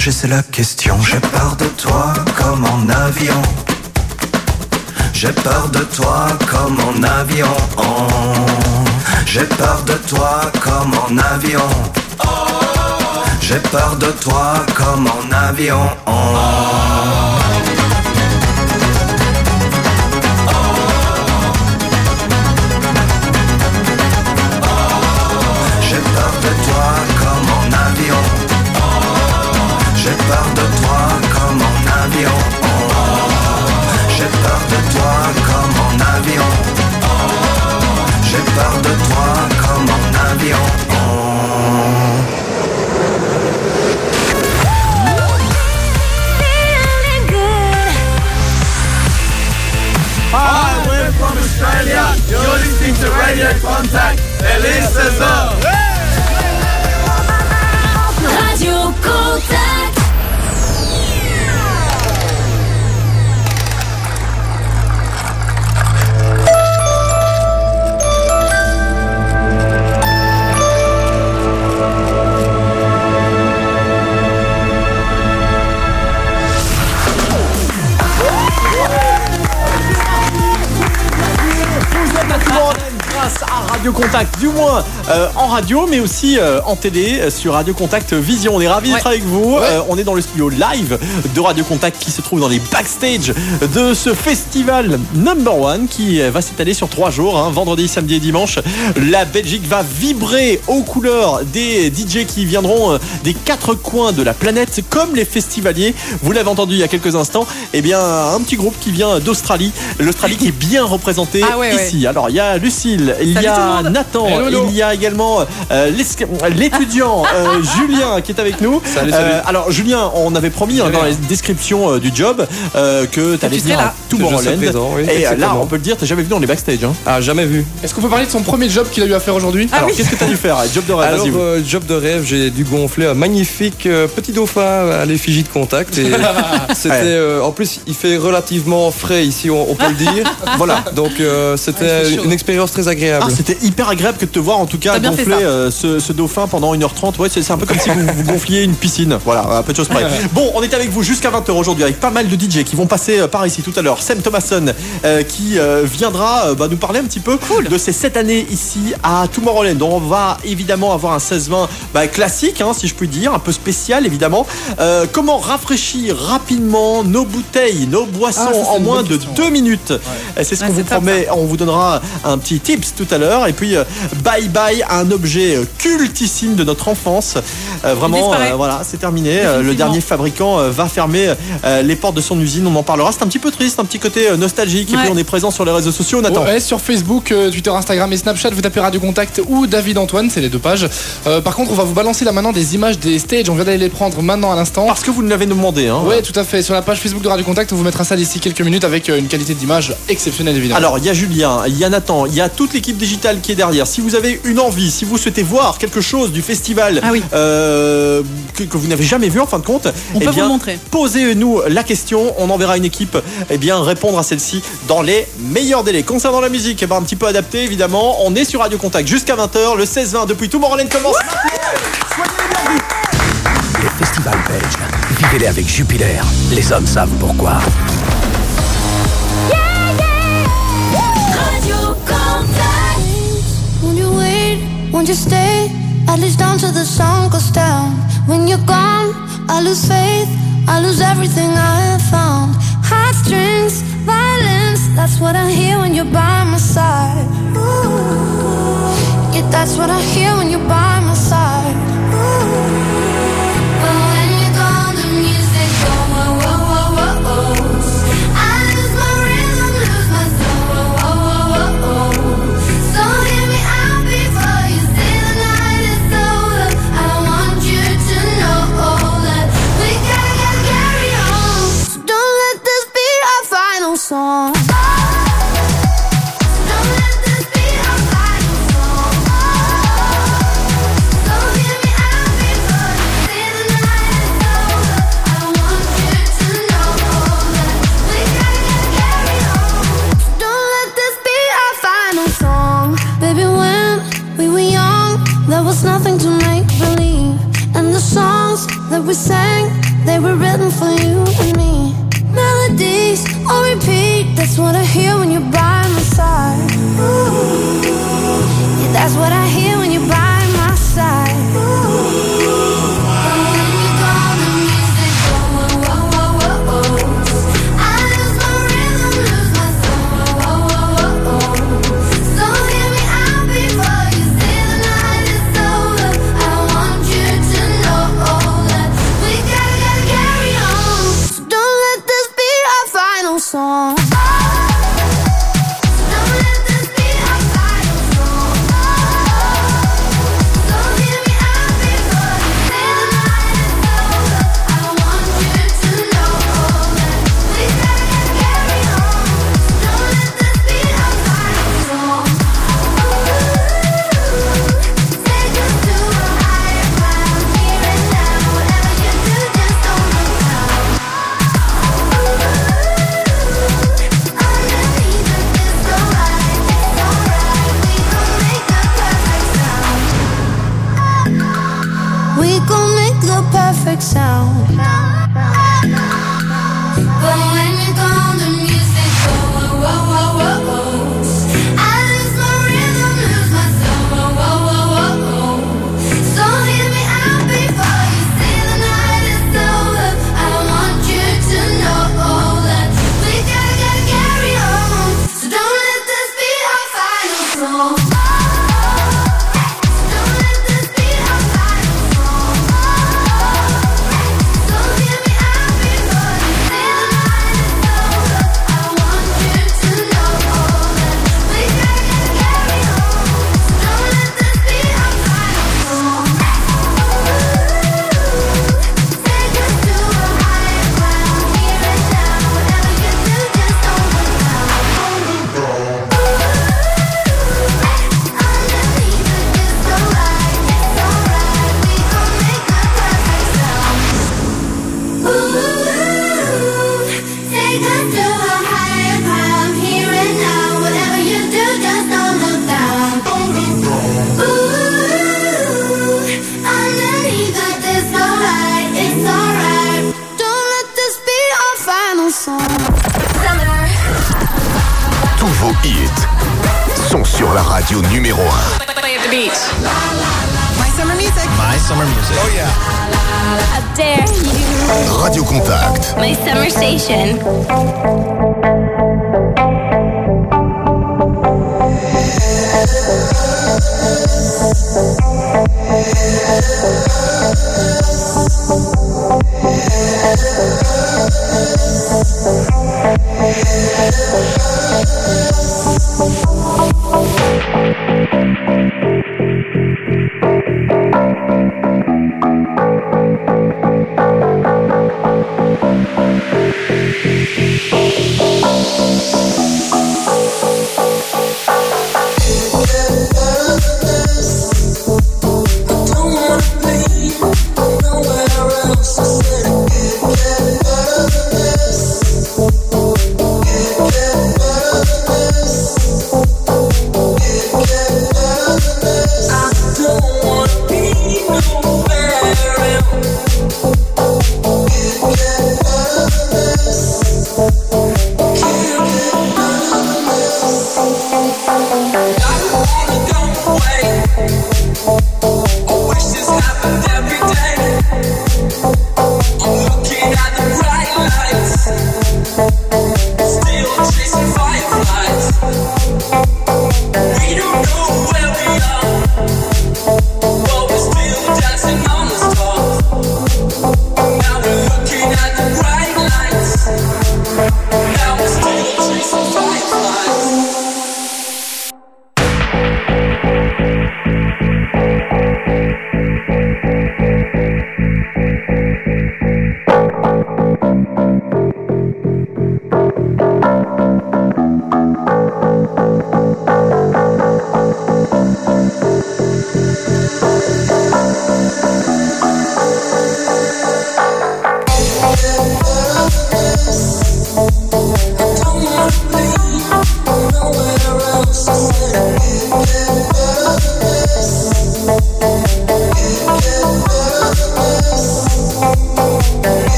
passager, c'est la question. J'ai peur de toi comme en avion. J'ai peur de toi comme en avion. J'ai peur de toi comme en avion. J'ai peur de toi comme en avion. Radio Contact. Cesar. Radio Contact. Radio Contact, du moins euh, en radio, mais aussi euh, en télé euh, sur Radio Contact Vision. On est ravis d'être avec vous. Euh, on est dans le studio live de Radio Contact qui se trouve dans les backstage de ce festival number one qui va s'étaler sur trois jours, hein, vendredi, samedi et dimanche. La Belgique va vibrer aux couleurs des DJ qui viendront euh, des quatre coins de la planète, comme les festivaliers. Vous l'avez entendu il y a quelques instants. Eh bien, un petit groupe qui vient d'Australie. L'Australie qui est bien représentée Ah ouais, ouais. ici. Alors, il y a Lucille, il Salut y a. Nathan, hello. il y a également euh, l'étudiant euh, Julien qui est avec nous. Salut, salut. Euh, alors, Julien, on avait promis hein, dans la description euh, du job euh, que tu allais tu serais venir là. à Tomorrowland. présent, oui, Et là, on peut le dire, t'as jamais vu dans les backstage. Hein. Ah, jamais vu. Est-ce qu'on peut parler de son premier job qu'il a eu à faire aujourd'hui? Alors, qu'est-ce que tu as dû faire Job de rêve, Alors, euh, job de rêve, j'ai dû gonfler un magnifique euh, petit dauphin à l'effigie de contact. Et c'était, Ouais. euh, en plus, il fait relativement frais ici, on, on peut le dire. voilà. Donc, euh, Ah, c'était une expérience très agréable. Ah, c'était hyper agréable que de te voir en tout cas gonfler euh, ce, ce dauphin pendant 1h30. Ouais, c'est un peu comme si vous, vous gonfliez une piscine. Voilà, un peu de choses près. Bon, on est avec vous jusqu'à 20h aujourd'hui avec pas mal de DJ qui vont passer euh, par ici tout à l'heure. Sam Thomason euh, qui euh, viendra euh, bah, nous parler un petit peu de ces 7 années ici à Tomorrowland. Donc, on va évidemment avoir un 16-20 bah, classique, hein, si je puis dire, un peu spécial évidemment. Euh, comment rafraîchir rapidement nos bouteilles, nos boissons Ah, ça, en moins de question. 2 minutes? C'est ce Ouais, qu'on vous top, promet. On vous donnera un petit tips tout à l'heure. Et puis, euh, bye un objet euh, cultissime de notre enfance. Euh, vraiment, euh, voilà, c'est terminé. Le dernier fabricant va fermer les portes de son usine. On en parlera. C'est un petit peu triste, un petit côté nostalgique. Et puis, on est présent sur les réseaux sociaux. Nathan. Ouais, sur Facebook, Twitter, Instagram et Snapchat, vous tapez Radio Contact ou David Antoine, c'est les deux pages. Euh, par contre, on va vous balancer là maintenant des images des stages. On vient d'aller les prendre maintenant à l'instant. Parce que vous nous l'avez demandé. Hein. Ouais, tout à fait. Sur la page Facebook de Radio Contact, on vous mettra ça d'ici quelques minutes avec une qualité d'image exceptionnelle évidemment. Alors, il y a Julien, il y a Nathan, il y a toute l'équipe digitale qui est derrière. Si vous avez une envie, si vous souhaitez voir quelque chose du festival Ah oui. euh, que, que vous n'avez jamais vu en fin de compte, On eh peut bien, montrer. Posez-nous la question, on enverra une équipe eh bien, répondre à celle-ci dans les meilleurs délais. Concernant la musique, eh ben, un petit peu adapté évidemment, on est sur Radio Contact jusqu'à 20h, le 16-20 depuis Tomorrowland commence. Les festivals belges, vivez-les avec Jupiler. Les hommes savent pourquoi. Won't you stay? At least down till the sun goes down. When you're gone, I lose faith. I lose everything I have found. Heartstrings, violence. That's what I hear when you're by my side. Ooh. Yeah, that's what I hear when you're by my side. Ooh.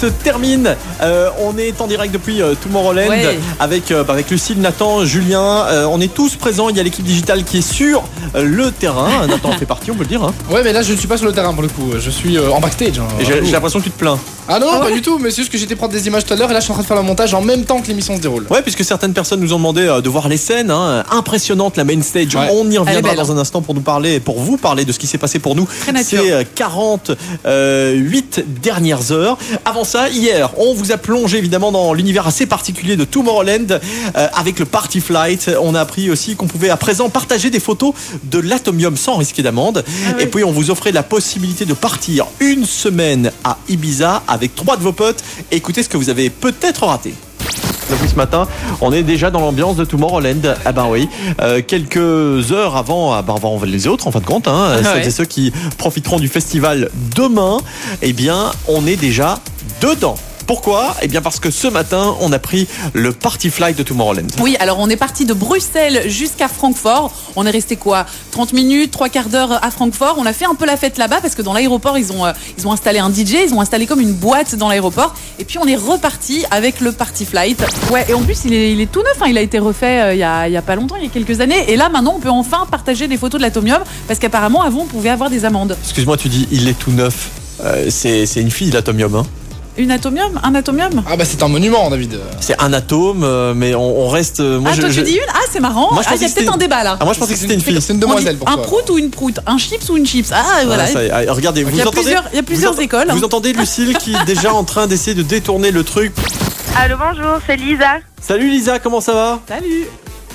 Se termine. Euh, on est en direct depuis euh, Tomorrowland Ouais. avec, euh, avec Lucille, Nathan, Julien. Euh, on est tous présents. Il y a l'équipe digitale qui est sur euh, le terrain. Nathan en fait partie, on peut le dire. hein. Ouais, mais là, je ne suis pas sur le terrain pour le coup. Je suis euh, en backstage. hein. Et J'ai l'impression que tu te plains. Ah non, non, pas du tout. Mais c'est juste que j'étais prendre des images tout à l'heure et là, je suis en train de faire le montage en même temps que l'émission se déroule. Ouais, puisque certaines personnes nous ont demandé euh, de voir les scènes hein, impressionnantes, la main stage. Ouais. On y reviendra dans un instant pour nous parler, pour vous parler de ce qui s'est passé pour nous ces euh, 48 dernières heures. Avant ça, hier, on vous a plongé évidemment dans l'univers assez particulier de Tomorrowland euh, avec le Party Flight. On a appris aussi qu'on pouvait à présent partager des photos de l'atomium sans risquer d'amende. Ah Et puis on vous offrait la possibilité de partir une semaine à Ibiza avec trois de vos potes. Écoutez ce que vous avez peut-être raté. Depuis ce matin, on est déjà dans l'ambiance de Tomorrowland. Ah ben oui, Euh, quelques heures avant, ah ben avant les autres en fin de compte, hein, Ah celles et ceux qui profiteront du festival demain, eh bien, on est déjà dedans. Pourquoi Eh bien parce que ce matin, on a pris le Party Flight de Tomorrowland. Oui, alors on est parti de Bruxelles jusqu'à Francfort. On est resté quoi 30 minutes, 3 quarts d'heure à Francfort. On a fait un peu la fête là-bas parce que dans l'aéroport, ils ont, euh, ils ont installé un DJ, ils ont installé comme une boîte dans l'aéroport. Et puis on est reparti avec le Party Flight. Ouais, et en plus, il est, il est tout neuf. hein. Il a été refait euh, il y, a, il y a pas longtemps, il y a quelques années. Et là, maintenant, on peut enfin partager des photos de l'atomium parce qu'apparemment, avant, on pouvait avoir des amendes. Excuse-moi, tu dis il est tout neuf. Euh, c'est c'est une fille, l'atomium. Hein. Une atomium? Un atomium? Ah bah c'est un monument, David. C'est un atome, euh, mais on, on reste. euh, Moi, Ah, je- toi, je- tu dis une? Ah, c'est marrant. Moi, je ah, il y pensais a que peut-être c'était- un débat là. Ah, moi, je pensais que c'était une fille. C'est une demoiselle pour un toi. prout ou une prout? Un chips ou une chips? Ah, voilà. Ah, ça y est. Ah, regardez, vous Il y a entendez plusieurs- il y a plusieurs vous ent- écoles. Vous entendez Lucille qui est déjà en train d'essayer de détourner le truc? Allô, bonjour, c'est Lisa. Salut Lisa, comment ça va? Salut.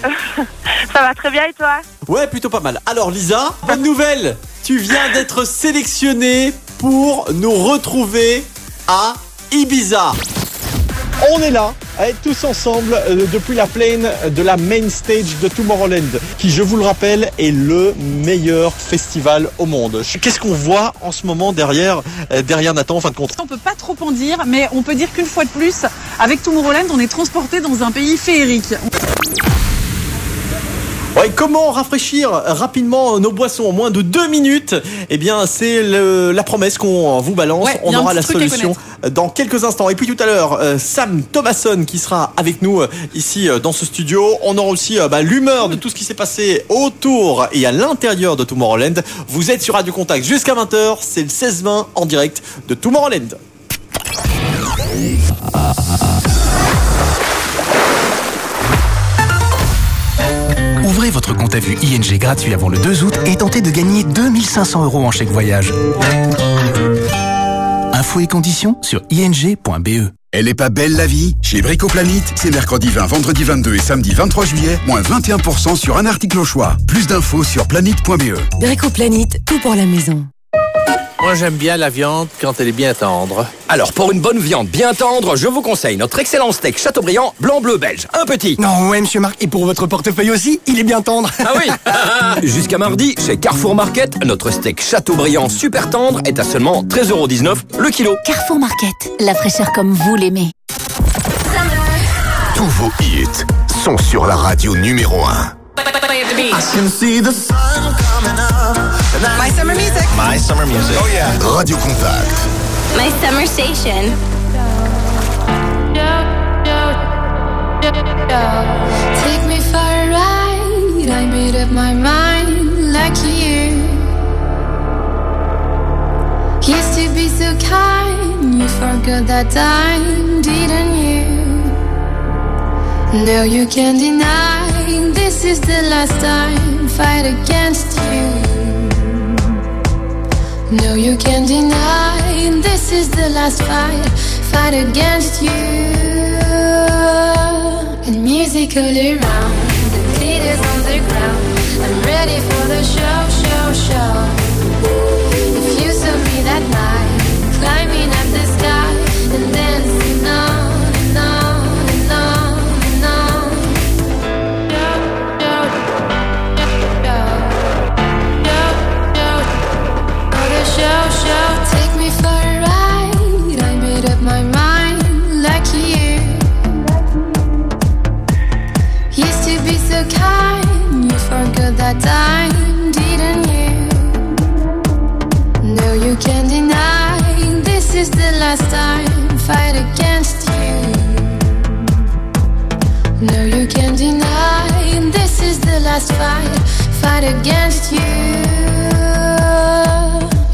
Ça va très bien et toi? Ouais, plutôt pas mal. Alors Lisa, bonne nouvelle Tu viens d'être sélectionnée pour nous retrouver à Ibiza. On est là, à être tous ensemble euh, depuis la plaine de la main stage de Tomorrowland, qui, je vous le rappelle, est le meilleur festival au monde. Qu'est-ce qu'on voit en ce moment derrière, euh, derrière Nathan, en fin de compte? On peut pas trop en dire, mais on peut dire qu'une fois de plus, avec Tomorrowland, on est transporté dans un pays féerique. Ouais, comment rafraîchir rapidement nos boissons en moins de deux minutes? Eh bien, c'est la promesse qu'on vous balance. Ouais, On aura la solution dans quelques instants. Et puis tout à l'heure, euh, Sam Thomasson qui sera avec nous euh, ici euh, dans ce studio. On aura aussi bah, l'humeur de tout ce qui s'est passé autour et à l'intérieur de Tomorrowland. Vous êtes sur Radio Contact jusqu'à 20h. C'est le 16-20 en direct de Tomorrowland. Ouvrez votre compte à vue ING gratuit avant le 2 août et tentez de gagner 2500 euros en chèque voyage. Infos et conditions sur ing.be. Elle est pas belle la vie? Chez Bricoplanite, c'est mercredi 20, vendredi 22 et samedi 23 juillet, moins 21% sur un article au choix. Plus d'infos sur planète.be. Bricoplanite, tout pour la maison. Moi, j'aime bien la viande quand elle est bien tendre. Alors, pour une bonne viande bien tendre, je vous conseille notre excellent steak Chateaubriand blanc-bleu belge. Un petit. Non, ouais, monsieur Marc, et pour votre portefeuille aussi, il est bien tendre. Ah oui Jusqu'à mardi, chez Carrefour Market, notre steak Chateaubriand super tendre est à seulement 13,19€ le kilo. Carrefour Market, la fraîcheur comme vous l'aimez. Tous vos hits sont sur la radio numéro 1. My summer music. My Summer Music. Oh yeah. Radio Contact. My summer station. Take me for a ride. I made up my mind like you. Used to be so kind. You forgot that time, didn't you? No, you can't deny. This is the last time. Fight against you. No, you can't deny. This is the last fight. Fight against you. And music all around. The glitters on the ground. I'm ready for the show, show, show. Last time. Fight against you. No, you can't deny. This is the last fight. Fight against you.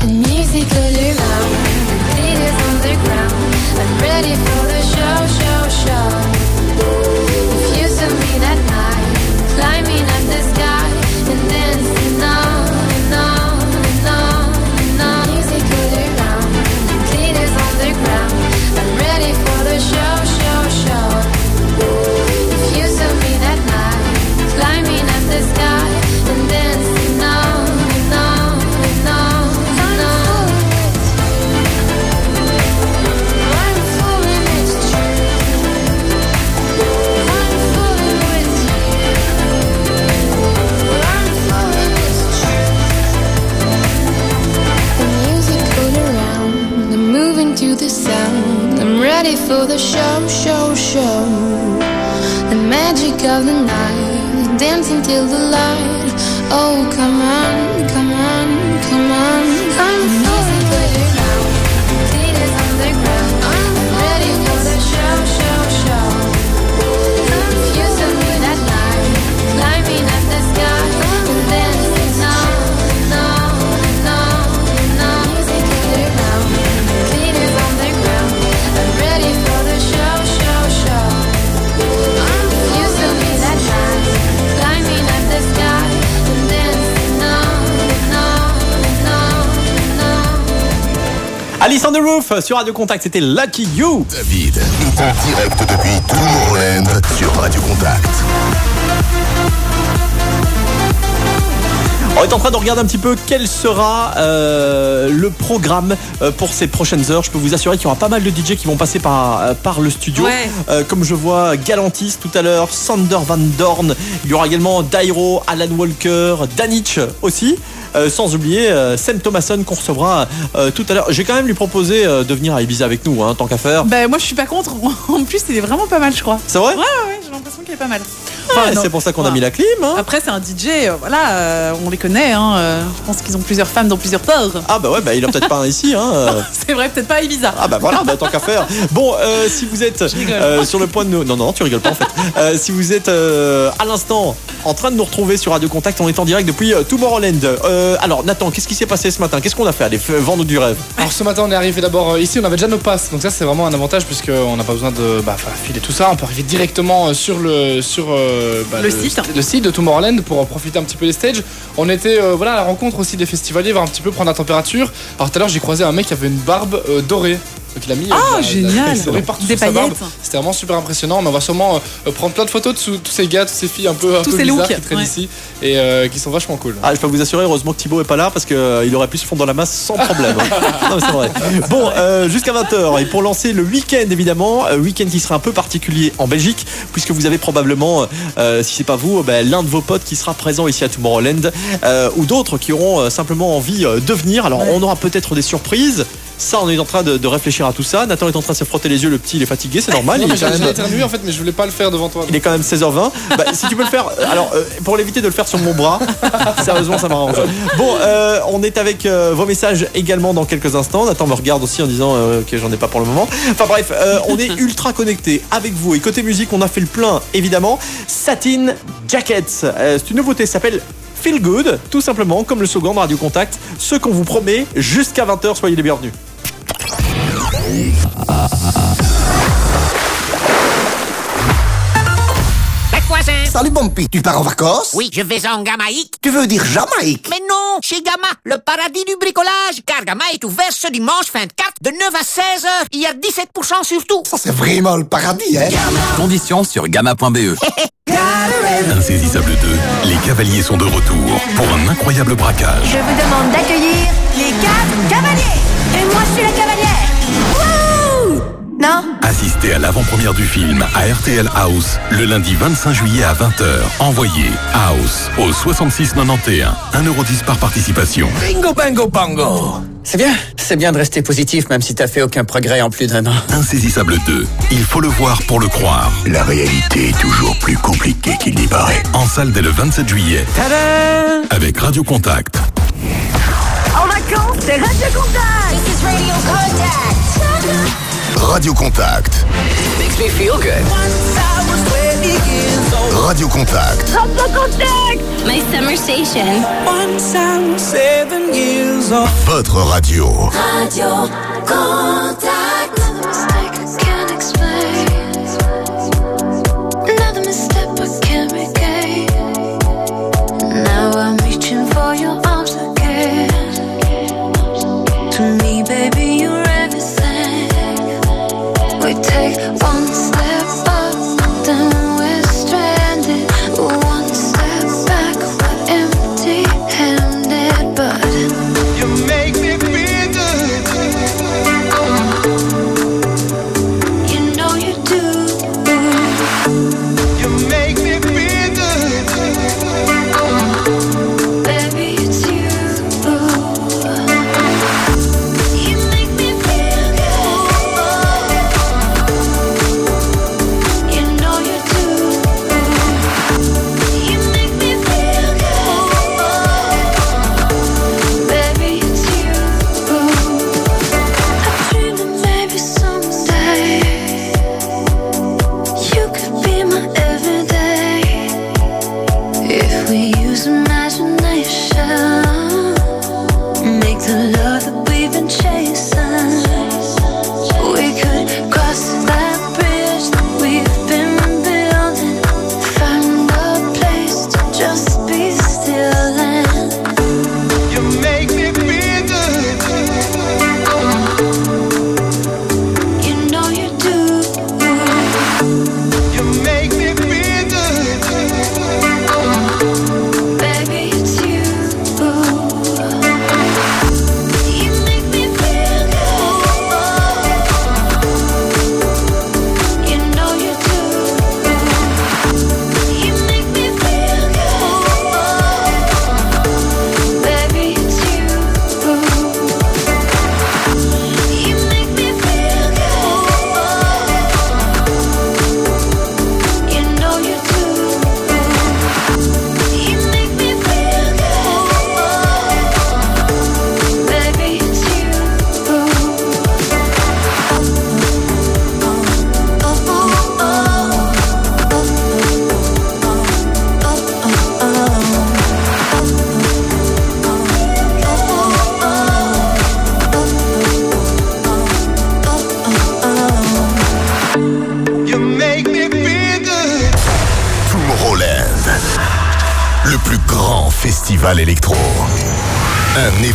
And music all around. The glitters on the ground. I'm ready for for the show, show, show. The magic of the night, dancing till the light. Oh, come on, come on, come on. On. Alice on the Roof sur Radio Contact, c'était Lucky You. David est en direct depuis Tomorrowland sur Radio Contact. On est en train de regarder un petit peu quel sera euh, le programme euh, pour ces prochaines heures. Je peux vous assurer qu'il y aura pas mal de DJ qui vont passer par, euh, par le studio. Ouais. Euh, comme je vois Galantis tout à l'heure, Sander Van Dorn. Il y aura également Dairo, Alan Walker, Danich aussi. Euh, sans oublier euh, Sam Thomason qu'on recevra euh, tout à l'heure. J'ai quand même lui proposé de venir à Ibiza avec nous, hein, tant qu'à faire. Ben moi je suis pas contre. En plus il est vraiment pas mal je crois. C'est vrai? Ouais ouais ouais, j'ai l'impression qu'il est pas mal. Non. c'est pour ça qu'on a mis la clim. hein. Après c'est un DJ, euh, voilà, euh, on les connaît. Hein, euh, je pense qu'ils ont plusieurs femmes dans plusieurs ports. Ah bah ouais, bah il a peut-être pas un ici. Hein, euh. C'est vrai, peut-être pas à Ibiza. Ah bah voilà, bah, tant qu'à faire. Bon, euh, si vous êtes euh, sur le point de nous... Non, non, tu rigoles pas en fait. Euh, si vous êtes euh, à l'instant en train de nous retrouver sur Radio Contact, on est en direct depuis euh, Tomorrowland. Euh, alors Nathan, qu'est-ce qui s'est passé ce matin? Qu'est-ce qu'on a fait? Allez, f- vends-nous du rêve. Alors ce matin on est arrivé d'abord euh, ici, on avait déjà nos passes, donc ça c'est vraiment un avantage puisqu'on n'a pas besoin de bah, enfin, filer tout ça, on peut arriver directement euh, sur le sur euh, bah, Le site. le site de Tomorrowland pour euh, profiter un petit peu des stages. On était euh, voilà à la rencontre aussi des festivaliers, voir un petit peu prendre la température. Alors tout à l'heure j'ai croisé un mec qui avait une barbe euh, dorée. Donc il a mis euh, Ah, la- génial. la partout Des sur sa barbe. paillettes. C'était vraiment super impressionnant. Mais on va sûrement euh, prendre plein de photos de sous- tous ces gars, toutes ces filles un peu, un Tous peu ces bizarres looks, qui traînent ouais. ici et euh, qui sont vachement cool. Ah, je peux vous assurer, heureusement que Thibaut est pas là parce qu'il aurait pu se fondre dans la masse sans problème. non, mais c'est vrai. Bon, euh, jusqu'à 20h. Et pour lancer le week-end, évidemment, euh, week-end qui sera un peu particulier en Belgique, puisque vous avez probablement, euh, si c'est pas vous, ben, l'un de vos potes qui sera présent ici à Tomorrowland, euh, ou d'autres qui auront euh, simplement envie euh, de venir. Alors, on aura peut-être des surprises. Ça, on est en train de, de réfléchir à tout ça. Nathan est en train de se frotter les yeux. Le petit, il est fatigué, c'est normal. Non, il est même- éternué en fait, mais je voulais pas le faire devant toi. il est quand même 16h20. Bah, si tu peux le faire, euh, alors euh, pour l'éviter de le faire sur mon bras, sérieusement ça m'arrange. Bon, euh, on est avec euh, vos messages également dans quelques instants. Nathan me regarde aussi en disant que j'en ai pas pour le moment. Enfin bref, on est ultra connecté avec vous. Et côté musique, on a fait le plein évidemment. Satin Jackets, Euh, c'est une nouveauté, ça s'appelle Feel Good, tout simplement comme le slogan de Radio Contact. Ce qu'on vous promet jusqu'à 20h, soyez les bienvenus. Salut Bumpy, tu pars en vacances? Oui, je vais en Gamaïque. Tu veux dire Jamaïque? Mais non, chez Gamma, le paradis du bricolage. Car Gamma est ouvert ce dimanche 24 de 9 à 16 heures. Il y a 17% sur tout. Ça c'est vraiment le paradis, hein? Conditions sur gamma.be. Insaisissable 2, les cavaliers sont de retour pour un incroyable braquage. Je vous demande d'accueillir les quatre cavaliers. Et moi, je suis la cavalière. Non Assistez à l'avant-première du film à RTL House le lundi 25 juillet à 20h. Envoyez House au 6691, 1,10€ par participation. Bingo bango bango C'est bien, c'est bien de rester positif même si t'as fait aucun progrès en plus d'un an. Insaisissable 2, il faut le voir pour le croire. La réalité est toujours plus compliquée qu'il n'y paraît. En salle dès le 27 juillet. Avec Radio Contact. En vacances, c'est Radio Contact. This is Radio Contact. Radio Contact. Makes me feel good. Radio Contact. Radio Contact. My summer station. Votre radio. Radio Contact.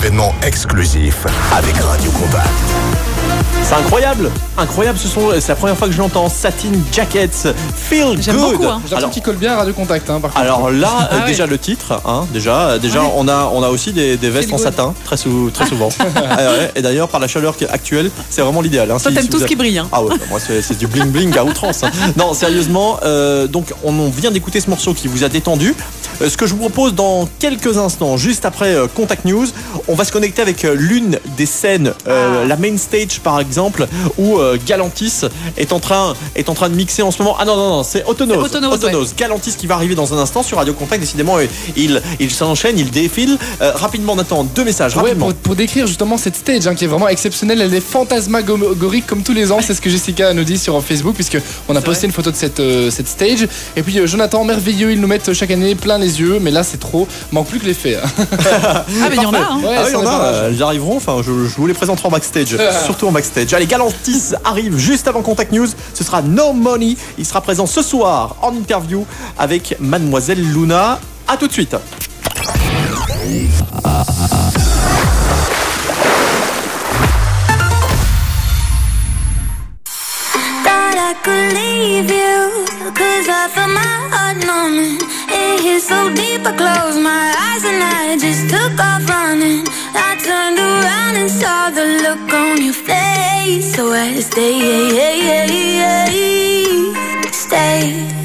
Événement exclusif avec Radio Contact. C'est incroyable, incroyable ce son, c'est la première fois que je l'entends. Satin Jackets, Feel Good. J'aime beaucoup. Hein. J'ai Alors, l'impression qu'il colle bien à Radio Contact. Hein, par contre. alors là, euh, Ah déjà oui. le titre, hein, déjà, euh, déjà Ouais. on a, on a aussi des, des vestes Feel en good. satin, très, sou- très souvent. Ah ouais, et d'ailleurs, par la chaleur qui- actuelle, c'est vraiment l'idéal. hein. Toi, Si- t'aimes si tout ce qui brille. hein. Ah ouais, bah, moi c'est c'est du bling bling à outrance. hein. Non, sérieusement, euh, donc on on vient d'écouter ce morceau qui vous a détendu. Euh, ce que je vous propose dans quelques instants, juste après euh, Contact News, on va se connecter avec euh, l'une des scènes, euh, Ah. la main stage par exemple, où euh, Galantis est en train est en train de mixer en ce moment. Ah non non non, c'est Autonose. C'est Autonose, Galantis qui va arriver dans un instant sur Radio Contact. Décidément, il il s'enchaîne, il défile. Euh, rapidement, Nathan, deux messages. Ouais, Rapidement. pour, pour décrire justement cette stage hein, qui est vraiment exceptionnelle, elle est fantasmagorique comme tous les ans, c'est ce que Jessica nous dit sur Facebook puisque on a posté une photo de cette, cette stage. Et puis Jonathan, merveilleux, ils nous mettent chaque année plein les yeux, mais là c'est trop, manque plus que les faits. hein. Ah, mais il y en a. hein. Ouais, ah il y en a, euh, elles arriveront, enfin je, je vous les présenterai en backstage, surtout en backstage. Allez, Galantis arrive juste avant Contact News, ce sera No Money, il sera présent ce soir en interview avec Mademoiselle Luna. A tout de suite. Thought I could leave you, cause I felt my heart numbing. It hit so deep, I closed my eyes and I just took off running. I turned around and saw the look on your face. So I stayed, stayed.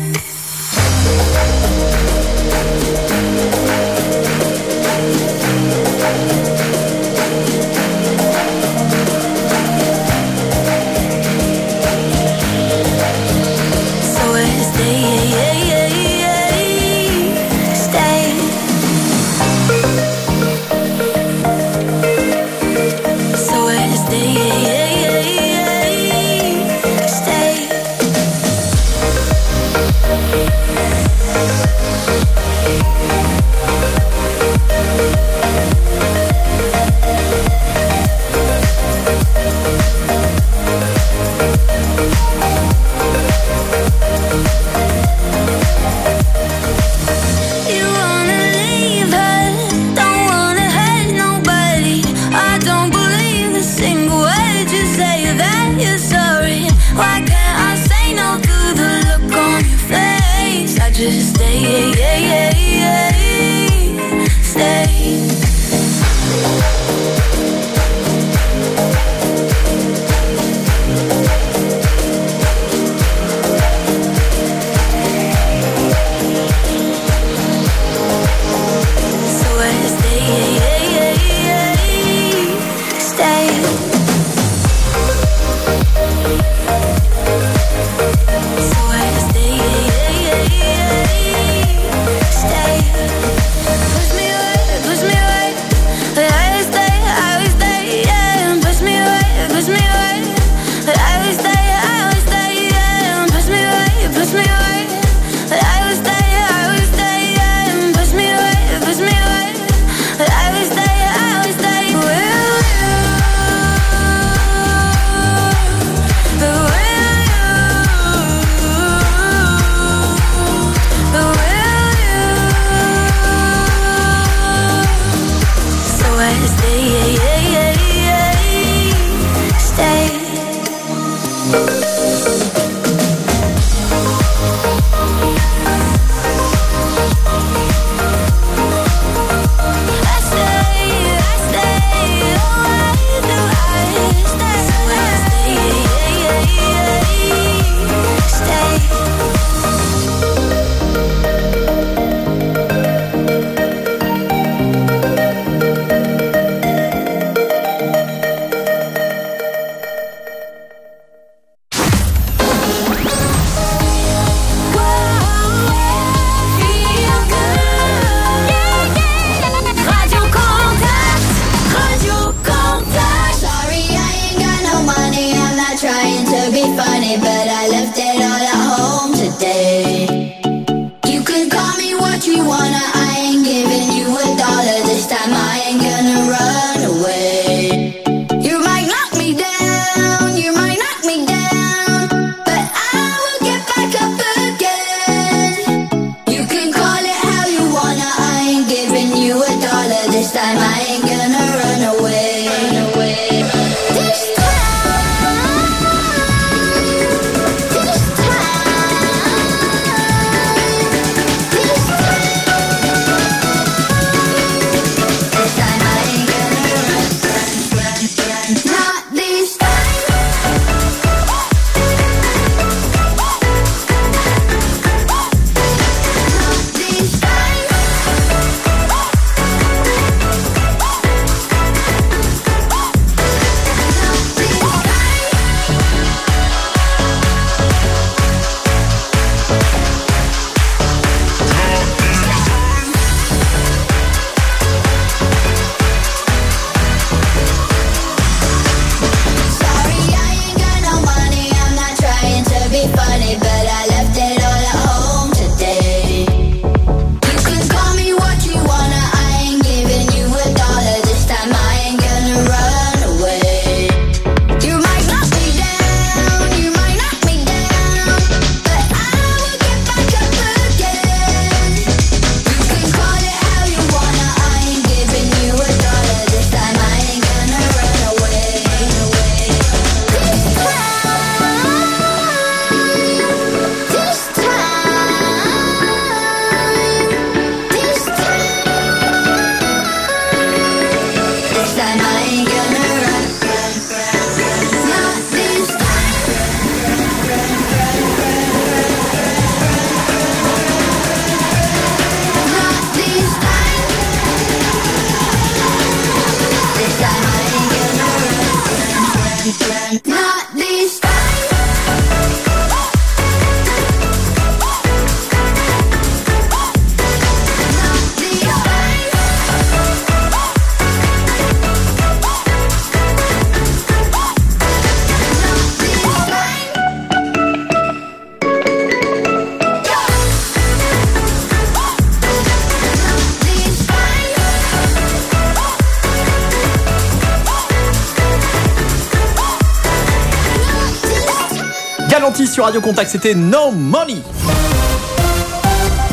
Radio Contact, c'était No Money.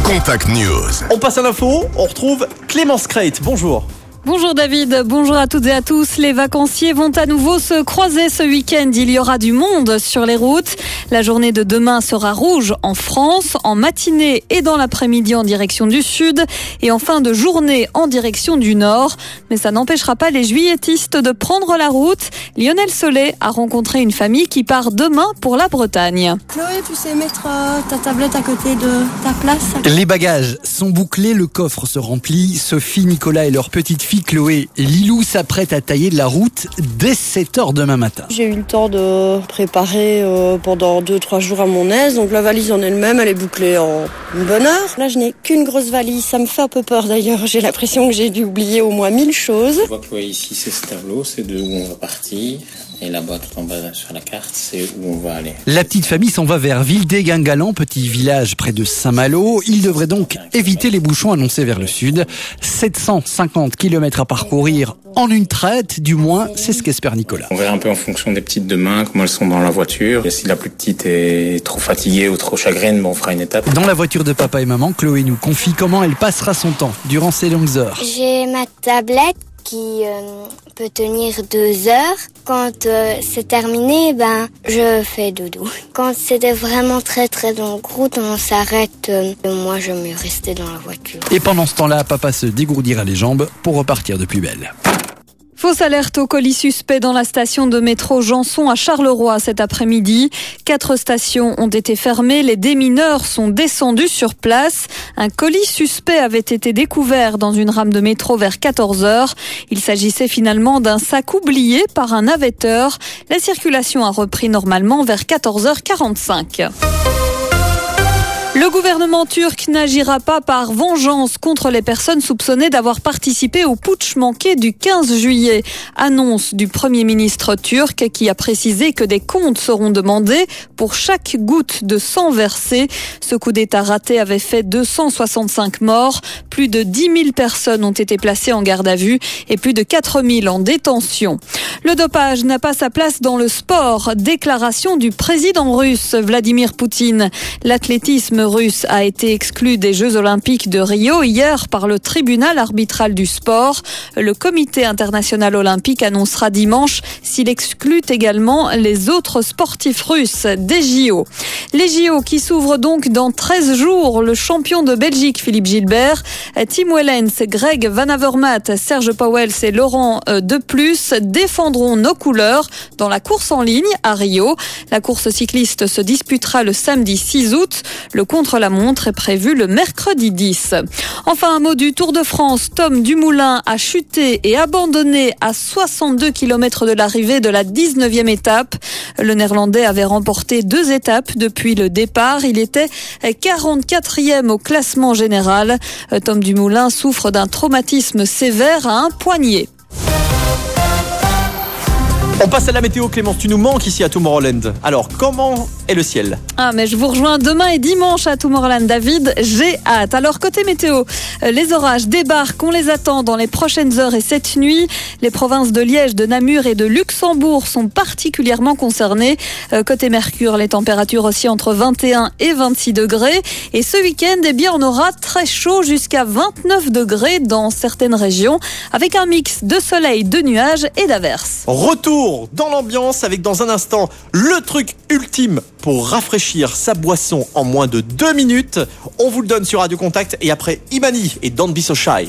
Contact News. On passe à l'info, on retrouve Clémence Crate. Bonjour. Bonjour David, bonjour à toutes et à tous. Les vacanciers vont à nouveau se croiser ce week-end. Il y aura du monde sur les routes. La journée de demain sera rouge en France, en matinée et dans l'après-midi en direction du sud et en fin de journée en direction du nord. Mais ça n'empêchera pas les juilletistes de prendre la route. Lionel Solé a rencontré une famille qui part demain pour la Bretagne. Chloé, tu sais mettre euh, ta tablette à côté de ta place Les bagages sont bouclés, le coffre se remplit. Sophie, Nicolas et leur petite fille Chloé et Lilou s'apprêtent à tailler de la route dès 7h demain matin. J'ai eu le temps de préparer euh, pendant 2-3 jours à mon aise, donc la valise en elle-même, elle est bouclée en une bonne heure. Là, je n'ai qu'une grosse valise, ça me fait un peu peur d'ailleurs. J'ai l'impression que j'ai dû oublier au moins 1000 choses. On voit que ouais, ici c'est ce tableau, c'est de où on va partir. Et là-bas, tout en bas sur la carte, c'est où on va aller. La petite famille s'en va vers Vildé-Guingalan, petit village près de Saint-Malo. Ils devraient donc éviter les bouchons annoncés vers le sud. 750 km à parcourir en une traite, du moins, c'est ce qu'espère Nicolas. On verra un peu en fonction des petites demain, comment elles sont dans la voiture. Et si la plus petite est trop fatiguée ou trop chagrine, bon, on fera une étape. Dans la voiture de papa et maman, Chloé nous confie comment elle passera son temps durant ces longues heures. J'ai ma tablette qui euh, peut tenir deux heures. Quand euh, c'est terminé, ben je fais dodo. Quand c'était vraiment très très longue route, on s'arrête. euh, moi, je me restais dans la voiture. Et pendant ce temps-là, papa se dégourdira les jambes pour repartir de plus belle. Fausse alerte au colis suspect dans la station de métro Janson à Charleroi cet après-midi. Quatre stations ont été fermées. Les démineurs sont descendus sur place. Un colis suspect avait été découvert dans une rame de métro vers 14 heures. Il s'agissait finalement d'un sac oublié par un navetteur. La circulation a repris normalement vers 14h45. Le gouvernement turc n'agira pas par vengeance contre les personnes soupçonnées d'avoir participé au putsch manqué du 15 juillet. Annonce du Premier ministre turc qui a précisé que des comptes seront demandés pour chaque goutte de sang versé. Ce coup d'État raté avait fait 265 morts. Plus de 10 000 personnes ont été placées en garde à vue et plus de 4 000 en détention. Le dopage n'a pas sa place dans le sport. Déclaration du président russe Vladimir Poutine. L'athlétisme russe a été exclu des Jeux olympiques de Rio hier par le tribunal arbitral du sport. Le comité international olympique annoncera dimanche s'il exclut également les autres sportifs russes des JO. Les JO qui s'ouvrent donc dans 13 jours. Le champion de Belgique, Philippe Gilbert, Tim Wellens, Greg Van Avermaet, Serge Pauwels et Laurent euh, De Plus défendront nos couleurs dans la course en ligne à Rio. La course cycliste se disputera le samedi 6 août. Contre-la-montre est prévu le mercredi 10. Enfin, un mot du Tour de France. Tom Dumoulin a chuté et abandonné à 62 km de l'arrivée de la 19e étape. Le Néerlandais avait remporté deux étapes depuis le départ. Il était 44e au classement général. Tom Dumoulin souffre d'un traumatisme sévère à un poignet. On passe à la météo, Clémence. Tu nous manques ici à Tomorrowland. Alors, comment est le ciel? Ah, mais je vous rejoins demain et dimanche à Tomorrowland, David. J'ai hâte. Alors, côté météo, euh, les orages débarquent. On les attend dans les prochaines heures et cette nuit. Les provinces de Liège, de Namur et de Luxembourg sont particulièrement concernées. Euh, côté Mercure, les températures aussi entre 21 et 26 degrés. Et ce week-end, eh bien, on aura très chaud jusqu'à 29 degrés dans certaines régions avec un mix de soleil, de nuages et d'averses. Retour dans l'ambiance avec dans un instant le truc ultime pour rafraîchir sa boisson en moins de deux minutes. On vous le donne sur Radio Contact et après Imani et Don't Be So Shy.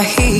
my heat's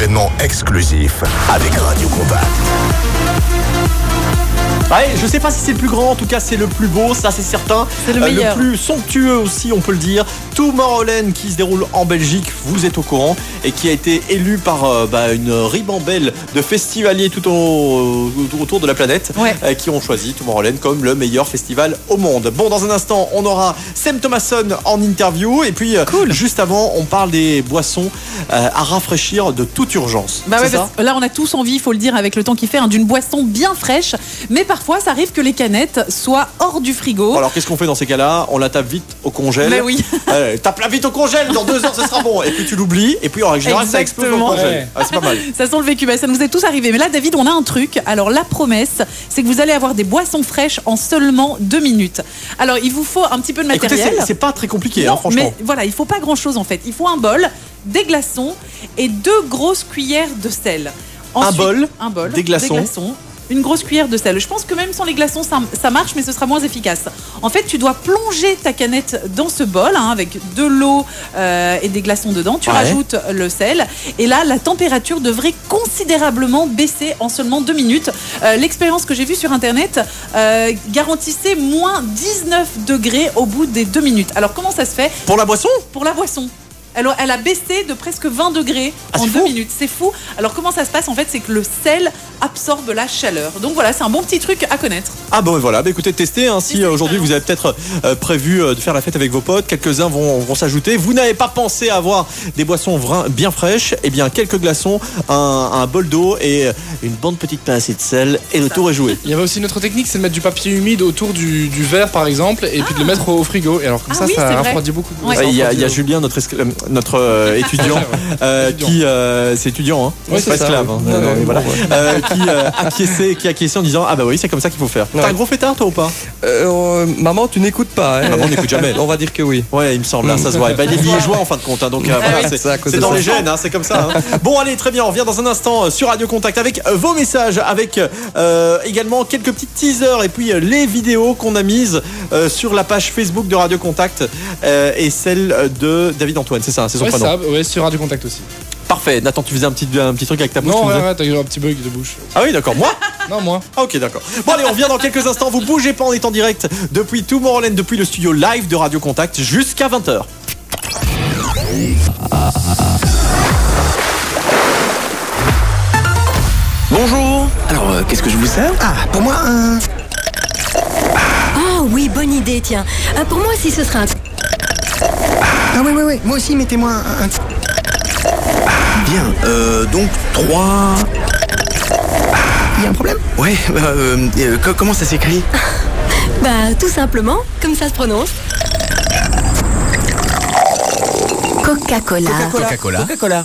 Événement exclusif avec Radio Contact. Ouais, je sais pas si c'est le plus grand, en tout cas c'est le plus beau, ça c'est certain. C'est le Euh, le plus somptueux aussi, on peut le dire. Tomorrowland qui se déroule en Belgique, vous êtes au courant, et qui a été élu par euh, bah, une ribambelle de festivaliers tout au- autour de la planète, euh, qui ont choisi Tomorrowland comme le meilleur festival au monde. Bon, dans un instant, on aura Sam Thomason en interview, et puis euh, juste avant, on parle des boissons à rafraîchir de toute urgence. Bah ouais, ça là, on a tous envie, il faut le dire, avec le temps qu'il fait, hein, d'une boisson bien fraîche. Mais parfois, ça arrive que les canettes soient hors du frigo. Alors qu'est-ce qu'on fait dans ces cas-là? On la tape vite au congèle. Mais oui. Allez, tape-la vite au congèle, dans deux heures ce sera bon. Et puis tu l'oublies, et puis en générale ça explose Exactement. congèle. Ah, c'est pas mal. Ça sent le vécu, bah, ça nous est tous arrivé. Mais là, David, on a un truc. Alors, la promesse, c'est que vous allez avoir des boissons fraîches en seulement deux minutes. Alors, il vous faut un petit peu de Écoutez, matériel. c'est- c'est pas très compliqué, hein, Non, franchement. Mais voilà, il faut pas grand chose en fait. Il faut un bol, des glaçons et deux grosses cuillères de sel. Un bol, un bol, des glaçons. Une grosse cuillère de sel. Je pense que même sans les glaçons, ça, ça marche, mais ce sera moins efficace. En fait, tu dois plonger ta canette dans ce bol hein, avec de l'eau euh, et des glaçons dedans. Tu Ouais. rajoutes le sel. Et là, la température devrait considérablement baisser en seulement deux minutes. Euh, L'expérience que j'ai vue sur Internet euh, garantissait moins 19 degrés au bout des deux minutes. Alors, comment ça se fait? Pour la boisson? Pour la boisson. Elle, a- elle a baissé de presque 20 degrés Ah, en deux fou. minutes. C'est fou. Alors comment ça se passe En fait, c'est que le sel absorbe la chaleur. Donc voilà, c'est un bon petit truc à connaître. Ah bon voilà, bah écoutez, testez. hein. si euh, aujourd'hui vous avez peut-être euh, prévu euh, de faire la fête avec vos potes, quelques-uns vont, vont s'ajouter. Vous n'avez pas pensé à avoir des boissons vrin- bien fraîches, eh bien quelques glaçons, un, un bol d'eau et une bonne petite pincée de sel et le tour est joué. Il y avait aussi une autre technique, c'est de mettre du papier humide autour du, du verre par exemple, et puis de le mettre au frigo. Et alors comme Ah ça, oui, ça refroidit beaucoup. Ouais, Il y, a- il y a. Julien, notre, notre euh, étudiant, euh, qui euh, c'est étudiant, hein, Ouais, c'est pas esclave, ouais. hein, Non, euh, non, voilà. bon, ouais. Euh, qui euh, acquiesçait, qui acquiesçait en disant ah bah oui c'est comme ça qu'il faut faire. T'as un gros fêtard toi ou pas? Euh, maman, tu n'écoutes pas. hein. Maman n'écoute jamais. On va dire que oui. Ouais, il me semble, hein, ça se voit. Bah, il est liégeois en fin de compte, hein, donc c'est- dans ça. les gènes, hein, c'est comme ça. hein. Bon, allez, très bien, on revient dans un instant sur Radio Contact avec vos messages, avec euh, également quelques petits teasers et puis les vidéos qu'on a mises euh, sur la page Facebook de Radio Contact euh, et celle de David Antoine, c'est ça, hein, c'est son Ouais, prénom. ça, ouais, sur Radio Contact aussi. Parfait. Nathan, tu faisais un petit, un petit truc avec ta bouche. Non, ouais, faisais- ouais, t'as eu un petit bug de bouche. Ah oui, d'accord. Moi Non, moins. Ah, ok, d'accord. Bon, allez, on revient dans quelques instants. Vous bougez pas, on est en direct depuis Tomorrowland, depuis le studio live de Radio Contact jusqu'à 20h. Bonjour. Alors, euh, qu'est-ce que je vous sers? Ah, pour moi, un... Ah oui, bonne idée, tiens. Euh, pour moi aussi, ce sera un... Ah oui, oui, oui. Moi aussi, mettez-moi un... un- Bien. Euh, donc, trois... Il y a un problème Ouais, euh, euh, co- comment ça s'écrit Bah, tout simplement, comme ça se prononce. Coca-Cola. Coca-Cola. Coca-Cola.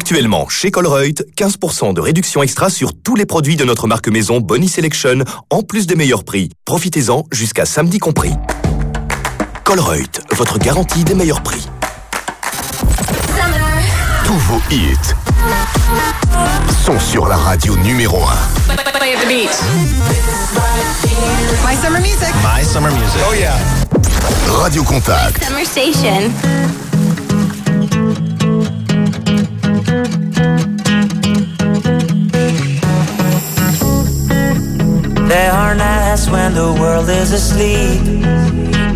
Actuellement, chez Colruyt, 15% de réduction extra sur tous les produits de notre marque maison Bonnie Selection, en plus des meilleurs prix. Profitez-en jusqu'à samedi compris. Colruyt, votre garantie des meilleurs prix. Tous vos hits sont sur la radio numéro 1. My summer music. My Summer Music. Oh yeah. Radio Contact. Summer station. There are nights when the world is asleep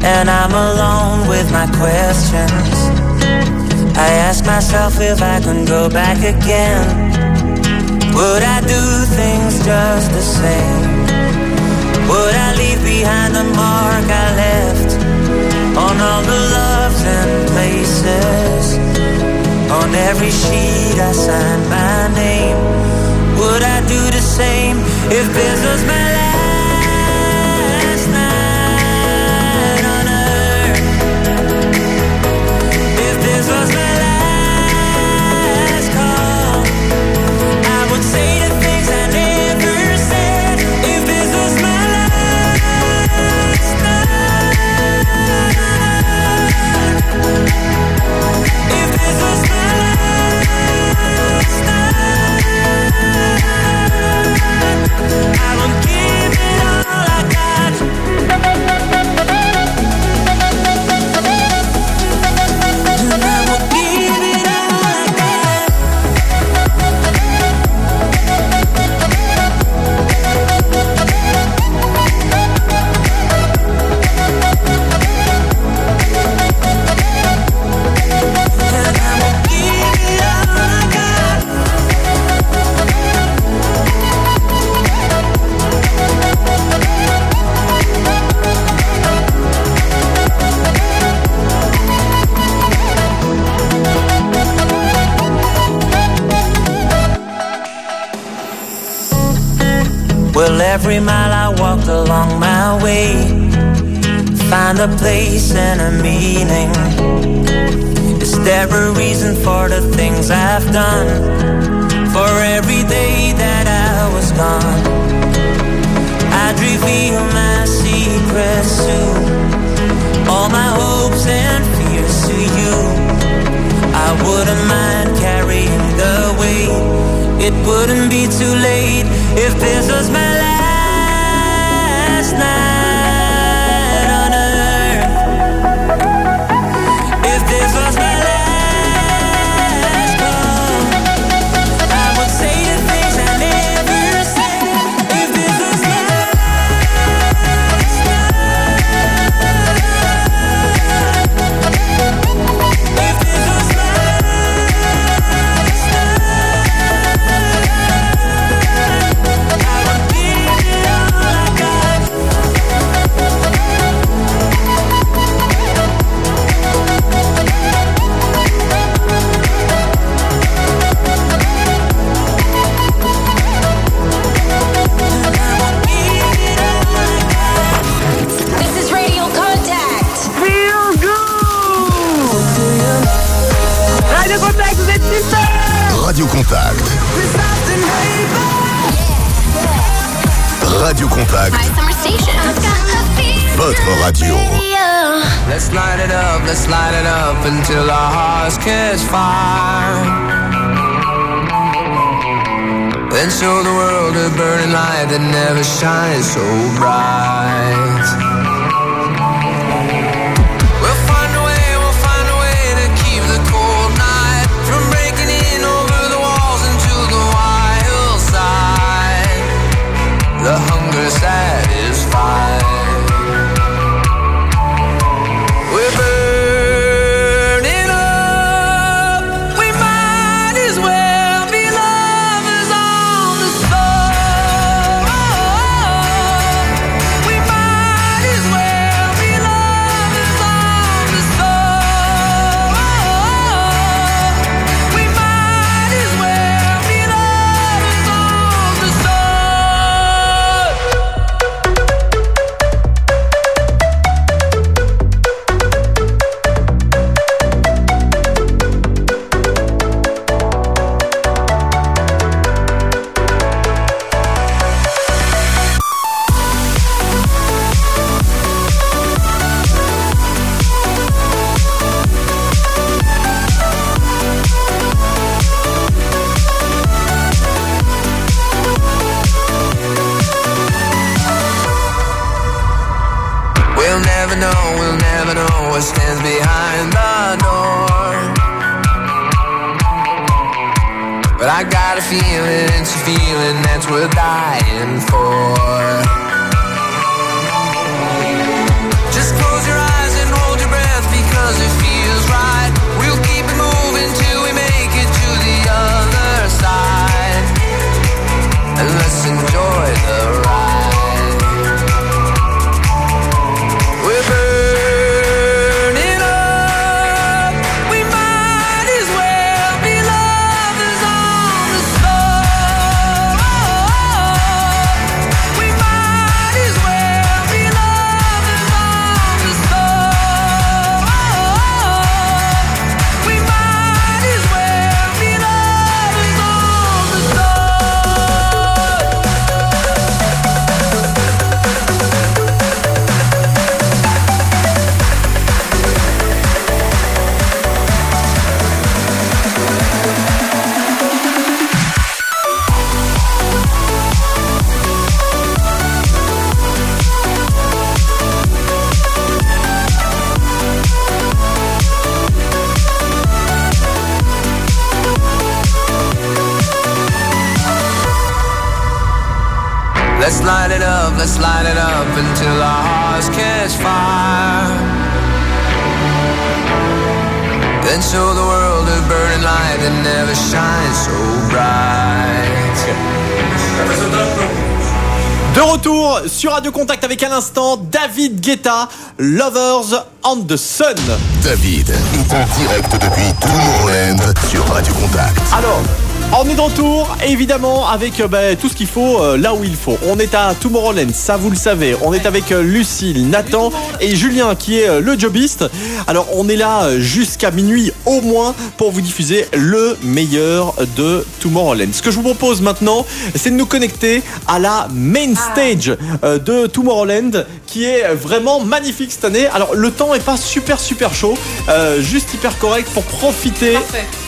and I'm alone with my questions. I ask myself if I can go back again. Would I do things just the same? Would I leave behind the mark I left on all the loves and places? On every sheet I signed my name. Would I do the same if this was my last Guetta, Lovers on the Sun. David est en direct depuis Tomorrowland sur Radio Contact. Alors, on est de retour, évidemment, avec euh, bah, tout ce qu'il faut euh, là où il faut. On est à Tomorrowland, ça vous le savez. On est avec euh, Lucille, Nathan et Julien qui est euh, le jobiste. Alors, on est là jusqu'à minuit au moins pour vous diffuser le meilleur de Tomorrowland. Ce que je vous propose maintenant, c'est de nous connecter à la main stage euh, de Tomorrowland qui est vraiment magnifique cette année. Alors, le temps est pas super super chaud, euh, juste hyper correct pour profiter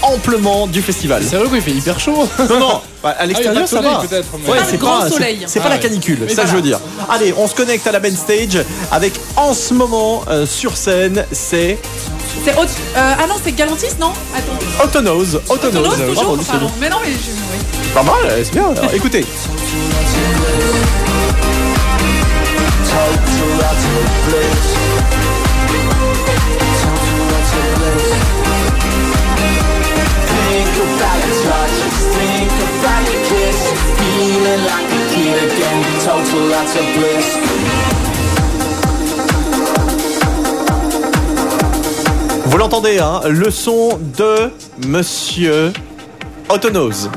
amplement du festival. C'est vrai qu'il fait hyper chaud. Non, non, bah, à l'extérieur Ah, a ça va. mais- Ouais, c'est pas, c'est- soleil. c'est Ah pas la canicule, ça je veux dire. Allez, on se connecte à la main stage avec en ce moment euh, sur scène, c'est C'est euh, ah non, c'est Galantis, non? Attends. Autonose. Autonose. Autonos, toujours Bravo. Mais non, mais je. oui. Pas mal, c'est bien. Alors, écoutez. Vous l'entendez, hein, le son de Monsieur Autonose.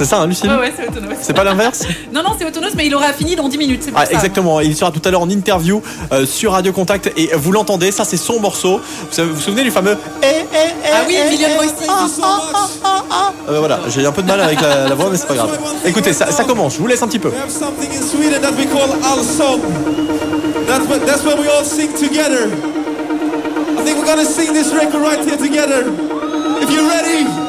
C'est ça, hein, Lucille Ouais, ouais, c'est Autonos. C'est pas l'inverse Non, non, c'est Autonos, mais il aura fini dans 10 minutes. C'est pour Ah, ça. exactement, il sera tout à l'heure en interview euh, sur Radio Contact et vous l'entendez, ça c'est son morceau. Vous vous vous souvenez du fameux Eh, eh, eh, Ah oui, eh, Million eh, ah, ah, ah, ah, ah. Euh, voilà, j'ai un peu de mal avec la, la voix, mais c'est pas grave. Écoutez, ça, ça commence, je vous laisse un petit peu. That's what, that's where we all sing together. I think we're gonna sing this record right here together. If you're ready.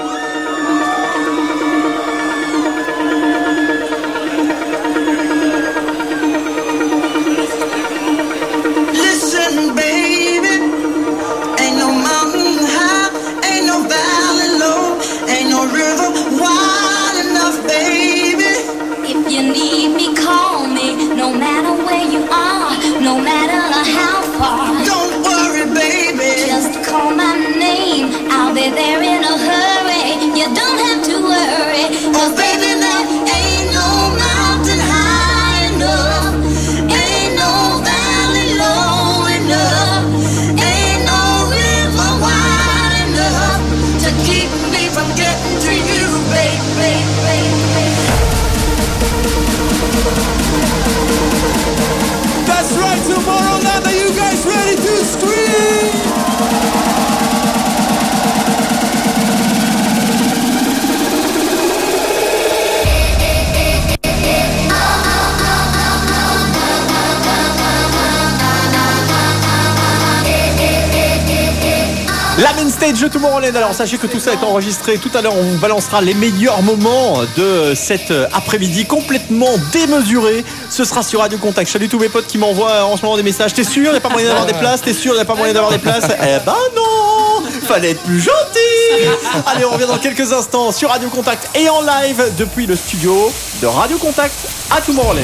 Stage de Tomorrowland. Alors sachez que tout ça est enregistré. Tout à l'heure, on vous balancera les meilleurs moments de cet euh, après-midi complètement démesuré. Ce sera sur Radio Contact. Salut tous mes potes qui m'envoient en ce moment des messages. T'es sûr, il n'y a pas moyen d'avoir des places? T'es sûr, il n'y a pas moyen d'avoir des places? Eh ben non Fallait être plus gentil Allez, on revient dans quelques instants sur Radio Contact et en live depuis le studio de Radio Contact à Tomorrowland.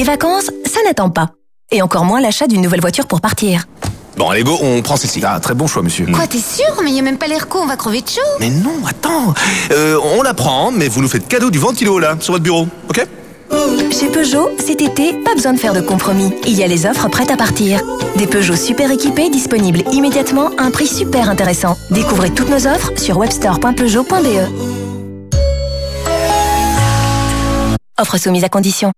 Les vacances, n'attend pas. Et encore moins l'achat d'une nouvelle voiture pour partir. Bon, allez, go, on prend celle-ci. Ah, très bon choix, monsieur. Quoi, t'es sûr Mais y a même pas l'air con, on va crever de chaud. Mais non, attends. Euh, on la prend, mais vous nous faites cadeau du ventilo, là, sur votre bureau, ok? Chez Peugeot, cet été, pas besoin de faire de compromis. Il y a les offres prêtes à partir. Des Peugeot super équipés disponibles immédiatement à un prix super intéressant. Découvrez toutes nos offres sur webstore.peugeot.be. Offre soumise à condition.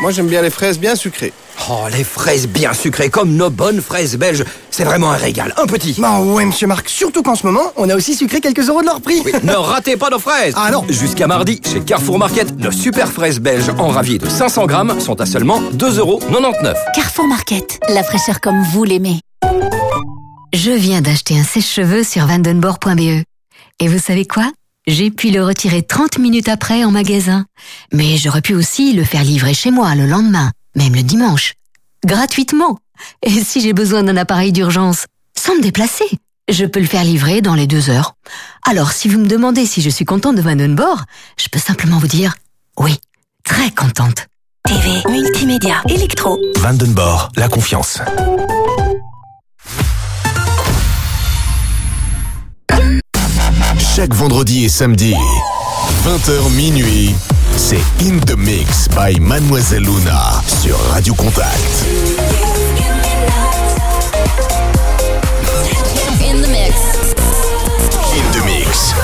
Moi, j'aime bien les fraises bien sucrées. Oh, les fraises bien sucrées, comme nos bonnes fraises belges. C'est vraiment un régal. Un petit. Bah ouais, monsieur Marc, surtout qu'en ce moment, on a aussi sucré quelques euros de leur prix. Oui, ne ratez pas nos fraises. Ah non. Jusqu'à mardi, chez Carrefour Market, nos super fraises belges en ravier de 500 grammes sont à seulement 2,99 euros. Carrefour Market, la fraîcheur comme vous l'aimez. Je viens d'acheter un sèche-cheveux sur vandenborg.be. Et vous savez quoi? J'ai pu le retirer 30 minutes après en magasin. Mais j'aurais pu aussi le faire livrer chez moi le lendemain, même le dimanche. Gratuitement. Et si j'ai besoin d'un appareil d'urgence, sans me déplacer, je peux le faire livrer dans les deux heures. Alors si vous me demandez si je suis contente de Vandenborg, je peux simplement vous dire oui, très contente. TV, multimédia, électro. Vandenborg, la confiance. Chaque vendredi et samedi, 20h minuit, c'est In the Mix by Mademoiselle Luna sur Radio Contact. In the mix. In the Mix.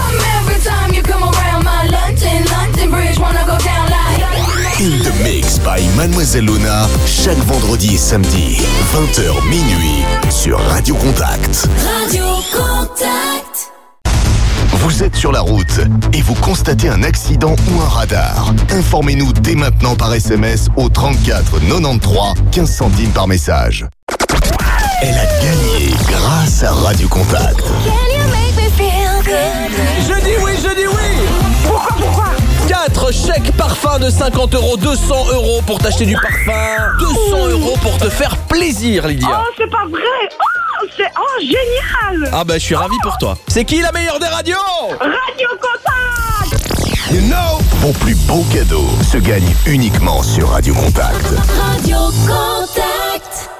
In the Mix by Mademoiselle Luna, chaque vendredi et samedi, 20h minuit sur Radio Contact. Radio Contact. Vous êtes sur la route et vous constatez un accident ou un radar. Informez-nous dès maintenant par SMS au 34 93 15 centimes par message. Elle a gagné grâce à Radio Contact. Je dis oui, je dis oui Pourquoi, pourquoi? 4 chèques parfum de 50 euros, 200 euros pour t'acheter du parfum, 200 euros pour te faire plaisir, Lydia. Oh, c'est pas vrai Oh, c'est oh, génial Ah bah je suis ravi pour toi. C'est qui la meilleure des radios? Radio Contact You know Vos plus beaux cadeaux se gagnent uniquement sur Radio Contact. Radio Contact.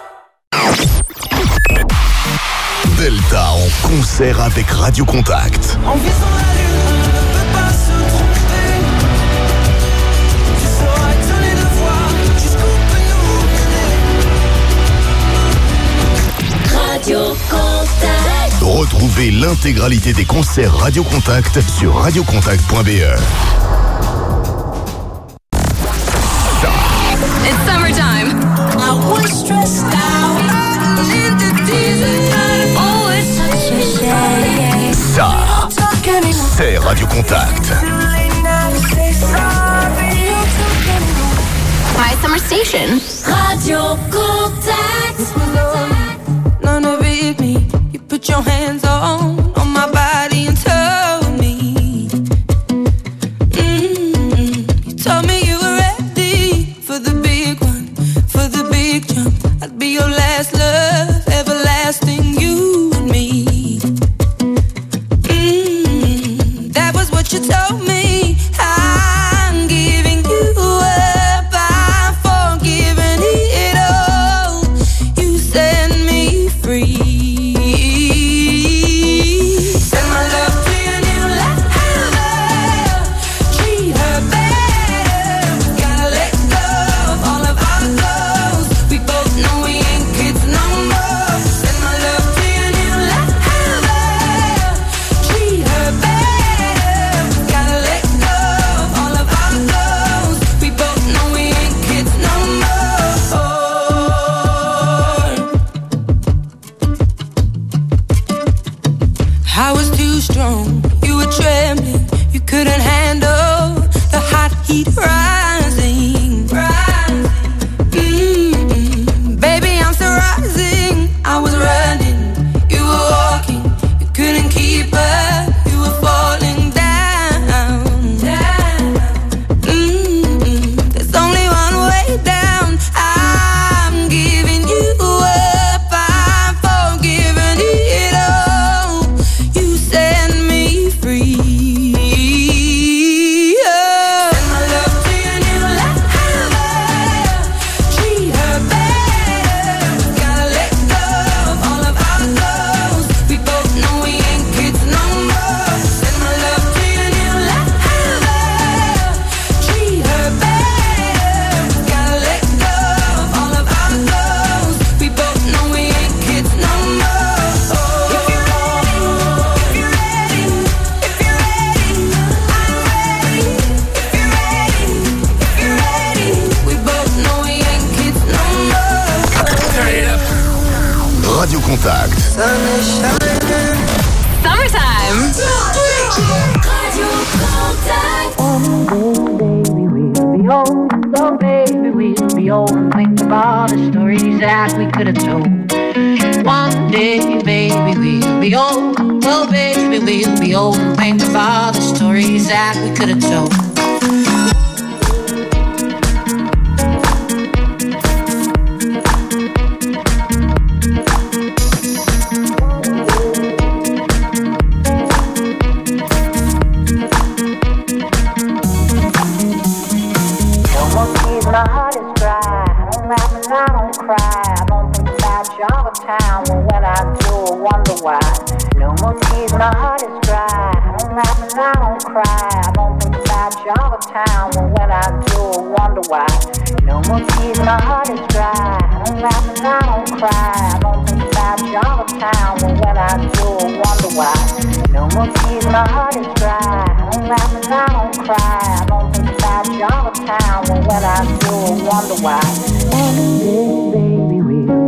Delta en concert avec Radio Contact. En Radio Contact. Retrouvez l'intégralité des concerts Radio Contact sur radiocontact.be. It's summertime. I was stressed out. In the desert. Oh, it's such a shame. Ça, c'est Radio Contact. My summer station. Radio Contact. Hands on on my body and told me. Mm, You told me you were ready for the big one, for the big jump. I'd be your old and think about the stories that we could have told. Don't cry. I don't think about you all the time. Well, when I do, I wonder why. No more tears, my heart is dry. I don't laugh and I don't cry. I don't think about you all the time. Well, when I do, I wonder why. No more tears, my heart is dry. I don't laugh and I don't cry. I don't think about you all the time. Well, when I do, I wonder why.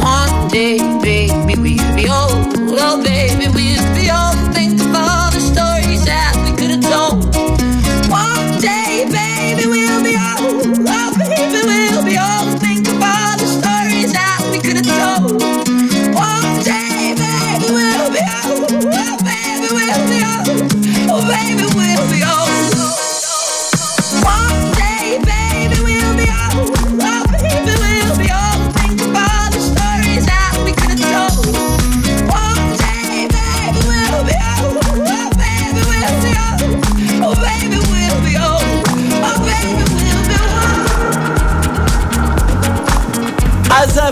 One day, baby, we'll be old. Oh, baby, we'll be old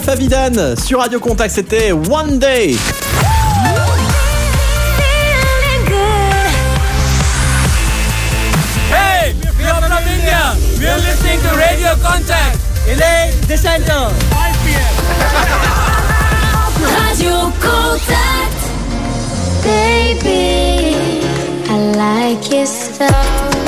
old. Azaf Avidan sur Radio Contact, c'était One Day. Hey, we are from India. We are listening to Radio Contact. LA, the center. 5 p.m. Radio Contact. Baby, I like your stuff.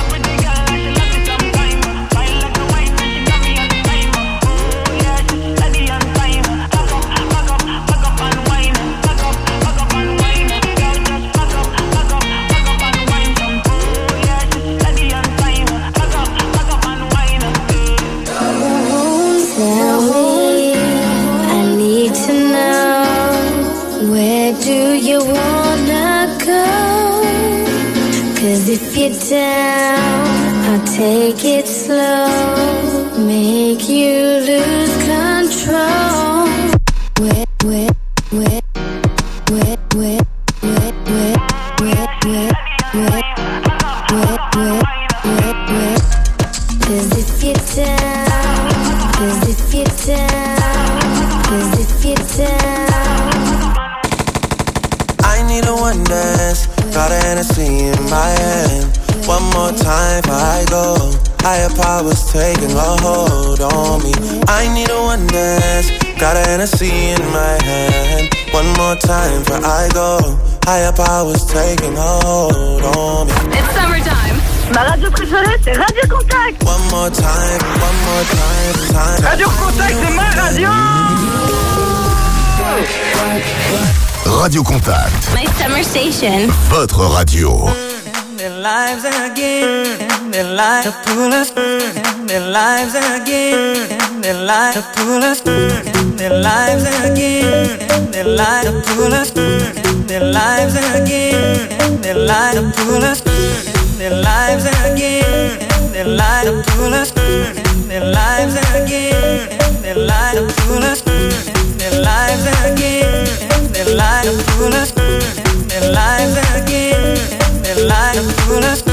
down. I take it slow, make you lose control. Where, where, where, where, where, where, where, where, where, where, where, where, where, where. Cause if you're down, cause if you're down, cause if you're down. I need a one dance, got a Hennessy in my hand. One more time before I go. Higher powers taking a hold on me. I need a one dance. Got a Hennessy in my hand. One more time before I go. Higher powers taking a hold on me. It's summertime. Ma radio préférée, c'est Radio Contact. One more time, one more time, time. Radio Contact, c'est ma radio. Radio Contact, My summer station. votre radio. Their lives again, their lives to pull us, their lives again, their lives to pull us, their lives again, their lives to pull us, their lives again, their lives to pull us, their lives again, their lives to pull us, their lives again, their lives to pull us, their lives again, their lives to pull us, their lives life. Full of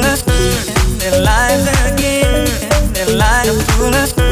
pull us, their lives again, their lives to pull us,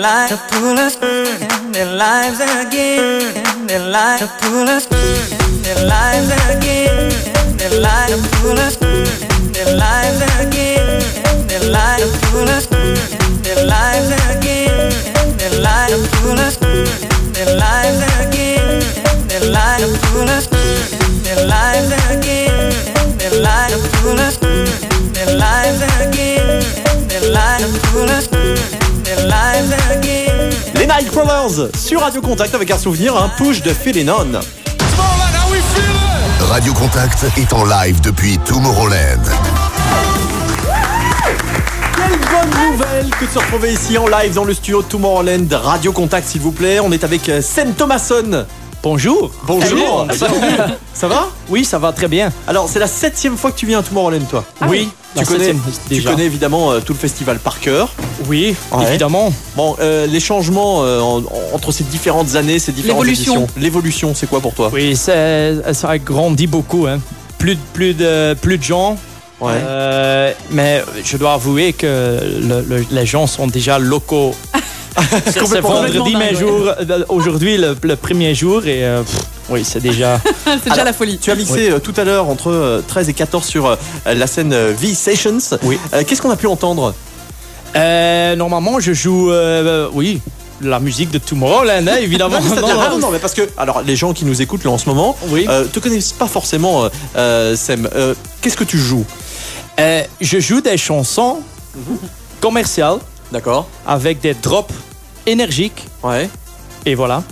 like to pull us in their lives again. They like to pull us in their lives again. They like to pull us in their lives again. They like to pull us in their lives again. They like to pull us in their lives again. They like to pull us in their lives again. They like to pull us in their lives again. They like to pull us. in Les Night sur Radio Contact avec un souvenir, un push de Phil Lennon. Radio Contact est en live depuis Tomorrowland. Quelle bonne nouvelle que de se retrouver ici en live dans le studio Tomorrowland Radio Contact s'il vous plaît. On est avec euh, Sam Thomasson. Bonjour. Bonjour. Ça va Oui, ça va très bien. Alors c'est la septième fois que tu viens à Tomorrowland toi. oui, Tu la connais, septième, tu connais évidemment euh, tout le festival par cœur. Oui, Ouais. évidemment. Bon, euh, les changements euh, en- entre ces différentes années, ces différentes L'évolution. éditions. L'évolution, c'est quoi pour toi? Oui, ça, ça a grandi beaucoup. Hein. Plus, de- plus, de, plus de gens. Ouais. Euh, mais je dois avouer que le- le- les gens sont déjà locaux. C'est- vendredi, mais jour, euh, aujourd'hui, le, le premier jour. Et euh, pff, oui, c'est déjà. c'est déjà la folie. Tu as mixé Oui. euh, tout à l'heure entre euh, 13 et 14 sur la scène euh, V-Sessions. Oui. Qu'est-ce qu'on a pu entendre? Euh, normalement, je joue. euh, oui. la musique de Tomorrowland, hein, évidemment. Non, Non, non, non, mais parce que alors les gens qui nous écoutent là en ce moment, euh, te connaissent pas forcément, euh, Sam. Euh, Qu'est-ce que tu joues? Je joue des chansons commerciales. D'accord. Avec des drops énergiques. Ouais. Et voilà.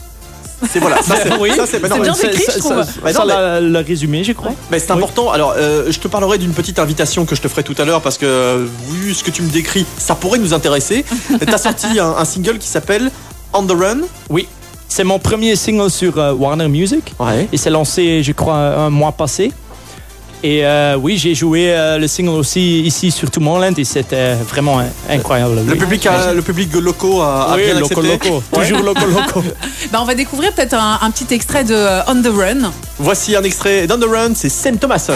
C'est voilà, ça c'est oui. ça, c'est- bah non, mais- ça- ça- l'a- le résumé, je crois. Mais c'est important. Alors, euh, je te parlerai d'une petite invitation que je te ferai tout à l'heure parce que, euh, vu ce que tu me décris, ça pourrait nous intéresser. tu as sorti un, un single qui s'appelle On the Run. Oui. C'est mon premier single sur euh, Warner Music. Et c'est lancé, je crois, un mois passé. Et euh, oui, j'ai joué euh, le single aussi ici sur Tomorrowland et c'était vraiment euh, incroyable. Le oui. public, a- le public loco a, a Oui, bien loco, accepté. loco. Toujours loco, loco. Bah, on va découvrir peut-être un, un petit extrait de euh, On the Run. Voici un extrait d'On the Run, c'est Sam Thomason.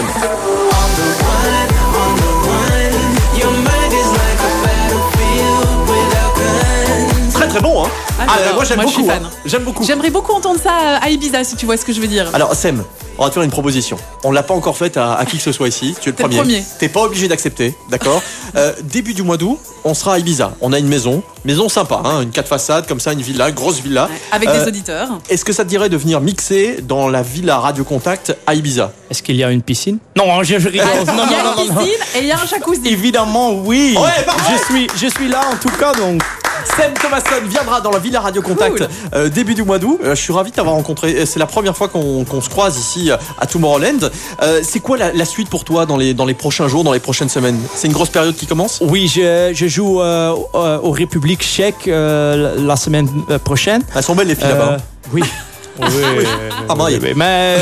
Très très bon, hein Ah, j'adore. Moi j'aime beaucoup. hein. J'aime beaucoup. J'aimerais beaucoup entendre ça euh, à Ibiza, si tu vois ce que je veux dire. Alors Sam, on va te faire une proposition. On l'a pas encore faite à, à qui que ce soit ici. Tu es le premier. premier. T'es pas obligé d'accepter, d'accord Euh, Début du mois d'août, on sera à Ibiza. On a une maison, maison sympa, hein, une quatre façades comme ça, une villa, grosse villa. Avec Euh, des auditeurs. Est-ce que ça te dirait de venir mixer dans la villa Radio Contact à Ibiza? Est-ce qu'il y a une piscine? Non, je, je rigole. Non, non, Il y a une piscine et il y a un jacuzzi. Évidemment, oui. Ouais, parfait. je suis, je suis là en tout cas, donc. Sam Thomason viendra dans la Villa Radio Contact euh, début du mois d'août. Euh, je suis ravi de t'avoir rencontré. C'est la première fois qu'on se croise ici euh, à Tomorrowland. Euh, c'est quoi la, la suite pour toi dans les, dans les prochains jours, dans les prochaines semaines? C'est une grosse période qui commence? Oui, je, je joue au République tchèque la semaine prochaine. Elles sont belles les filles là-bas. Oui. oui. Ah, bah, oui, oui, Mais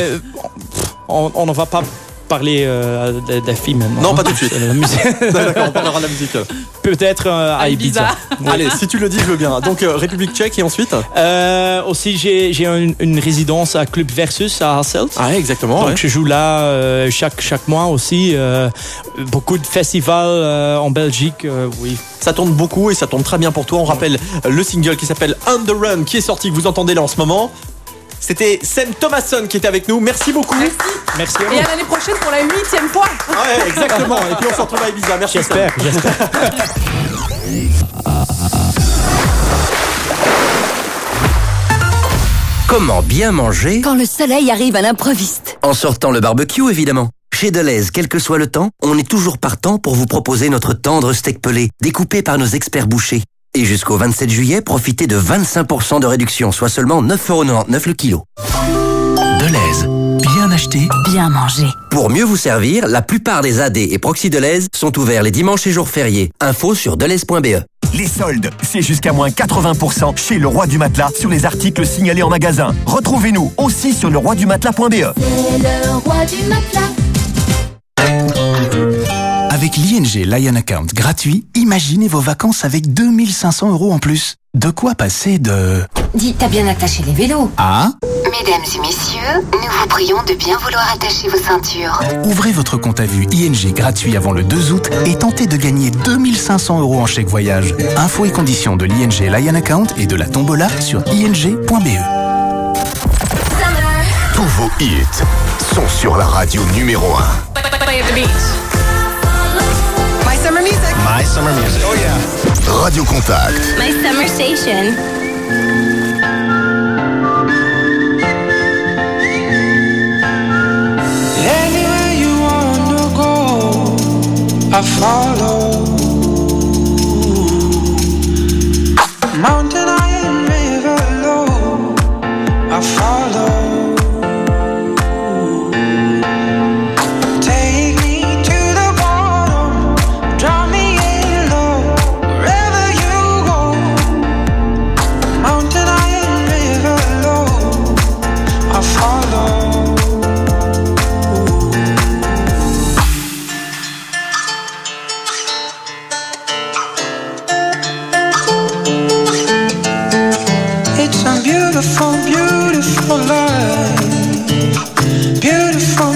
on on ne va pas parler euh, des, des films maintenant. Non, pas tout de suite. C'est la musique. D'accord, on parlera de la musique. Peut-être euh, à Ibiza. Allez, si tu le dis, je veux bien. Donc, euh, République tchèque et ensuite Euh, aussi, j'ai une, une résidence à Club Versus à Hasselt. Ah, exactement. Donc, ouais. je joue là euh, chaque, chaque mois aussi. euh, beaucoup de festivals euh, en Belgique, euh, oui. Ça tourne beaucoup et ça tourne très bien pour toi. On rappelle euh, le single qui s'appelle On the Run qui est sorti, que vous entendez là en ce moment. C'était Sam Thomason qui était avec nous. Merci beaucoup. Merci Et à l'année prochaine pour la huitième fois. Ouais, exactement. Et puis on se retrouve à Ibiza. Merci. J'espère, Sam. j'espère. Comment bien manger Quand le soleil arrive à l'improviste. En sortant le barbecue, évidemment. Chez Deleuze, quel que soit le temps, on est toujours partant pour vous proposer notre tendre steak pelé, découpé par nos experts bouchers. Et jusqu'au 27 juillet, profitez de 25% de réduction, soit seulement 9,99€ le kilo. Deleuze, bien acheté, Bien manger. Pour mieux vous servir, la plupart des AD et proxy Deleuze sont ouverts les dimanches et jours fériés. Info sur deleuze.be. Les soldes, c'est jusqu'à moins 80% chez Le Roi du Matelas sur les articles signalés en magasin. Retrouvez-nous aussi sur leroidumatela.be. C'est le roi du matelas. Avec l'ING Lion Account gratuit, imaginez vos vacances avec 2500 euros en plus. De quoi passer de... Dis, t'as bien attaché les vélos. Ah Mesdames et messieurs, nous vous prions de bien vouloir attacher vos ceintures. Ouvrez votre compte à vue ING gratuit avant le 2 août et tentez de gagner 2500 euros en chèque voyage. Infos et conditions de l'ING Lion Account et de la tombola sur ing.be. Tous vos hits sont sur la radio numéro 1. My summer music. My Summer Music. Oh yeah. Radio Contact. My summer station. Anywhere you wanna go, I follow. Mountain high and river low, I follow. Beautiful life. Beautiful,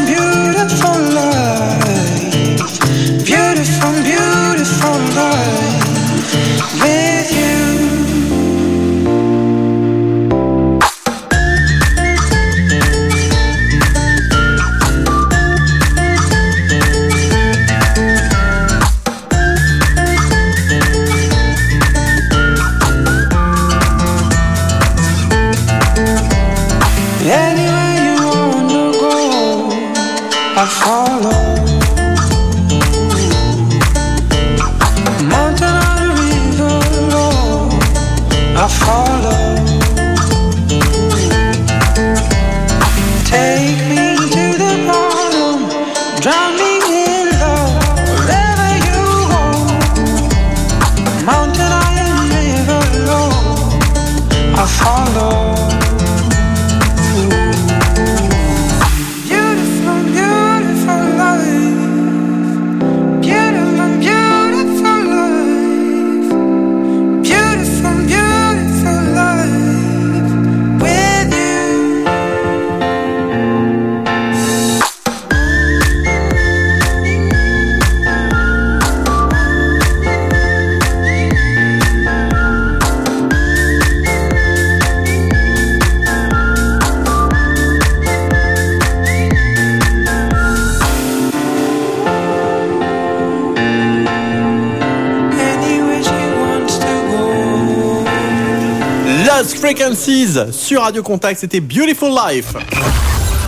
Frequencies sur Radio Contact, c'était Beautiful Life.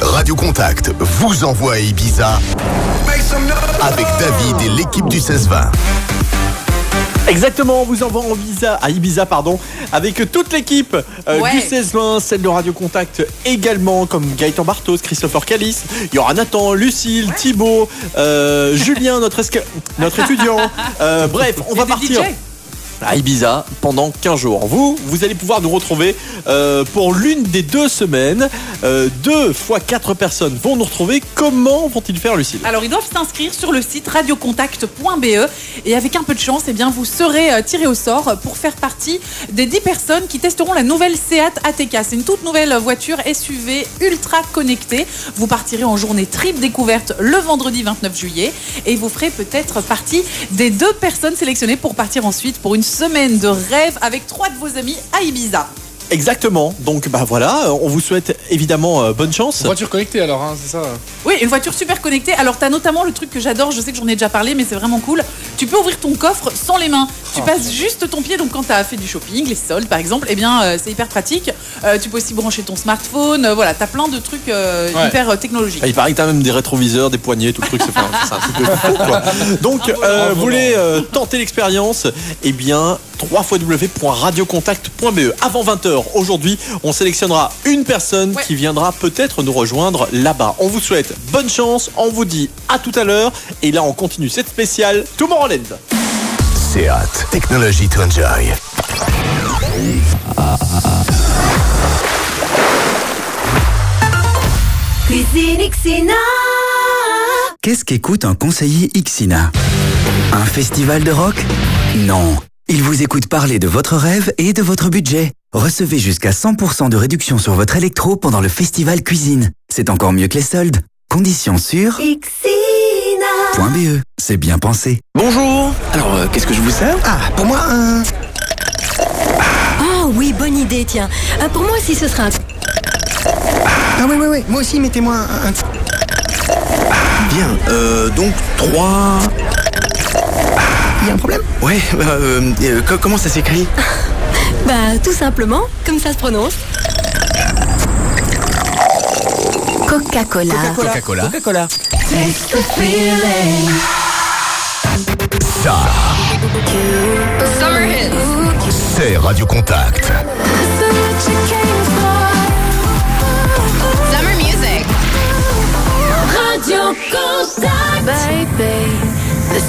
Radio Contact vous envoie à Ibiza avec David et l'équipe du 16-20. Exactement, on vous envoie en visa à Ibiza, pardon, avec toute l'équipe euh, Ouais. du 16-20, celle de Radio Contact également, comme Gaëtan Bartos, Christopher Callis. Il y aura Nathan, Lucille, Thibaut, euh, Julien, notre, esca- notre étudiant. Euh, bref, on va partir. DJ. À Ibiza pendant 15 jours. Vous, vous allez pouvoir nous retrouver euh, pour l'une des deux semaines. Euh, deux fois quatre personnes vont nous retrouver. Comment vont-ils faire, Lucille? Alors, ils doivent s'inscrire sur le site radiocontact.be et avec un peu de chance, eh bien, vous serez euh, tiré au sort pour faire partie des 10 personnes qui testeront la nouvelle Seat ATK. C'est une toute nouvelle voiture SUV ultra connectée. Vous partirez en journée trip découverte le vendredi 29 juillet et vous ferez peut-être partie des deux personnes sélectionnées pour partir ensuite pour une semaine de rêve avec trois de vos amis à Ibiza. Exactement. Donc, bah voilà, euh, on vous souhaite évidemment euh, bonne chance. Voiture connectée alors, hein, c'est ça Oui, une voiture super connectée. Alors, tu as notamment le truc que j'adore, je sais que j'en ai déjà parlé, mais c'est vraiment cool. Tu peux ouvrir ton coffre sans les mains. Tu Ah. passes juste ton pied, donc quand tu as fait du shopping, les soldes par exemple, eh bien, euh, c'est hyper pratique. Euh, tu peux aussi brancher ton smartphone. euh, voilà, tu as plein de trucs euh, Ouais. hyper euh, technologiques. Ah, Il paraît que t'as même des rétroviseurs, des poignées, tout le truc. C'est enfin, c'est un truc de fou, quoi. Donc, euh, vous voulez euh, tenter l'expérience Eh bien, www.radiocontact.be. Avant 20h, aujourd'hui, on sélectionnera une personne qui viendra peut-être nous rejoindre là-bas. On vous souhaite bonne chance. On vous dit à tout à l'heure. Et là, on continue cette spéciale Tomorrowland. Seat, technology to enjoy. Cuisine Xina. Qu'est-ce qu'écoute un conseiller Ixina? Un festival de rock? Non. Il vous écoute parler de votre rêve et de votre budget. Recevez jusqu'à 100% de réduction sur votre électro pendant le festival cuisine. C'est encore mieux que les soldes. Conditions sur Xina. .be. C'est bien pensé. Bonjour. Alors, euh, qu'est-ce que je vous sers? Ah, pour moi, un. Ah oui, bonne idée, tiens. Euh, pour moi aussi, ce sera un... Ah oui, oui, oui. Moi aussi, mettez-moi un. un- Bien. Euh, donc, trois. Il y a un problème? Ouais. Euh, euh, co- comment ça s'écrit? Bah, tout simplement, comme ça se prononce. Coca-Cola. Coca-Cola. Coca-Cola. Ça, Summer hits. c'est Radio Contact. Summer music. Radio Contact. Baby,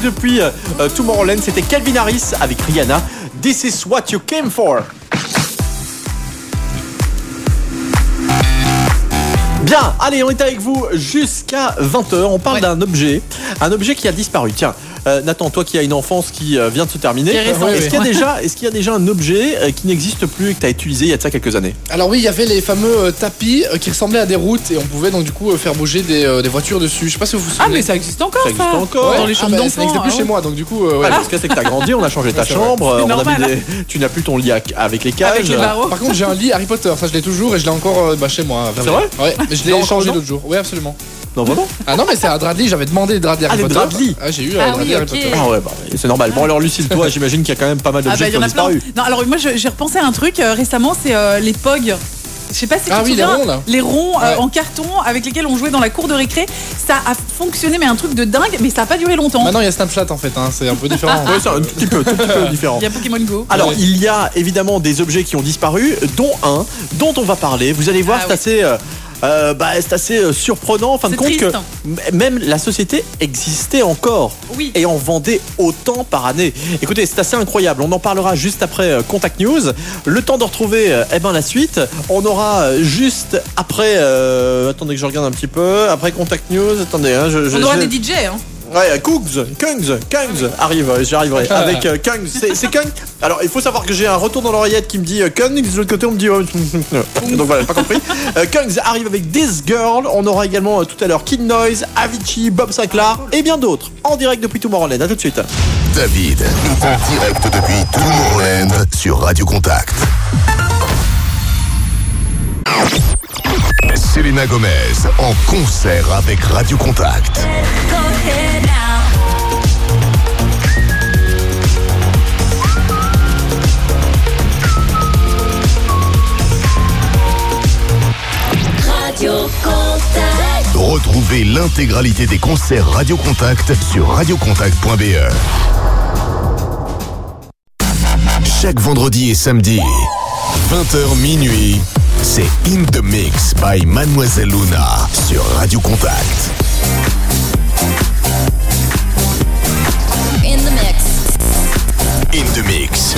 Direct depuis euh, euh, Tomorrowland. C'était Calvin Harris avec Rihanna. This is what you came for. Bien, allez, on est avec vous jusqu'à 20h. On parle d'un objet, un objet qui a disparu. Tiens, euh, Nathan, toi qui as une enfance qui euh, vient de se terminer, récente. est-ce qu'il y, a déjà- est-ce qu'il y a déjà un objet euh, qui n'existe plus et que tu as utilisé il y a de ça quelques années? Alors oui, il y avait les fameux euh, tapis euh, qui ressemblaient à des routes et on pouvait donc du coup euh, faire bouger des, euh, des voitures dessus. Je sais pas si vous vous souvenez. Ah, mais ça existe encore, Ça existe encore. Dans les Ah, chambres bah, d'enfants. Ça n'existe plus ah chez moi, donc du coup. euh, ouais. Ouais, parce que c'est que t'as grandi, on a changé ta chambre, C'est on a mis normal. des- tu n'as plus ton lit à- avec les cages. Avec les barreaux. Par contre, j'ai un lit Harry Potter, ça je l'ai toujours et je l'ai encore euh, bah, chez moi. C'est vrai? Ouais, mais je l'ai changé l'autre jour. Oui, absolument. Non, vraiment Ah non, mais c'est un drap de lit, j'avais demandé draps de Harry Ah, Potter. lit Ah, j'ai eu Ah un drap de oui, lit Harry. Potter. Ah ouais, bah, c'est normal. Bon, alors Lucille, toi, j'imagine qu'il y a quand même pas mal Ah d'objets bah il y qui en ont disparu. Non alors moi je- j'ai repensé à un truc euh, récemment, c'est euh, les POG. Je sais pas si tu Ah te oui, les ronds, là. les ronds euh, Ouais. en carton avec lesquels on jouait dans la cour de récré. Ça a fonctionné mais un truc de dingue, mais ça a pas duré longtemps. Maintenant, il y a Snapchat en fait, hein, c'est un peu différent. Ouais, c'est un tout petit peu, tout petit peu différent. Il y a Pokémon Go. Alors, Ouais. il y a évidemment des objets qui ont disparu, dont un dont on va parler. Vous allez voir, Ah c'est oui. assez, euh, euh, bah, c'est assez euh, surprenant en fin de compte triste. que m- même la société existait encore Oui. et en vendait autant par année. Écoutez, c'est assez incroyable. On en parlera juste après euh, Contact News. Le temps de retrouver euh, eh ben, la suite. On aura juste après. euh, attendez que je regarde un petit peu. Après Contact News. Attendez, hein, je, je- On aura je- des DJ hein. Ouais, Kungs, Kungs, Kungs arrive, euh, j'y arriverai. Avec euh, Kungs, c'est c'est Kung. Alors, il faut savoir que j'ai un retour dans l'oreillette qui me dit euh, Kungs, de l'autre côté on me dit. euh, Donc voilà, j'ai pas compris. Euh, Kungs arrive avec This Girl. On aura également euh, tout à l'heure Kid Noise, Avicii, Bob Sinclair et bien d'autres. En direct depuis Tomorrowland. À tout de suite. David est en direct depuis Tomorrowland sur Radio Contact. Selena Gomez en concert avec Radio Contact. Retrouvez l'intégralité des concerts Radio Contact sur radiocontact.be. Chaque vendredi et samedi, 20h minuit, c'est In the Mix by Mademoiselle Luna sur Radio Contact. In the Mix.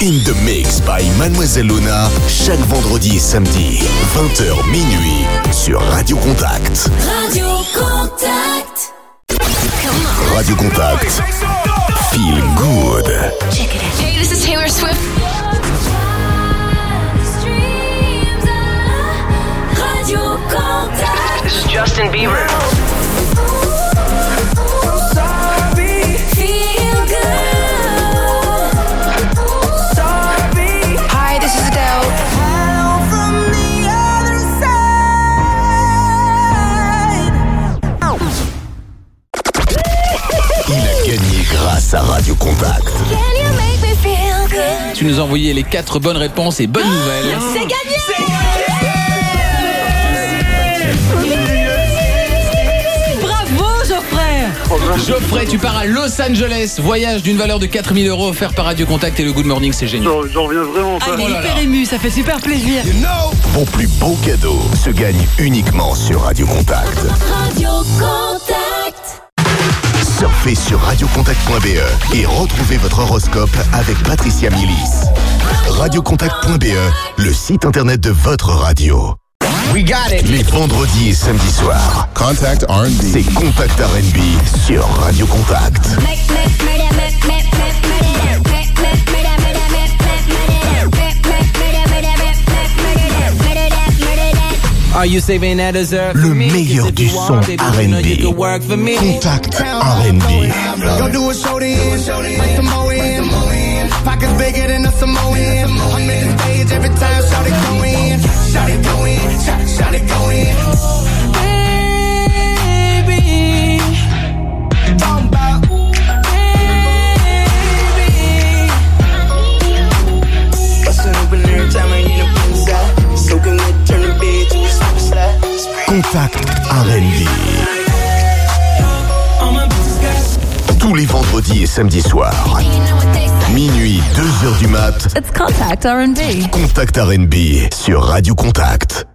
In the Mix by Mademoiselle Luna, chaque vendredi et samedi, 20h minuit, sur Radio Contact. Radio Contact. Radio Contact. Feel good. Hey, this is Taylor Swift. Radio Contact. This is Justin Bieber. Grâce à Radio Contact. Can you make me feel good? Tu nous as envoyé les quatre bonnes réponses et bonnes nouvelles. C'est gagné! Bravo Geoffrey Geoffrey, tu pars à Los Angeles. Voyage d'une valeur de 4000 euros offert par Radio Contact et le Good Morning, c'est génial. J'en reviens vraiment Ah, il est Oh hyper ému, ça fait super plaisir. Mon plus beau cadeau se gagne uniquement sur Radio Contact. Radio Contact surfez sur radiocontact.be et retrouvez votre horoscope avec Patricia Milis. Radiocontact.be, le site internet de votre radio. We got it. Les vendredis et samedis soirs. Contact R&B. C'est Contact R&B sur Radio Contact. Are you saving that dessert? Le meilleur du son R&B. Contact R&B. Go do a show then. Make some more in. Pockets bigger than a Samoan. I'm in the stage every time. Shout it go in. Shout it go in. Shout it go in. Contact RB. Tous les vendredis et samedis soirs. Minuit, 2h du mat. It's Contact RB. Contact RB sur Radio Contact.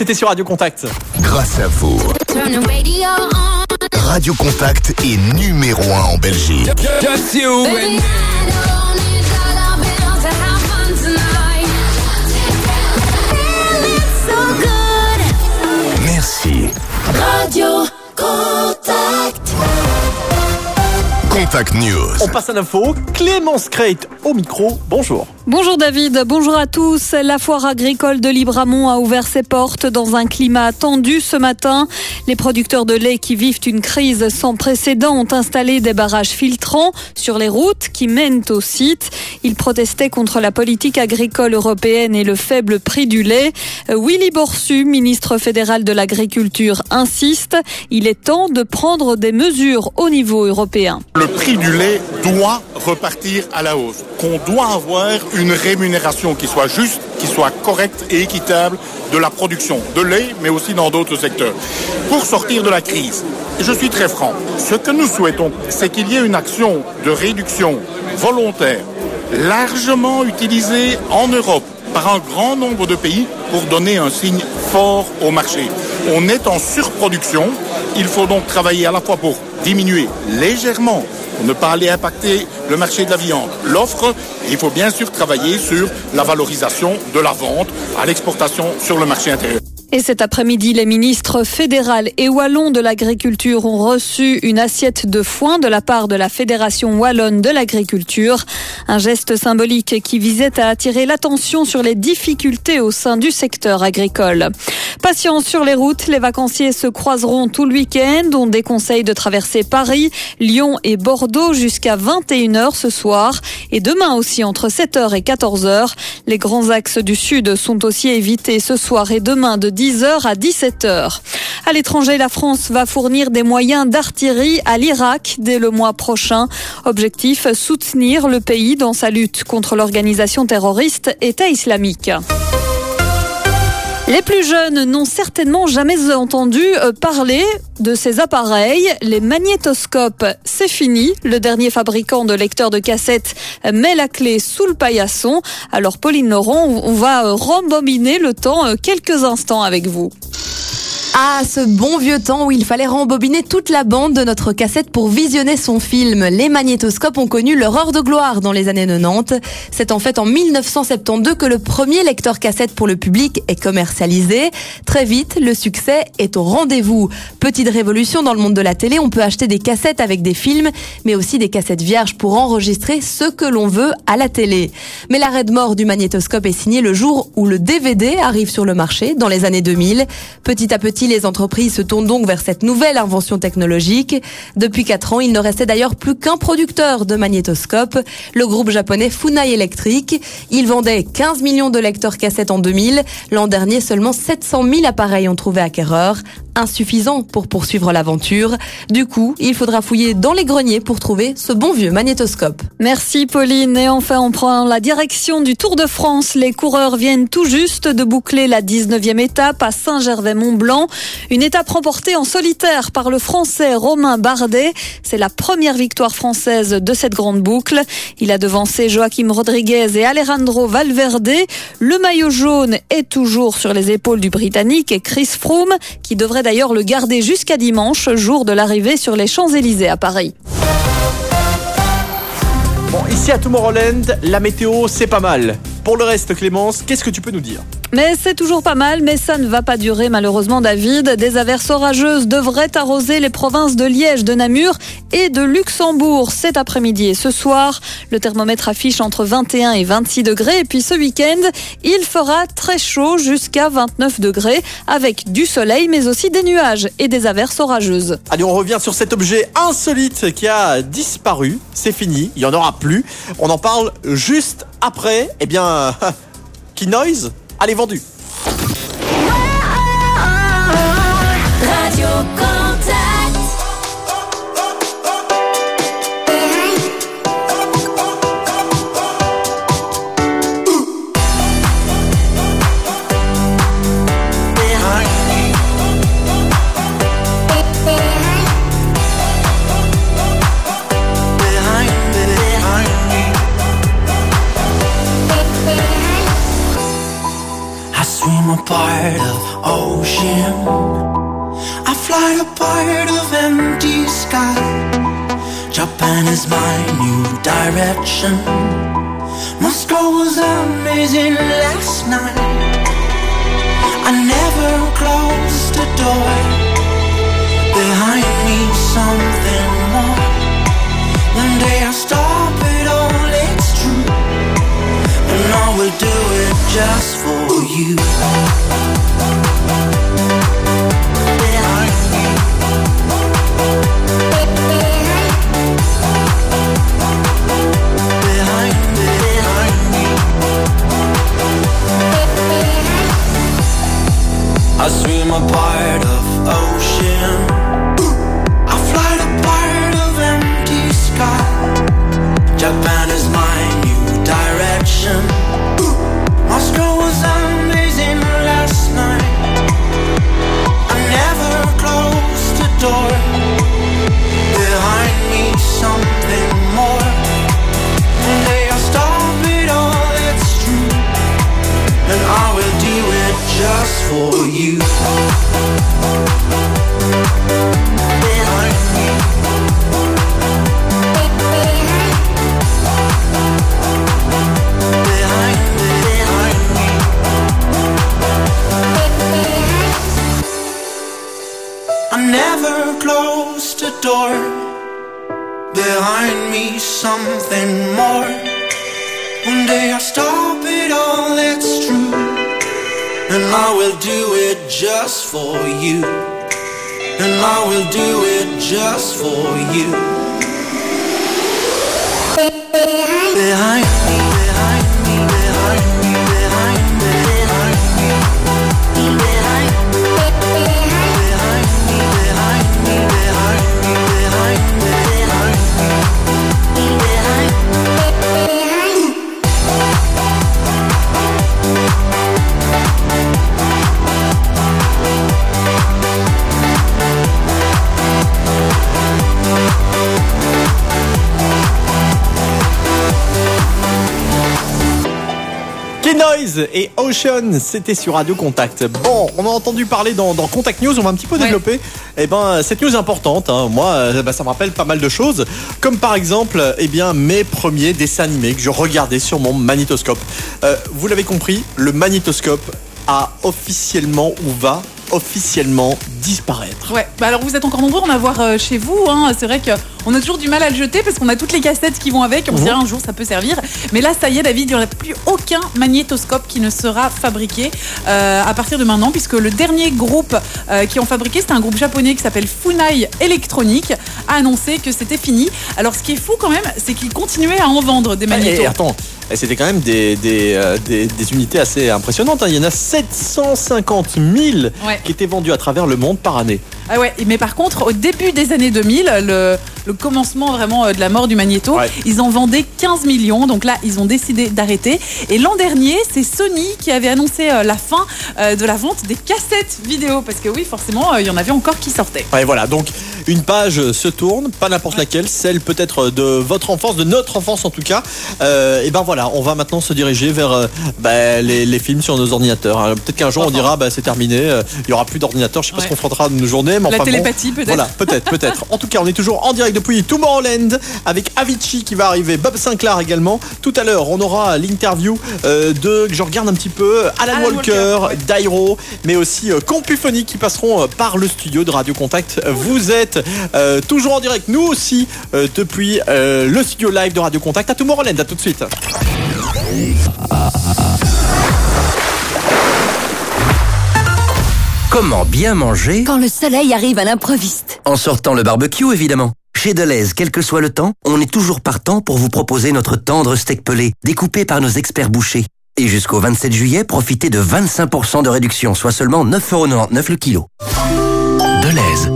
c'était sur Radio Contact. Grâce à vous. Radio Contact est numéro 1 en Belgique. Merci. Radio Contact. Contact News. On passe à l'info. Clémence Crate au micro. Bonjour. Bonjour David, bonjour à tous. La foire agricole de Libramont a ouvert ses portes dans un climat tendu ce matin. Les producteurs de lait qui vivent une crise sans précédent ont installé des barrages filtrants sur les routes qui mènent au site. Ils protestaient contre la politique agricole européenne et le faible prix du lait. Willy Borsu, ministre fédéral de l'Agriculture, insiste. Il est temps de prendre des mesures au niveau européen. Le prix du lait doit repartir à la hausse qu'on doit avoir une rémunération qui soit juste, qui soit correcte et équitable de la production de lait, mais aussi dans d'autres secteurs. Pour sortir de la crise, je suis très franc, ce que nous souhaitons, c'est qu'il y ait une action de réduction volontaire, largement utilisée en Europe par un grand nombre de pays pour donner un signe fort au marché. On est en surproduction, il faut donc travailler à la fois pour diminuer légèrement pour ne pas aller impacter le marché de la viande, l'offre, il faut bien sûr travailler sur la valorisation de la vente à l'exportation sur le marché intérieur. Et cet après-midi, les ministres fédéral et wallons de l'agriculture ont reçu une assiette de foin de la part de la Fédération wallonne de l'agriculture. Un geste symbolique qui visait à attirer l'attention sur les difficultés au sein du secteur agricole. Patience sur les routes, les vacanciers se croiseront tout le week-end. On déconseille de traverser Paris, Lyon et Bordeaux jusqu'à 21h ce soir et demain aussi entre 7h et 14h. Les grands axes du sud sont aussi évités ce soir et demain de 10h à 17h. À l'étranger, la France va fournir des moyens d'artillerie à l'Irak dès le mois prochain. Objectif, soutenir le pays dans sa lutte contre l'organisation terroriste État islamique. Les plus jeunes n'ont certainement jamais entendu euh, parler de ces appareils. Les magnétoscopes, c'est fini. Le dernier fabricant de lecteurs de cassettes met la clé sous le paillasson. Alors Pauline Laurent, on va rembobiner le temps euh, quelques instants avec vous. Ah, ce bon vieux temps où il fallait rembobiner toute la bande de notre cassette pour visionner son film. Les magnétoscopes ont connu leur heure de gloire dans les années 90. C'est en fait en 1972 que le premier lecteur cassette pour le public est commercialisé. Très vite, le succès est au rendez-vous. Petite révolution dans le monde de la télé, on peut acheter des cassettes avec des films, mais aussi des cassettes vierges pour enregistrer ce que l'on veut à la télé. Mais l'arrêt de mort du magnétoscope est signé le jour où le DVD arrive sur le marché, dans les années 2000. Petit à petit, les entreprises se tournent donc vers cette nouvelle invention technologique. Depuis 4 ans, il ne restait d'ailleurs plus qu'un producteur de magnétoscopes, le groupe japonais Funai Electric. Il vendait 15 millions de lecteurs cassettes en 2000. L'an dernier, seulement 700 000 appareils ont trouvé acquéreur. Insuffisant pour poursuivre l'aventure. Du coup, il faudra fouiller dans les greniers pour trouver ce bon vieux magnétoscope. Merci Pauline. Et enfin, on prend la direction du Tour de France. Les coureurs viennent tout juste de boucler la 19e étape à Saint-Gervais-Mont-Blanc. Une étape remportée en solitaire par le Français Romain Bardet. C'est la première victoire française de cette grande boucle. Il a devancé Joaquim Rodriguez et Alejandro Valverde. Le maillot jaune est toujours sur les épaules du Britannique Chris Froome, qui devrait d'ailleurs le garder jusqu'à dimanche, jour de l'arrivée sur les Champs-Élysées à Paris. Bon, ici à Tomorrowland, la météo, c'est pas mal. Pour le reste, Clémence, qu'est-ce que tu peux nous dire? Mais c'est toujours pas mal, mais ça ne va pas durer malheureusement David. Des averses orageuses devraient arroser les provinces de Liège, de Namur et de Luxembourg cet après-midi et ce soir. Le thermomètre affiche entre 21 et 26 degrés et puis ce week-end, il fera très chaud jusqu'à 29 degrés avec du soleil mais aussi des nuages et des averses orageuses. Allez, on revient sur cet objet insolite qui a disparu. C'est fini, il y en aura plus. On en parle juste après. Eh bien, Key Noise, allez vendu. Ocean. I fly a part of empty sky. Japan is my new direction. Moscow was amazing last night. I never closed the door. Behind me, something more. One day I'll stop it all, it's true. And I will do it just for you. I swim a part of ocean. For you. Behind me. Behind me. I never closed the door. Behind me, something more. One day I'll stop it all, it's true. And I will do it just for you. And I will do it just for you. Behind me, Noise et Ocean, c'était sur Radio Contact. Bon, on a entendu parler dans, dans Contact News, on va un petit peu développer. Eh ben, cette news importante. hein. Moi, euh, bah, ça me rappelle pas mal de choses, comme par exemple, eh bien, mes premiers dessins animés que je regardais sur mon magnétoscope. Euh, vous l'avez compris, le magnétoscope a officiellement ou va officiellement disparaître. Ouais, bah alors vous êtes encore nombreux à en avoir euh, chez vous. Hein. C'est vrai qu'on a toujours du mal à le jeter parce qu'on a toutes les cassettes qui vont avec. On se dit un jour ça peut servir. Mais là, ça y est, David, il n'y aura plus aucun magnétoscope qui ne sera fabriqué euh, à partir de maintenant, puisque le dernier groupe euh, qui ont fabriqué, c'était un groupe japonais qui s'appelle Funai Electronic, a annoncé que c'était fini. Alors ce qui est fou quand même, c'est qu'ils continuaient à en vendre des magnétos. Et attends, et c'était quand même des, des, euh, des- des unités assez impressionnantes. hein. Il y en a 750 000 Ouais. qui étaient vendus à travers le monde par année. Ah ouais, mais par contre, au début des années 2000, le, le commencement vraiment euh, de la mort du magnéto, ils en vendaient 15 millions. Donc là, ils ont décidé d'arrêter. Et l'an dernier, c'est Sony qui avait annoncé euh, la fin euh, de la vente des cassettes vidéo. Parce que oui, forcément, euh, il y en avait encore qui sortaient. Ouais, voilà, donc une page se tourne, pas n'importe laquelle, celle peut-être de votre enfance, de notre enfance en tout cas. Euh, et ben voilà, on va maintenant se diriger vers euh, bah, les, les films sur nos ordinateurs. hein. Peut-être qu'un jour on dira bah, c'est terminé, euh, il y aura plus d'ordinateurs, je sais pas ce qu'on fera de nos journées. Mais La enfin bon, télépathie, peut-être. Voilà, peut-être, peut-être. En tout cas, on est toujours en direct depuis Tomorrowland avec Avicii qui va arriver, Bob Sinclair également. Tout à l'heure, on aura l'interview euh, de, que je regarde un petit peu, Alan, Alan Walker, Walker, Dairo, mais aussi euh, qui passeront euh, par le studio de Radio Contact. Vous êtes euh, toujours en direct, nous aussi, euh, depuis euh, le studio live de Radio Contact à Tomorrowland. À tout de suite. Comment bien manger Quand le soleil arrive à l'improviste. En sortant le barbecue, évidemment. Chez Deleuze, quel que soit le temps, on est toujours partant pour vous proposer notre tendre steak pelé, découpé par nos experts bouchers. Et jusqu'au 27 juillet, profitez de 25% de réduction, soit seulement 9,99€ le kilo. Deleuze,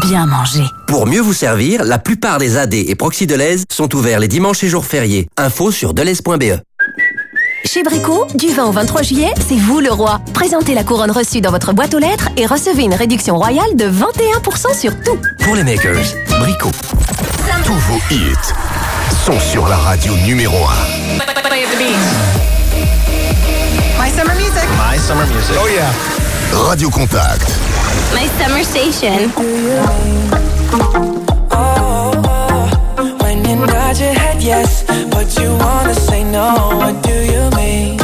bien mangé. Pour mieux vous servir, la plupart des AD et Proxy Deleuze sont ouverts les dimanches et jours fériés. Info sur deleuze.be. Chez Brico, du 20 au 23 juillet, c'est vous le roi. Présentez la couronne reçue dans votre boîte aux lettres et recevez une réduction royale de 21% sur tout. Pour les makers, Brico. Tous vos hits sont sur la radio numéro 1. My summer music. My Summer Music. Oh yeah. Radio Contact. My summer station. Oh, oh, oh. When you nod your head yes, but you wanna say no, what do you mean?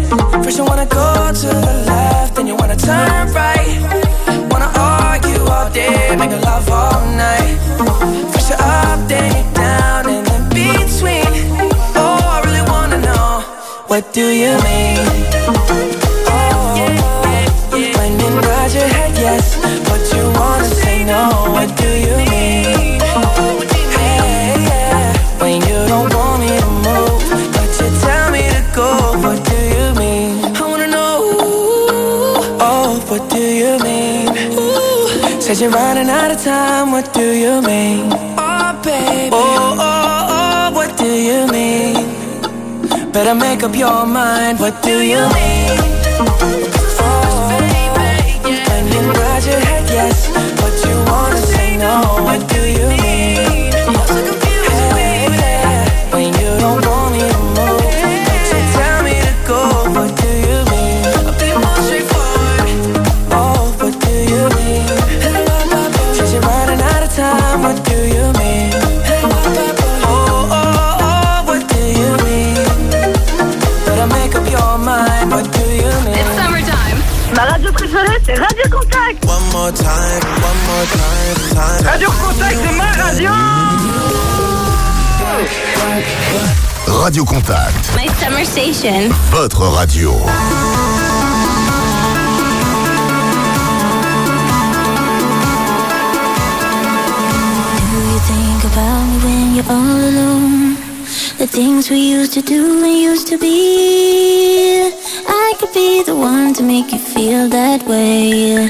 First, you wanna go to the left, then you wanna turn right. Wanna argue all day, make love all night. First, you're up, then you're down, and in between. Oh, I really wanna know, what do you mean? Said you're running out of time, what do you mean? Oh, baby, oh, oh, oh, what do you mean? Better make up your mind, what do you mean? Oh, when you nod your head yes, but you wanna say no, what do more time, one more time, time. Radio Contact, c'est ma radio. Radio Contact, My summer station. votre radio. Do you think about me when you're all alone? The things we used to do and used to be. I could be the one to make you feel that way.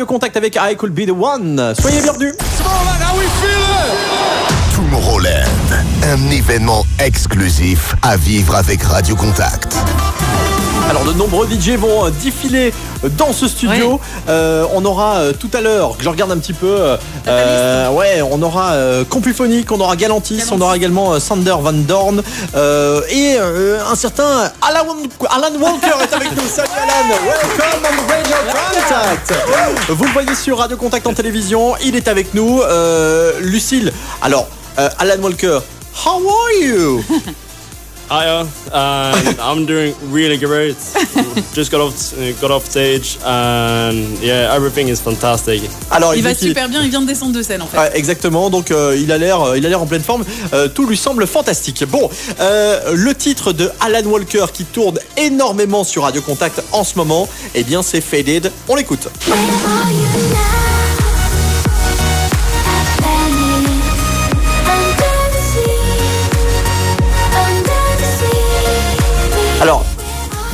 Radio Contact avec I Could Be The One. Soyez bienvenus. Tomorrowland, un événement exclusif à vivre avec Radio Contact. Alors de nombreux DJ vont euh, défiler dans ce studio. Euh, on aura euh, tout à l'heure, que je regarde un petit peu, euh, euh, ouais, on aura euh, Compuphonique, on aura Galantis, on aura également euh, Sander Van Dorn euh, et euh, un certain Alan, Alan Walker est avec nous. Salut Alan, welcome on Radio Contact. Vous le voyez sur Radio Contact en télévision, il est avec nous. Euh, Lucille, alors euh, Alan Walker, how are you? Hiya, and I'm doing really great. Just got off uh, got off stage, and yeah, everything is fantastic. Alors, Il va super bien, il vient de descendre de scène en fait. Exactement, donc euh, il a l'air euh, il a l'air en pleine forme, Euh, tout lui semble fantastique. Bon, euh, le titre de Alan Walker qui tourne énormément sur Radio Contact en ce moment, eh bien c'est Faded, on l'écoute.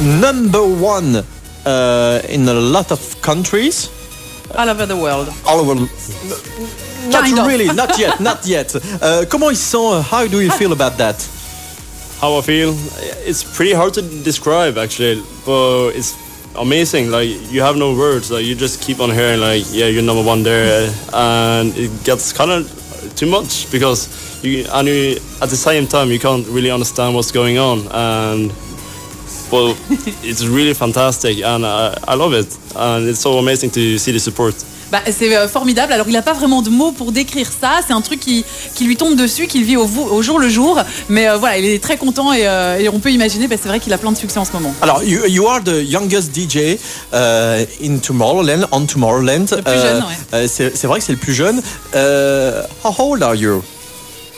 Number one euh, in a lot of countries. All over the world. All over. Not Kind of. really, not yet, not yet. Euh, comment il se sent? Uh, how do you feel about that? How I feel? It's pretty hard to describe actually, but it's amazing. Like you have no words. Like you just keep on hearing like, yeah, you're number one there, and it gets kind of too much because you and you, at the same time you can't really understand what's going on and. Well, it's really fantastic, and I, I love it, and it's so amazing to see the support. Bah, c'est euh, formidable. Alors, il n'a pas vraiment de mots pour décrire ça. C'est un truc qui, qui lui tombe dessus, qu'il vit au, jour le jour. Mais euh, voilà, il est très content et, euh, et on peut imaginer, bah, c'est vrai qu'il a plein de succès en ce moment. Alors, you, you are the youngest DJ euh, in Tomorrowland, on Tomorrowland. Le plus jeune, ouais. c'est, c'est vrai que c'est le plus jeune. Euh, how old are you?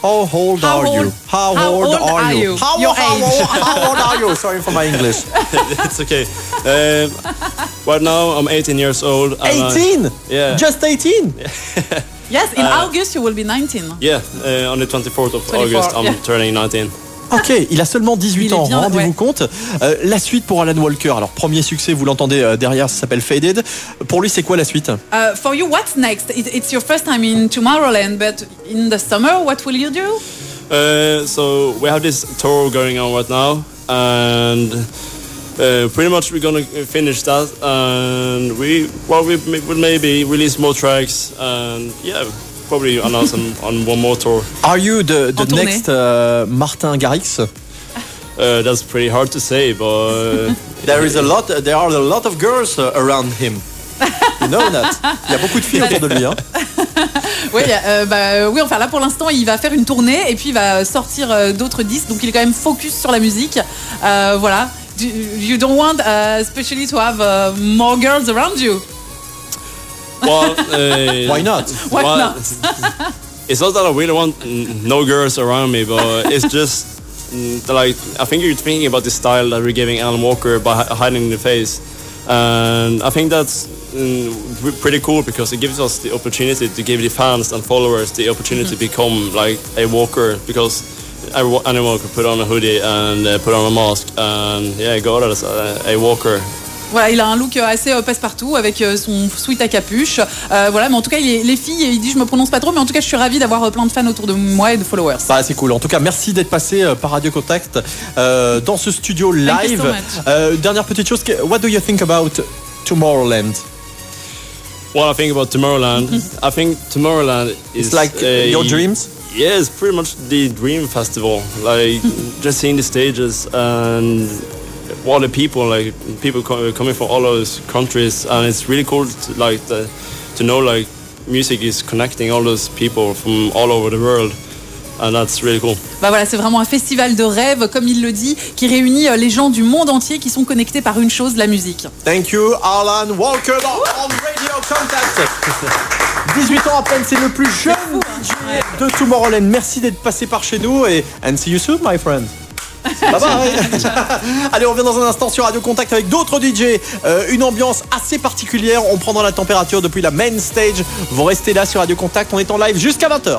How old How are you? How, how old, old are, are you? you? How, Your how, age. how old are you? Sorry for my English. it's okay. Um, right now, I'm 18 years old. and I- 18? yeah. Just 18? Yes, in Uh, August you will be 19. Yeah, uh, on the 24th of 24, August, I'm yeah. turning 19. Ok, il a seulement 18 Il est ans, bien, rendez-vous ouais. compte. Euh, la suite pour Alan Walker. Alors, premier succès, vous l'entendez euh, derrière, ça s'appelle Faded. Pour lui, c'est quoi la suite? Uh, for you, what's next? It, it's your first time in Tomorrowland, but in the summer, what will you do? Uh, so we have this tour going on right now, and uh, pretty much we're gonna finish that, and we well we may- will maybe release more tracks, and yeah, probably announce on, on one more tour. Are you the, the next euh, Martin Garrix? Uh, that's pretty hard to say, but There is a lot, there are a lot of girls uh, around him. You know that. Il y a beaucoup de filles autour de lui. Hein. Oui, euh, bah, oui, enfin là pour l'instant il va faire une tournée et puis il va sortir euh, d'autres disques, donc il est quand même focus sur la musique. Euh, voilà. Do- You don't want, uh, especially to have uh, more girls around you? Well, uh, Why not? Why well, not? it's not that I really want mm, no girls around me, but it's just mm, like I think you're thinking about the style that we're giving Alan Walker by hi- hiding the face, and I think that's mm, pretty cool because it gives us the opportunity to give the fans and followers the opportunity to become like a Walker because. Anyone could put on a hoodie and uh, put on a mask and yeah, go out as a, a walker. Voilà, il a un look euh, assez euh, passe-partout avec euh, son sweat à capuche. Euh, voilà, mais en tout cas, il est- les filles, il dit je me prononce pas trop, mais en tout cas, je suis ravie d'avoir euh, plein de fans autour de moi et de followers. Bah, c'est cool. En tout cas, merci d'être passé euh, par Radio Contact euh, dans ce studio live. so. Euh, dernière petite chose, que- what do you think about Tomorrowland? What I think about Tomorrowland, I think Tomorrowland is It's like a- your dreams? Yeah, it's pretty much the dream festival. Like just seeing the stages and all the people, like people co- coming from all those countries, and it's really cool to, like the, to know like music is connecting all those people from all over the world, and that's really cool. Bah voilà, c'est vraiment un festival de rêve, comme il le dit, qui réunit euh, les gens du monde entier qui sont connectés par une chose, la musique. Thank you, Alan Walker on Radio Contact. 18 ans à peine, c'est le plus jeune DJ de Tomorrowland. Merci d'être passé par chez nous et and see you soon, my friend. Bye bye. Allez, on revient dans un instant sur Radio Contact avec d'autres DJ. Euh, une ambiance assez particulière. On prend dans la température depuis la main stage. Vous restez là sur Radio Contact. On est en live jusqu'à 20h.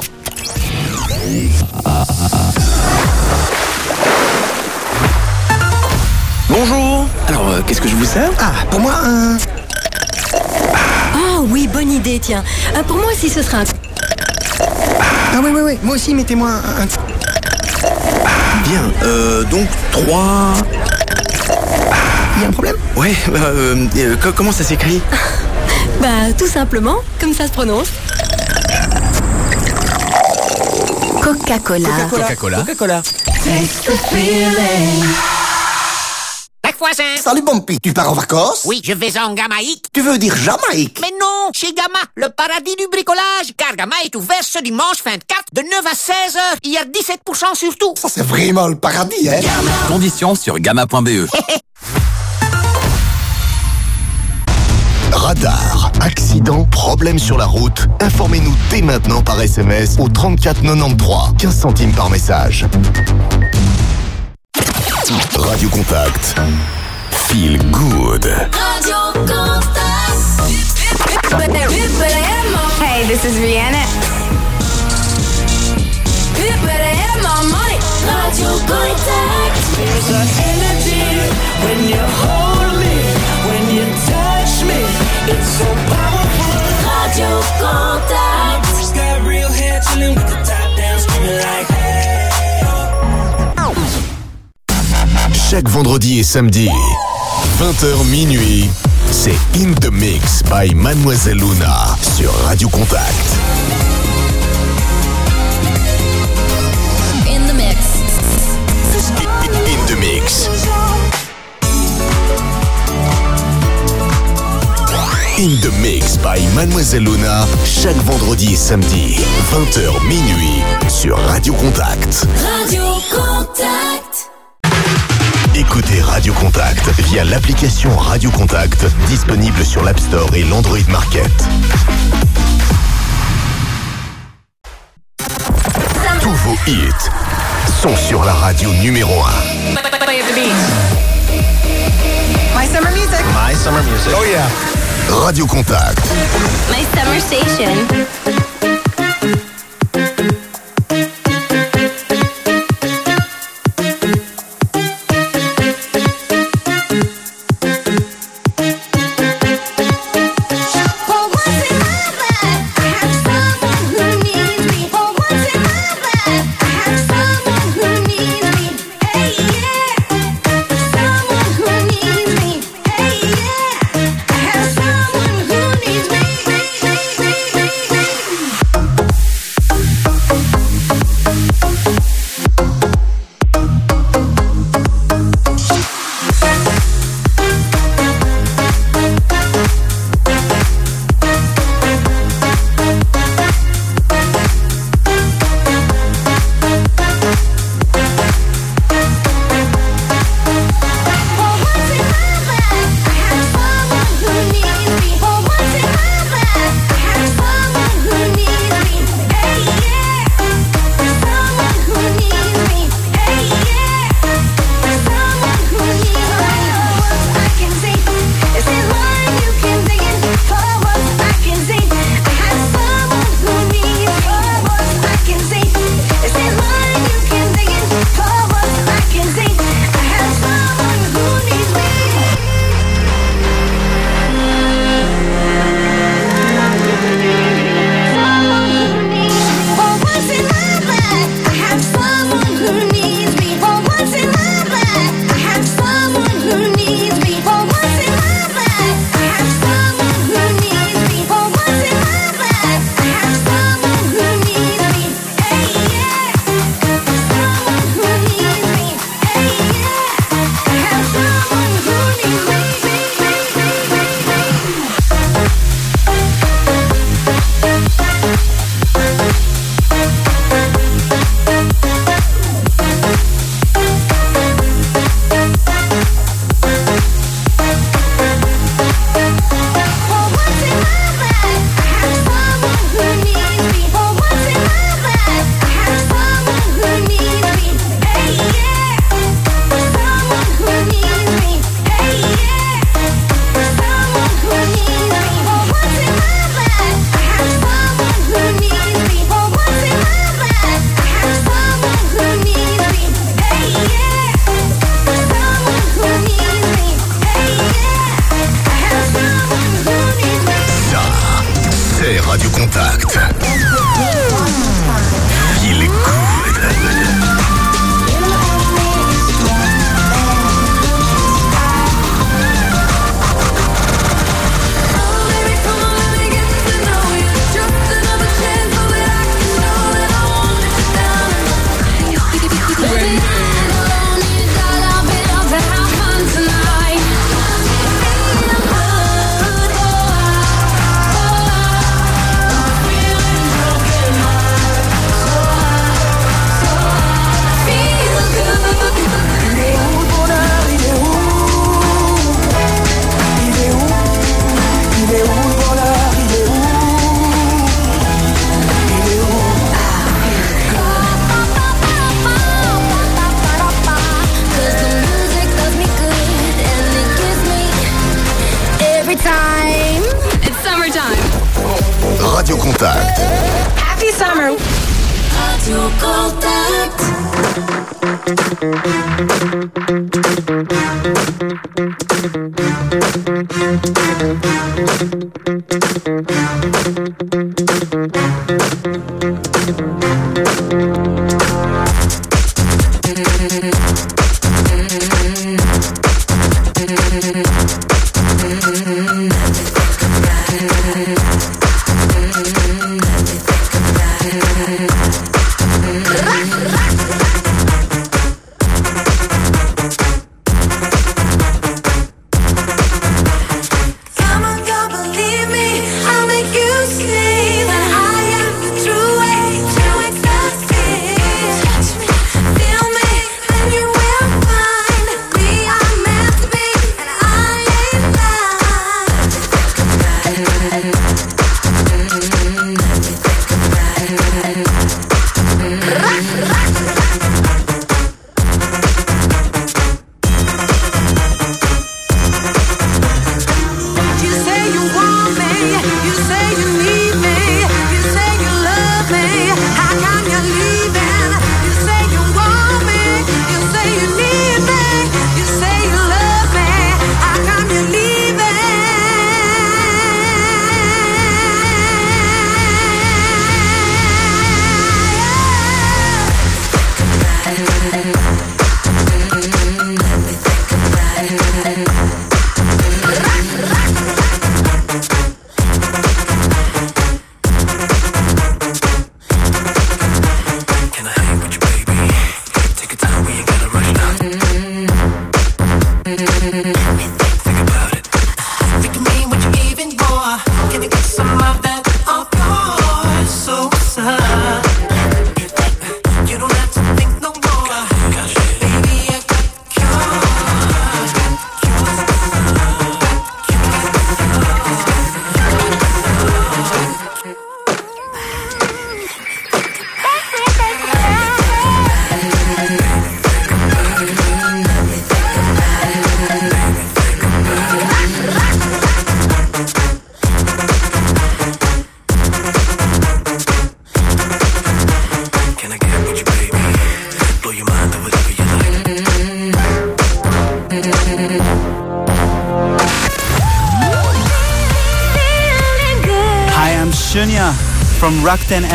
Bonjour. Alors, euh, qu'est-ce que je vous sers? Ah, pour moi, un. Ah, idée, tiens. Euh, pour moi aussi, ce sera un... Ah oui, oui, oui, moi aussi, mettez-moi un... un- Bien, euh, donc 3... Il y a un problème Ouais, bah, euh, euh, co- comment ça s'écrit Bah, tout simplement, comme ça se prononce. Coca-Cola. Coca-Cola. Coca-Cola. Voisin Salut Bumpy, tu pars en vacances? Oui, je vais en Gamaïque. Tu veux dire Jamaïque? Mais non, chez Gamma, le paradis du bricolage. Car Gamma est ouvert ce dimanche 24 de 9 à 16 heures. Il y a 17% sur tout. Ça c'est vraiment le paradis, hein? Conditions sur gamma.be. Radar, accident, problème sur la route. Informez-nous dès maintenant par SMS au 34 93, 15 centimes par message. Radio Contact. Feel good. Hey, this is Rihanna. Radio Contact. There's an energy when you hold me, when you touch me. It's so powerful. Radio Contact. It's got real hair chilling with the top down, screaming like Chaque vendredi et samedi, 20h minuit, c'est In the Mix by Mademoiselle Luna sur Radio Contact. In the mix. In the Mix. In the Mix by Mademoiselle Luna, chaque vendredi et samedi, 20h minuit, sur Radio Contact. Radio Contact. Écoutez Radio Contact via l'application Radio Contact, disponible sur l'App Store et l'Android Market. Tous vos hits sont sur la radio numéro 1. Play the beat. My summer music. My Summer Music. Oh yeah. Radio Contact. My summer station.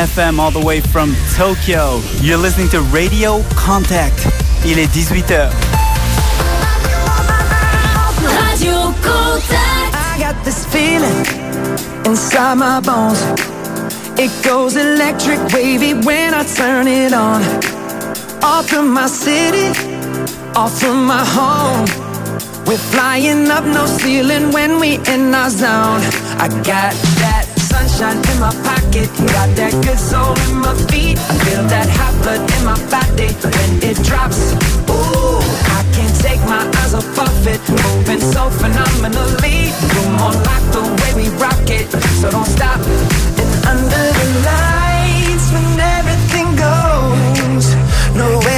FM all the way from Tokyo. You're listening to Radio Contact. Il est 18h. Radio Contact. I got this feeling inside my bones. It goes electric wavy when I turn it on. Off from my city, off from my home. We're flying up no ceiling when we in our zone. I got that sunshine in my pocket, got that good soul in my feet. I feel that hot blood in my body when it drops. Ooh, I can't take my eyes off of it, moving so phenomenally. You're more like the way we rock it, so don't stop. And under the lights, when everything goes, nowhere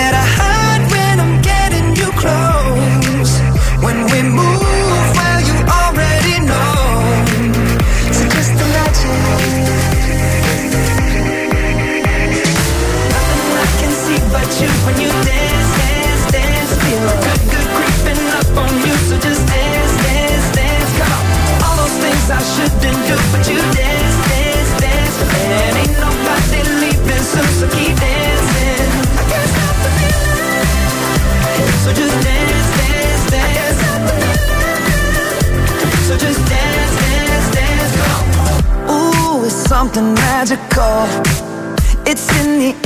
when you dance, dance, dance. Feel good, good creeping up on you, so just dance, dance, dance. Come on, all those things I shouldn't do, but you dance, dance, dance. Ain't nobody leaving soon, so keep dancing. Can't stop the feeling, so just dance, dance, dance. So just dance, dance, dance. Come on. Ooh, it's something magical. It's in the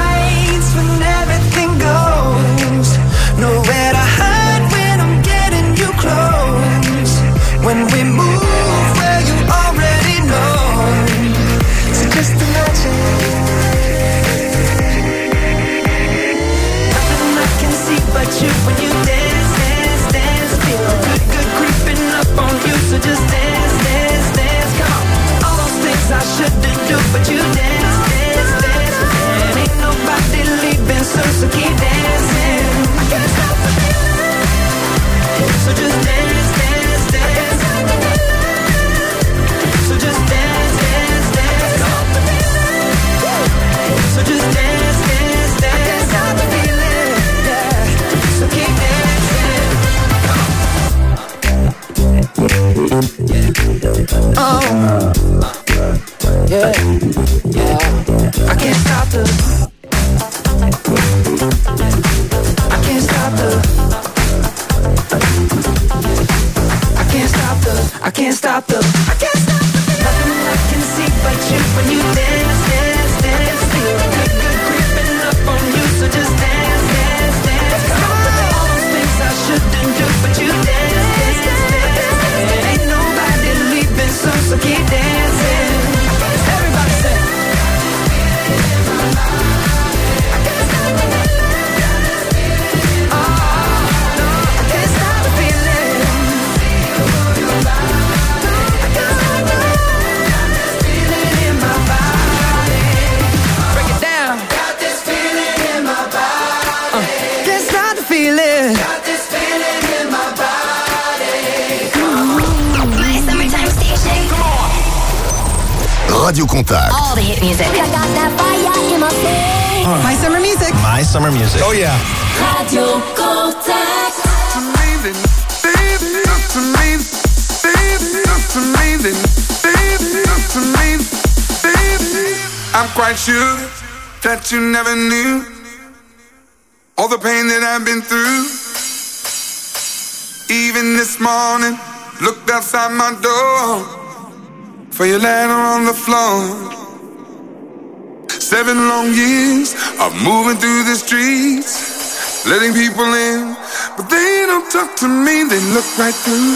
right through.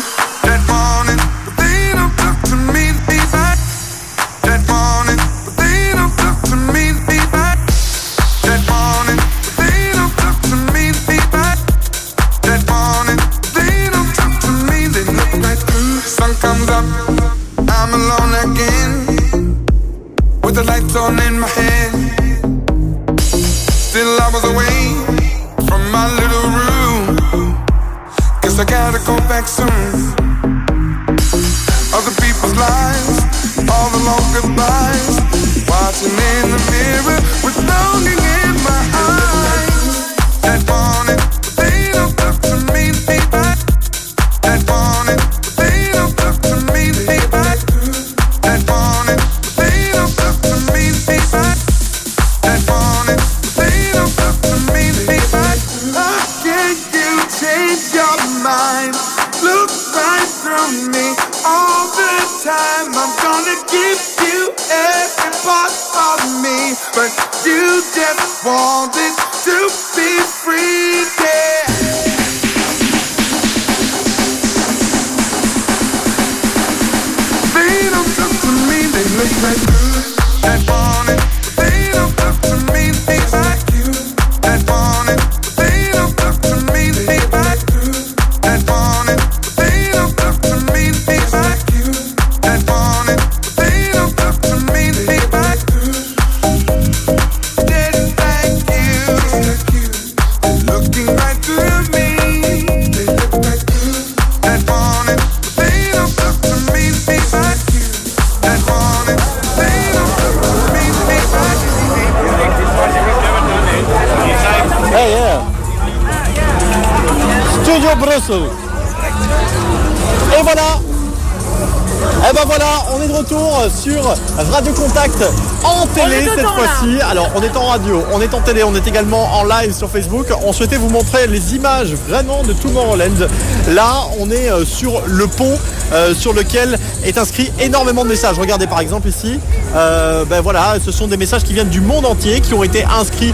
On est également en live sur Facebook. On souhaitait vous montrer les images vraiment de Tomorrowland. Là, on est euh, sur le pont euh, sur lequel est inscrit énormément de messages. Regardez par exemple ici, euh, ben voilà, ce sont des messages qui viennent du monde entier, qui ont été inscrits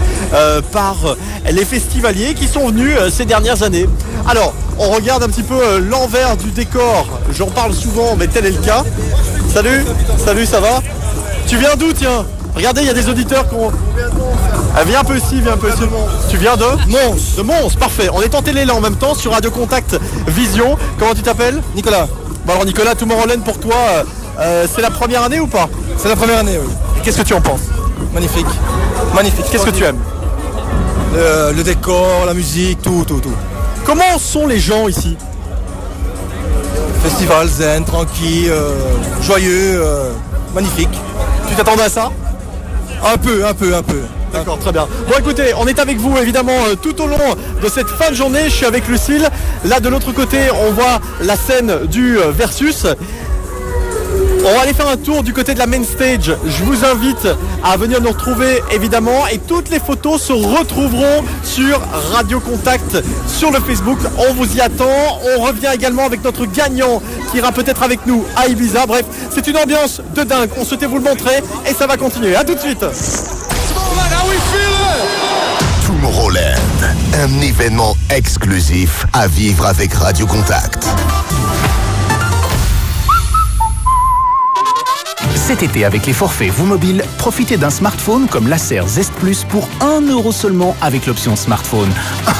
par les festivaliers qui sont venus ces dernières années. Alors, on regarde un petit peu l'envers du décor. J'en parle souvent, mais tel est le cas. Salut, salut, ça va? Tu viens d'où, tiens? Regardez, il y a des auditeurs qui ont... Ah, viens un peu ici, viens un peu ici. Tu viens de Mons. De Mons, parfait. On est en télé là en même temps sur Radio Contact Vision. Comment tu t'appelles Nicolas. Bon alors Nicolas, Tomorrowland pour toi, euh, euh, c'est la première année ou pas C'est la première année, oui. Qu'est-ce que tu en penses Magnifique. Magnifique. Qu'est-ce que tu aimes le, le décor, la musique, tout, tout, tout. Comment sont les gens ici Festival zen, tranquille, euh, joyeux, euh, magnifique. Tu t'attendais à ça Un peu, un peu, un peu. D'accord, très bien. Bon écoutez, on est avec vous évidemment euh, tout au long de cette fin de journée. Je suis avec Lucille. Là de l'autre côté, on voit la scène du euh, Versus. On va aller faire un tour du côté de la main stage. Je vous invite à venir nous retrouver évidemment et toutes les photos se retrouveront sur Radio Contact sur le Facebook. On vous y attend. On revient également avec notre gagnant qui ira peut-être avec nous à Ibiza. Bref, c'est une ambiance de dingue. On souhaitait vous le montrer et ça va continuer. À tout de suite. Tomorrowland, un événement exclusif à vivre avec Radio Contact. Cet été, avec les forfaits Vous Mobile, profitez d'un smartphone comme l'Acer Zest Plus pour 1 euro seulement avec l'option smartphone.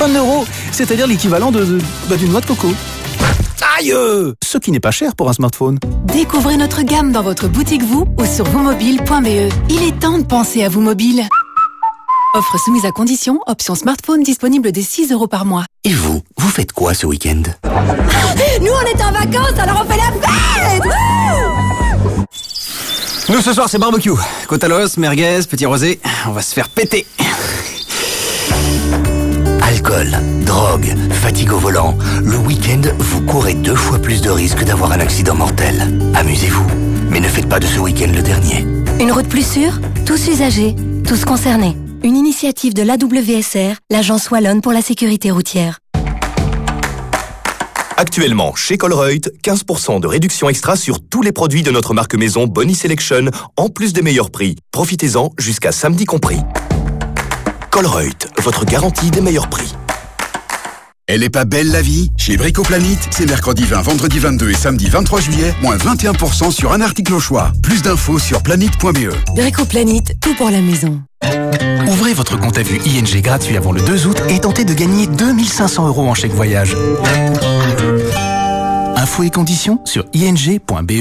1 euro, c'est-à-dire l'équivalent de, de- bah, d'une noix de coco. Aïe Ce qui n'est pas cher pour un smartphone. Découvrez notre gamme dans votre boutique vous ou sur vousmobile.be. Il est temps de penser à vous mobile. Offre soumise à condition, option smartphone disponible dès 6 euros par mois. Et vous, vous faites quoi ce week-end? Nous on est en vacances alors on fait la fête Nous ce soir c'est barbecue. Côte à l'os, merguez, petit rosé. On va se faire péter. Alcool, drogue, fatigue au volant. Le week-end, vous courez deux fois plus de risques d'avoir un accident mortel. Amusez-vous, mais ne faites pas de ce week-end le dernier. Une route plus sûre? Tous usagers, tous concernés. Une initiative de l'AWSR, l'agence wallonne pour la sécurité routière. Actuellement, chez Colreuth, 15% de réduction extra sur tous les produits de notre marque maison Bonnie Selection, en plus des meilleurs prix. Profitez-en jusqu'à samedi compris. Colreuth, votre garantie des meilleurs prix. Elle est pas belle la vie? Chez Bricoplanet, c'est mercredi 20, vendredi 22 et samedi 23 juillet, moins 21% sur un article au choix. Plus d'infos sur planète.be. Bricoplanète, tout pour la maison. Ouvrez votre compte à vue ING gratuit avant le 2 août et tentez de gagner 2500 euros en chèque voyage. Infos et conditions sur ing.be.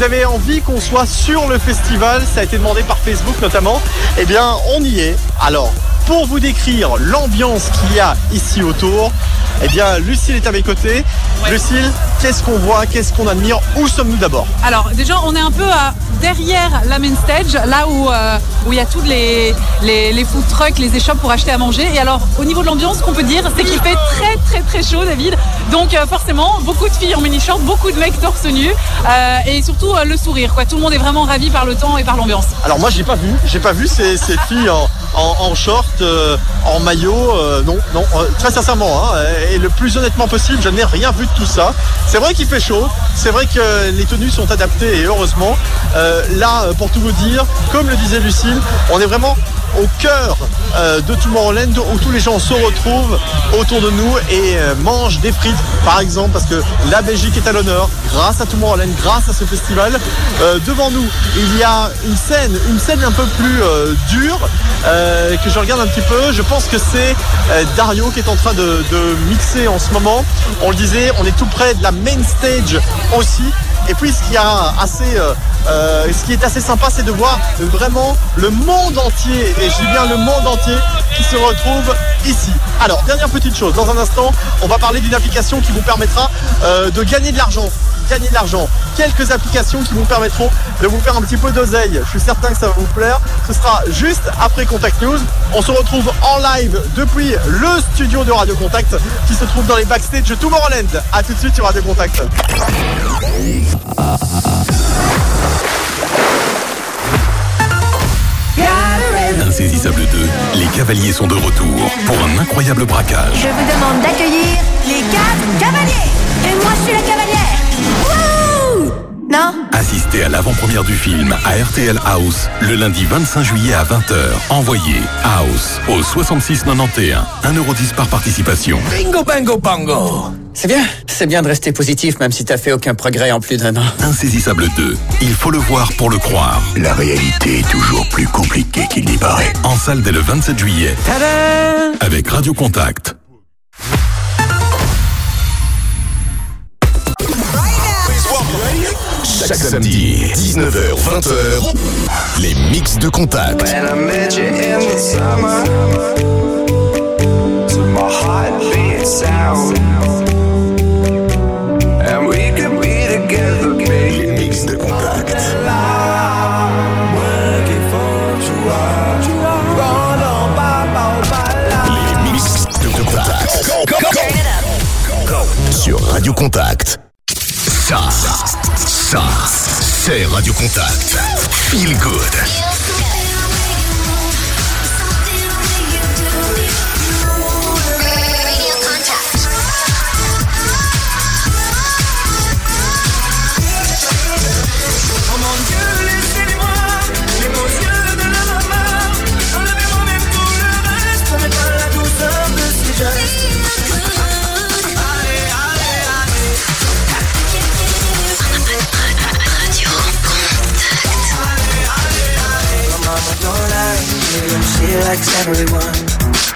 Vous avez envie qu'on soit sur le festival. Ça a été demandé par Facebook notamment. Eh bien, on y est. Alors, pour vous décrire l'ambiance qu'il y a ici autour, eh bien, Lucille est à mes côtés. Lucille, qu'est-ce qu'on voit Qu'est-ce qu'on admire Où sommes-nous d'abord? Alors déjà, on est un peu à- derrière la main stage, là où euh, où il y a tous les, les, food trucks, les échoppes pour acheter à manger. Et alors, au niveau de l'ambiance, ce qu'on peut dire, c'est qu'il fait très très très chaud, David. Donc euh, forcément, beaucoup de filles en mini-short, beaucoup de mecs torse nu, euh, et surtout euh, le sourire. Quoi. Tout le monde est vraiment ravi par le temps et par l'ambiance. Alors moi, j'ai pas vu. J'ai pas vu ces, ces filles en, en, short, euh, en maillot. euh, non, non. euh, très sincèrement, hein, et le plus honnêtement possible, je n'ai rien vu de tout ça. C'est vrai qu'il fait chaud. C'est vrai que les tenues sont adaptées et heureusement. Là, pour tout vous dire, comme le disait Lucille, on est vraiment au cœur euh, de Tomorrowland où tous les gens se retrouvent autour de nous et euh, mangent des frites par exemple parce que la Belgique est à l'honneur grâce à Tomorrowland, grâce à ce festival. Euh, devant nous, il y a une scène, une scène un peu plus euh, dure que je regarde un petit peu. Je pense que c'est Dario qui est en train de, de mixer en ce moment. On le disait, on est tout près de la main stage aussi. Et puis ce qui, a assez, euh, ce qui est assez sympa, c'est de voir vraiment le monde entier, et dis bien le monde entier, qui se retrouve ici. Alors, dernière petite chose, dans un instant, on va parler d'une application qui vous permettra euh, de gagner de l'argent. Gagner de l'argent. Quelques applications qui vous permettront de vous faire un petit peu d'oseille. Je suis certain que ça va vous plaire. Ce sera juste après Contact News. On se retrouve en live depuis le studio de Radio Contact qui se trouve dans les backstage de Tomorrowland. A tout de suite sur Radio Contact. Insaisissable 2, les cavaliers sont de retour pour un incroyable braquage. Je vous demande d'accueillir les quatre cavaliers. Et moi, je suis la cavalière. Non Assistez à l'avant-première du film à RTL House le lundi 25 juillet à 20h. Envoyez House au 6691, 1,10€ par participation. Bingo, bango, bango. C'est bien, c'est bien de rester positif même si t'as fait aucun progrès en plus d'un an. Insaisissable 2, il faut le voir pour le croire. La réalité est toujours plus compliquée qu'il n'y paraît. En salle dès le 27 juillet. Avec Radio Contact. Chaque samedi, 19h-20h, les mix de contact. Les mix de contact. Les mix de contact. Sur Radio Contact. Ça, ça, c'est Radio Contact. Feel good. Don't like and she likes everyone.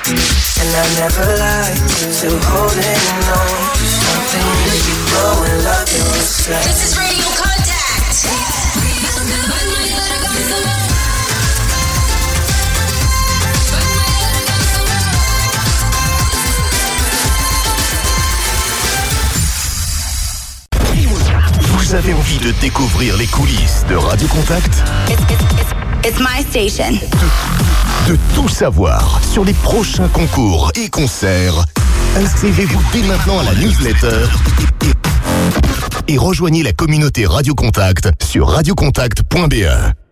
And I never like to holding on to something. You go and love yourself. This is Radio Contact. Vous avez envie de découvrir les coulisses de Radio Contact? It's my station. De tout savoir sur les prochains concours et concerts Inscrivez-vous dès maintenant à la newsletter et, et rejoignez la communauté Radio Contact sur radiocontact.be.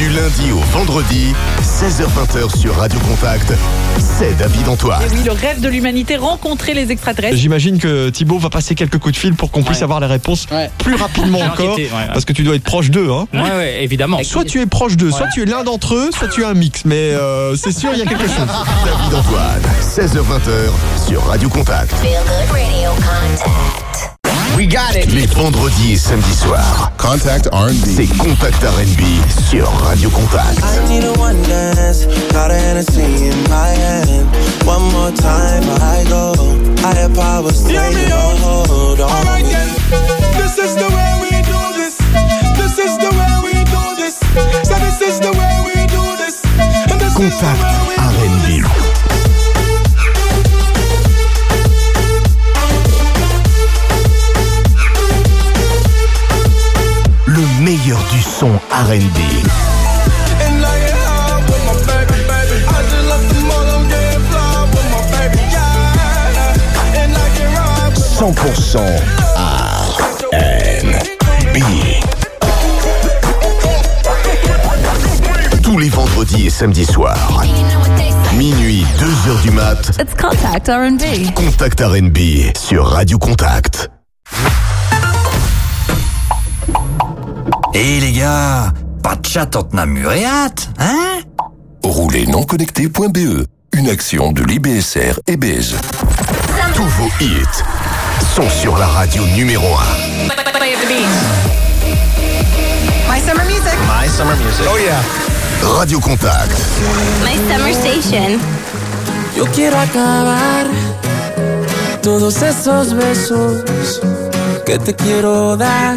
Du lundi au vendredi, 16h20 sur Radio Contact, c'est David Antoine. Et oui, le rêve de l'humanité, rencontrer les extraterrestres. J'imagine que Thibaut va passer quelques coups de fil pour qu'on puisse avoir les réponses plus rapidement encore. enquêté, ouais, ouais. Parce que tu dois être proche d'eux. Hein. Ouais, ouais, évidemment. Soit tu es proche d'eux, soit tu es l'un d'entre eux, soit tu es un mix. Mais euh, c'est sûr, il y a quelque chose. David Antoine, 16h20 sur Radio Contact. Feel Good Radio Contact. We got it. Les vendredis et samedis soirs. Contact R&B. C'est Contact R&B sur Radio Contact. I need a one dance, got a Hennessy in my hand. One more time before I go. Higher power, stay hold on. Alright then, this is the way we do this. This is the way we do this. So this is the way we do this. And this Contact. I get ride with 100% R&B. Tous les vendredis et samedis soirs. Minuit, 2h du mat. It's Contact R&B. Contact R&B sur Radio Contact. Et les gars, pas de chat chatante namuréate, hein? Roulez non connecté.be, une action de l'IBSR et BES. Tous vos hits sont sur la radio numéro 1. My summer music. My summer music. Oh yeah. Radio Contact. My summer station. Yo quiero acabar todos esos besos que te quiero dar.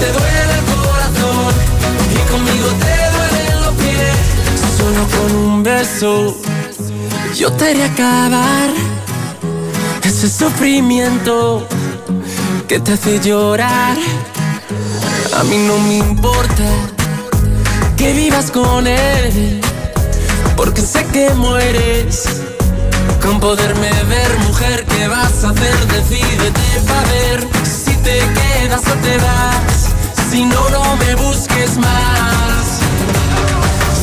te duele el corazón y conmigo te duelen los pies. Solo con un beso yo te haré acabar ese sufrimiento que te hace llorar. A mí no me importa que vivas con él, porque sé que mueres con poderme ver, mujer. ¿Qué vas a hacer? Decídete para ver si te quedas o te vas. Si no, no me busques más.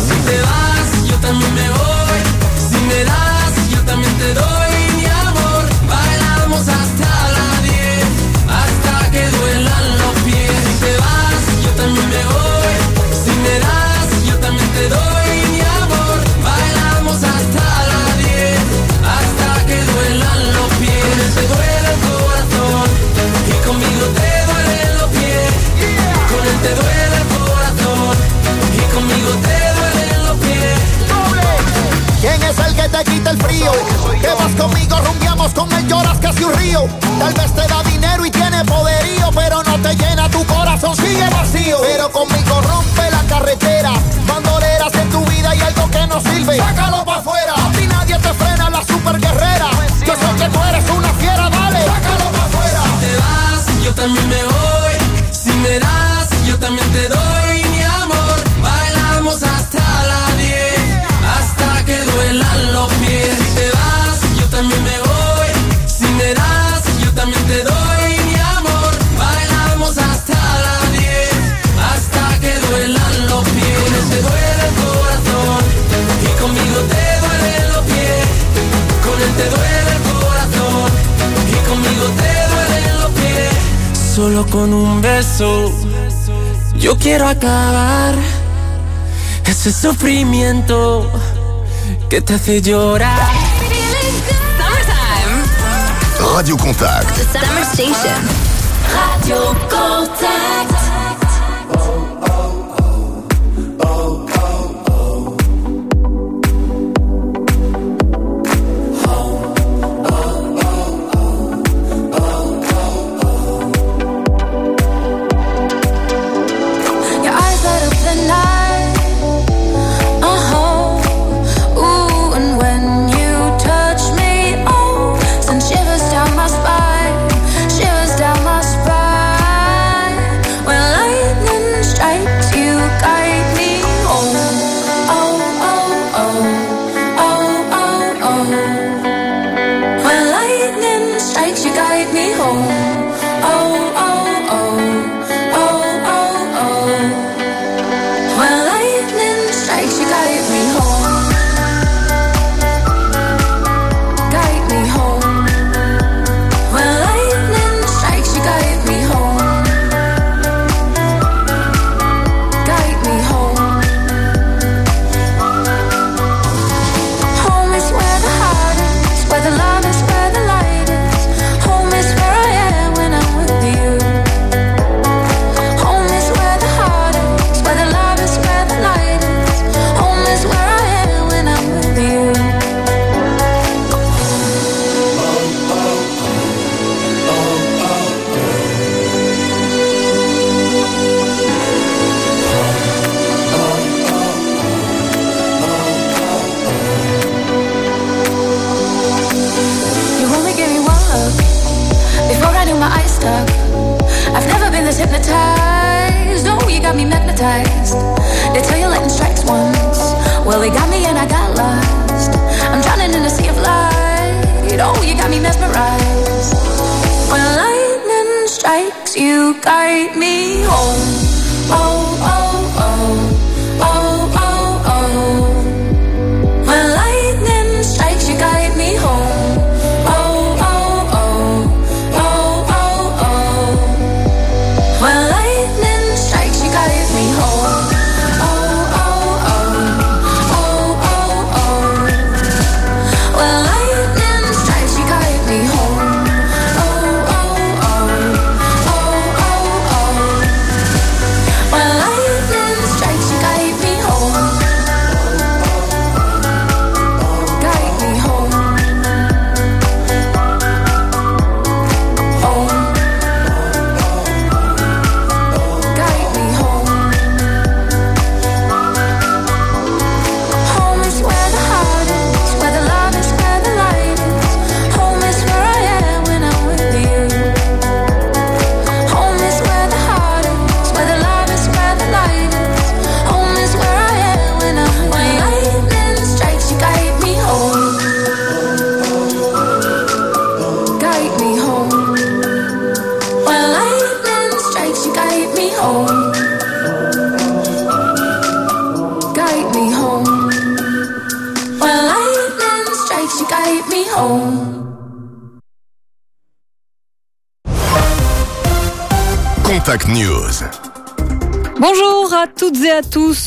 Si te vas, yo también me voy. Si me das, yo también te doy. te quita el frío. Te vas conmigo, rumbiamos con él, lloras casi un río. Tal vez te da dinero y tiene poderío, pero no te llena tu corazón, sigue vacío. Pero conmigo rompe la carrera solo con un beso. Yo quiero acabar ese sufrimiento que te hace llorar. Summertime. Radio Contact. The Summer Station. Radio Contact.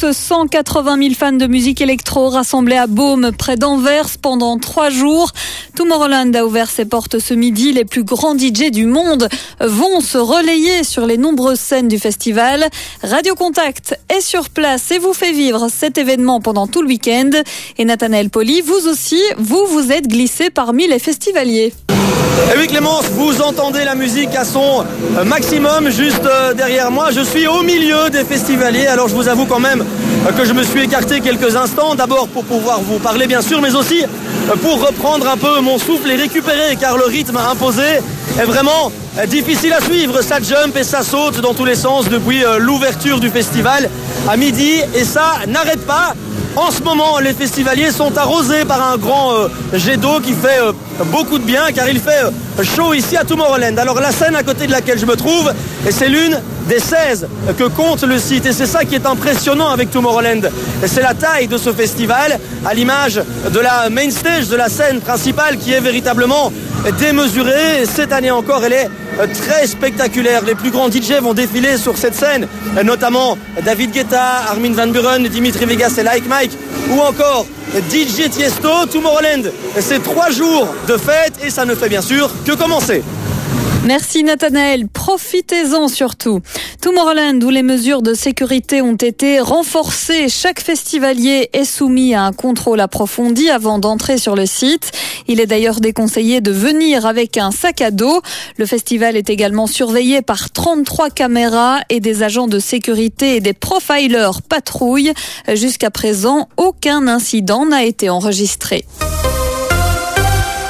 Tous. 180 000 fans de musique électro rassemblés à Baume, près d'Anvers, pendant trois jours. Tomorrowland a ouvert ses portes ce midi. Les plus grands DJ du monde vont se relayer sur les nombreuses scènes du festival. Radio Contact est sur place et vous fait vivre cet événement pendant tout le week-end. Et Nathanaël Poli, vous aussi, vous vous êtes glissé parmi les festivaliers. Et oui Clémence, vous entendez la musique à son euh, maximum juste euh, derrière moi. Je suis au milieu des festivaliers, alors je vous avoue quand même euh, que je me suis écarté quelques instants, d'abord pour pouvoir vous parler bien sûr, mais aussi pour reprendre un peu mon souffle et récupérer, car le rythme imposé est vraiment difficile à suivre. Ça jump et ça saute dans tous les sens depuis euh, l'ouverture du festival à midi, et ça n'arrête pas. En ce moment, les festivaliers sont arrosés par un grand euh, jet d'eau qui fait euh, beaucoup de bien car il fait euh, chaud ici à Tomorrowland. Alors la scène à côté de laquelle je me trouve, c'est l'une des 16 que compte le site et c'est ça qui est impressionnant avec Tomorrowland. C'est la taille de ce festival à l'image de la main stage, de la scène principale qui est véritablement démesurée. Et cette année encore, elle est très spectaculaire. Les plus grands DJ vont défiler sur cette scène, euh, notamment David Guetta, Armin Van Buren, Dimitri Vegas et Like Mike, ou encore DJ Tiesto, Tomorrowland. C'est trois jours de fête et ça ne fait bien sûr que commencer. Merci Nathanaël, profitez-en surtout. Tomorrowland où les mesures de sécurité ont été renforcées, chaque festivalier est soumis à un contrôle approfondi avant d'entrer sur le site. Il est d'ailleurs déconseillé de venir avec un sac à dos. Le festival est également surveillé par 33 caméras et des agents de sécurité et des profilers patrouillent. Jusqu'à présent, aucun incident n'a été enregistré.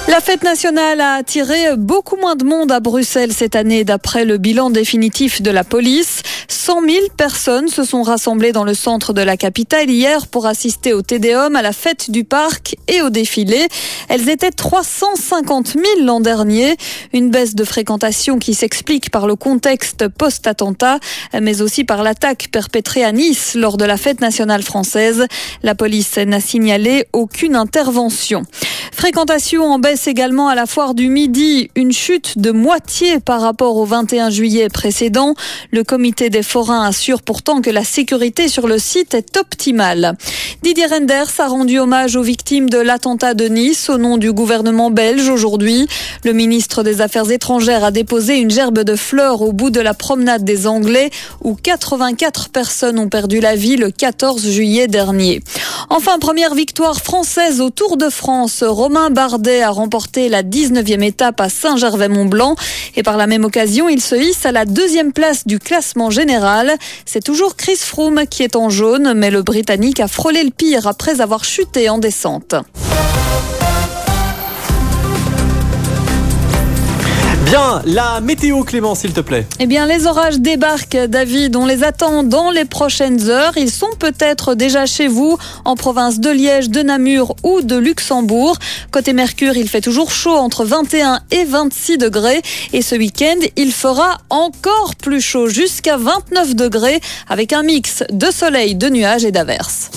La fête nationale a attiré beaucoup moins de monde à Bruxelles cette année d'après le bilan définitif de la police. 100 000 personnes se sont rassemblées dans le centre de la capitale hier pour assister au Tédéum, à la fête du parc et au défilé. Elles étaient 350 000 l'an dernier. Une baisse de fréquentation qui s'explique par le contexte post-attentat, mais aussi par l'attaque perpétrée à Nice lors de la fête nationale française. La police n'a signalé aucune intervention. Fréquentation en baisse également à la foire du Midi, une chute de moitié par rapport au 21 juillet précédent. Le comité des forains assure pourtant que la sécurité sur le site est optimale. Didier Renders a rendu hommage aux victimes de l'attentat de Nice au nom du gouvernement belge aujourd'hui. Le ministre des Affaires étrangères a déposé une gerbe de fleurs au bout de la promenade des Anglais où 84 personnes ont perdu la vie le 14 juillet dernier. Enfin, première victoire française au Tour de France. Romain Bardet a remporté la 19e étape à Saint-Gervais-Mont-Blanc et par la même occasion, il se hisse à la deuxième place du classement général. C'est toujours Chris Froome qui est en jaune, mais le Britannique a frôlé le pire après avoir chuté en descente. Bien, la météo Clément, s'il te plaît. Eh bien, les orages débarquent, David. On les attend dans les prochaines heures. Ils sont peut-être déjà chez vous, en province de Liège, de Namur ou de Luxembourg. Côté Mercure, il fait toujours chaud entre 21 et 26 degrés. Et ce week-end, il fera encore plus chaud, jusqu'à 29 degrés, avec un mix de soleil, de nuages et d'averses.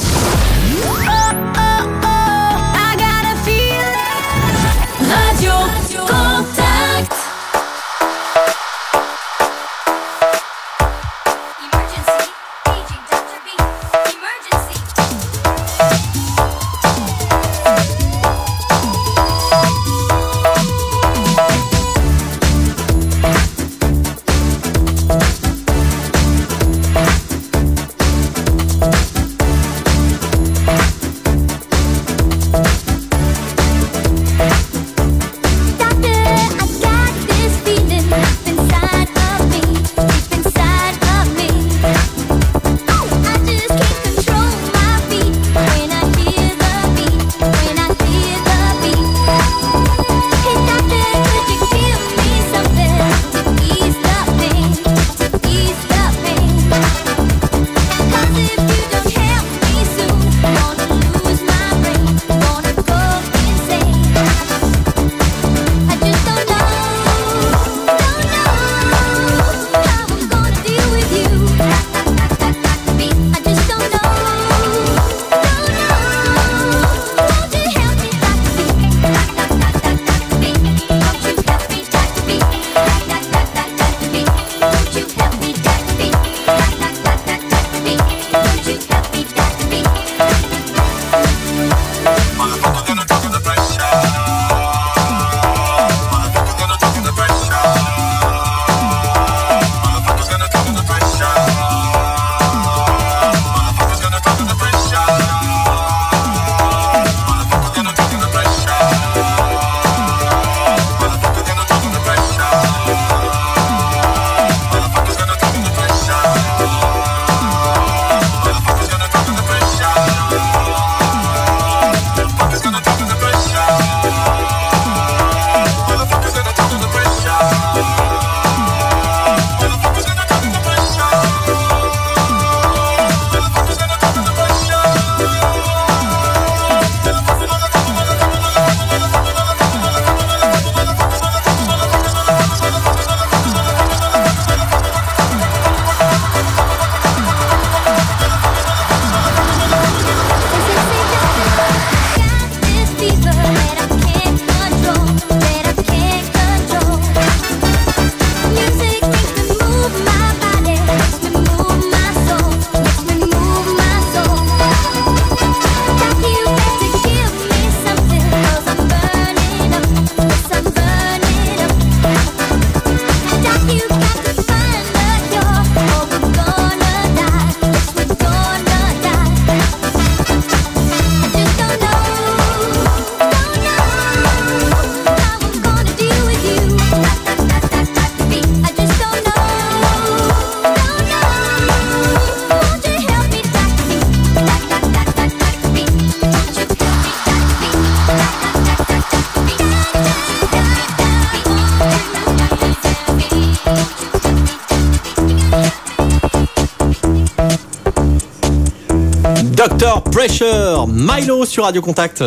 Sur Radio Contact.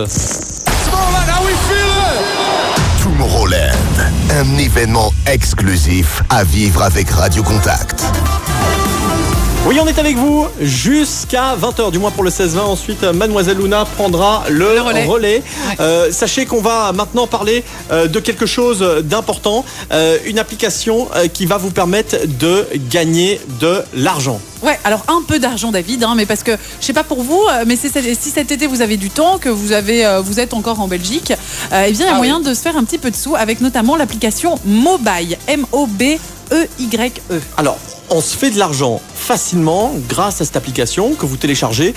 Tomorrowland, un événement exclusif à vivre avec Radio Contact. Oui, on est avec vous jusqu'à 20h, du moins pour le 16-20. Ensuite, Mademoiselle Luna prendra le, relais. Euh, sachez qu'on va maintenant parler euh, de quelque chose d'important, euh, une application euh, qui va vous permettre de gagner de l'argent. Ouais, alors un peu d'argent, David, hein, mais parce que je sais pas pour vous, mais si cet été vous avez du temps, que vous avez, euh, vous êtes encore en Belgique, euh, eh bien il y a moyen de se faire un petit peu de sous avec notamment l'application Mobile, M-O-B-E-Y-E. Alors, on se fait de l'argent facilement grâce à cette application que vous téléchargez.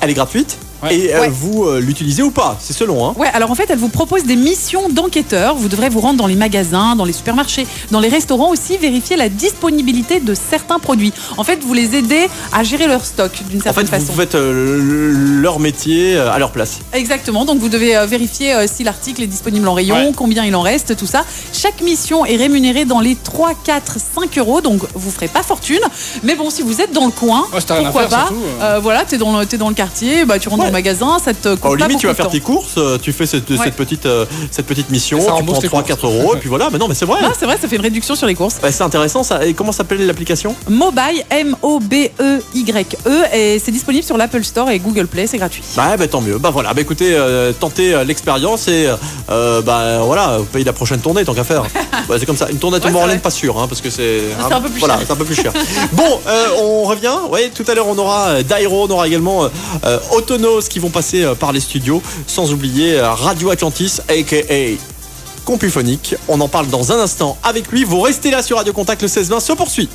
Elle est gratuite. Et euh, Ouais. vous euh, l'utilisez ou pas? C'est selon. Hein. Ouais, alors en fait, elle vous propose des missions d'enquêteur. Vous devrez vous rendre dans les magasins, dans les supermarchés, dans les restaurants aussi, vérifier la disponibilité de certains produits. En fait, vous les aidez à gérer leur stock d'une En certaine fait, vous façon. faites euh, leur métier euh, à leur place. Exactement, donc vous devez euh, vérifier euh, si l'article est disponible en rayon, Ouais. combien il en reste, tout ça. Chaque mission est rémunérée dans les 3, 4, 5 euros, donc vous ferez pas fortune. Mais bon, si vous êtes dans le coin, Ouais, pourquoi faire, pas surtout, euh, Voilà, t'es dans, le- t'es dans le quartier, bah, tu rentres dans le magasin, ça te coûte Bah, au pas limite, tu vas faire tes courses, euh, tu fais cette, Ouais. cette petite, euh, cette petite mission, ça tu prends tes 3-4 euros, et puis voilà. Mais non, mais c'est vrai. C'est vrai, ça fait une réduction sur les courses. Bah, c'est intéressant ça. Et comment s'appelle l'application? Mobile, M-O-B-E-Y-E, et c'est disponible sur l'Apple Store et Google Play, c'est gratuit. Bah, bah, tant mieux. Bah voilà. Bah écoutez, euh, tentez euh, l'expérience et euh, bah voilà, vous payez la prochaine tournée tant qu'à faire. Bah, c'est comme ça. Une tournée à Tomorrowland, pas sûr, hein, parce que c'est. C'est un peu plus voilà, cher. c'est un peu plus cher. bon, euh, on revient. Ouais, tout à l'heure on aura euh, Dairo, on aura également euh, Autonos qui vont passer euh, par les studios, sans oublier euh, Radio Atlantis, aka Compuphonique. On en parle dans un instant avec lui. Vous restez là sur Radio Contact le 16-20, se poursuit.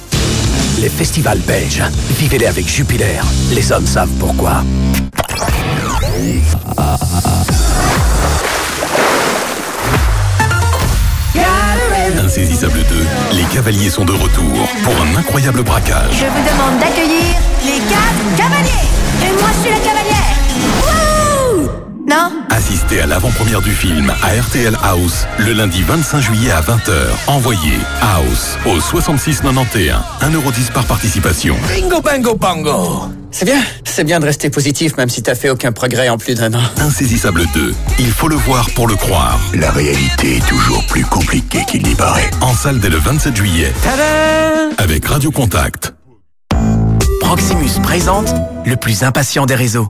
Les festivals belges, vivez-les avec Jupiler. Les hommes savent pourquoi. Insaisissable 2, les cavaliers sont de retour pour un incroyable braquage. Je vous demande d'accueillir les quatre cavaliers. Et moi, je suis la cavalière. Wouh Non Assistez à l'avant-première du film à RTL House le lundi 25 juillet à 20h. Envoyez House au 6691, 1,10€ par participation. Bingo, bango, bango. C'est bien, c'est bien de rester positif même si t'as fait aucun progrès en plus d'un an. Insaisissable 2, il faut le voir pour le croire. La réalité est toujours plus compliquée qu'il n'y paraît. En salle dès le 27 juillet. Avec Radio Contact. Proximus présente le plus impatient des réseaux.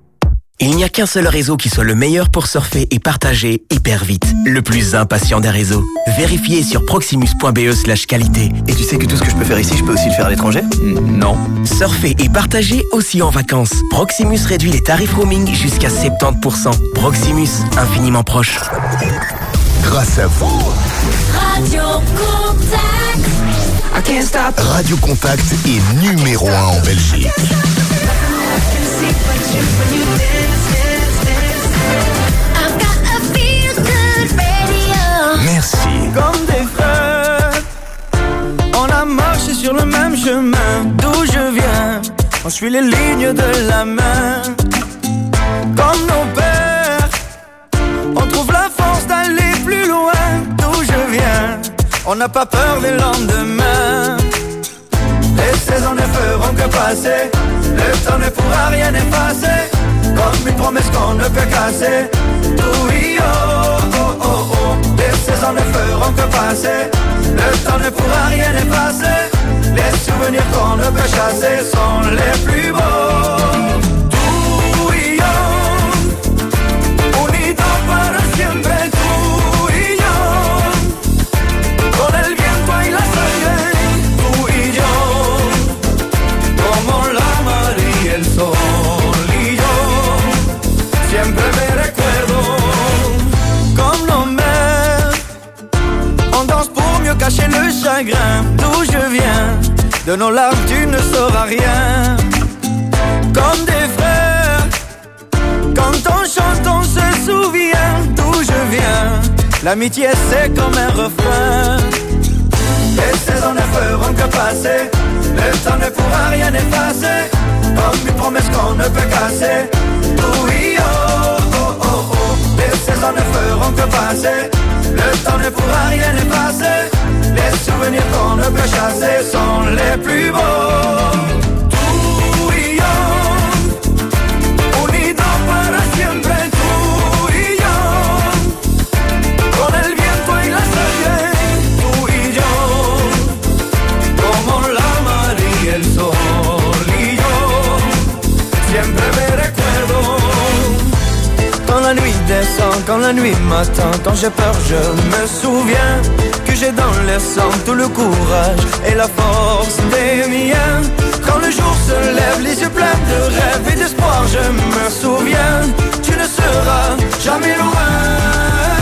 Il n'y a qu'un seul réseau qui soit le meilleur pour surfer et partager hyper vite. Le plus impatient des réseaux. Vérifiez sur proximus.be slash qualité. Et tu sais que tout ce que je peux faire ici, je peux aussi le faire à l'étranger? Non. Surfer et partager aussi en vacances. Proximus réduit les tarifs roaming jusqu'à 70%. Proximus, infiniment proche. Grâce à vous, Radio Contact. Radio Contact est numéro 1 en Belgique. Comme des frères, on a marché sur le même chemin d'où je viens. On suit les lignes de la main. Comme nos pères, on trouve la force d'aller plus loin d'où je viens. On n'a pas peur des lendemains. Les saisons ne feront que passer. Le temps ne pourra rien effacer. Comme une promesse qu'on ne peut casser. Oh, oh. Ne feront que passer. Le temps ne pourra rien effacer. Les souvenirs qu'on ne peut chasser sont les plus De nos larmes, tu ne sauras rien. Comme des frères, quand on chante, on se souvient d'où je viens. L'amitié, c'est comme un refrain. Les saisons ne feront que passer. Le temps ne pourra rien effacer. Comme une promesse qu'on ne peut casser. Oui, oh, oh, oh, oh. Les saisons ne feront que passer. Le temps ne pourra rien effacer. Les souvenirs qu'on ne peut chasser sont les plus beaux. Quand la nuit m'attend, quand j'ai peur, je me souviens j'ai dans l'air sans tout le courage et la force des miens. Quand le jour se lève, les yeux pleins de rêves et d'espoir, je me souviens, tu ne seras jamais loin.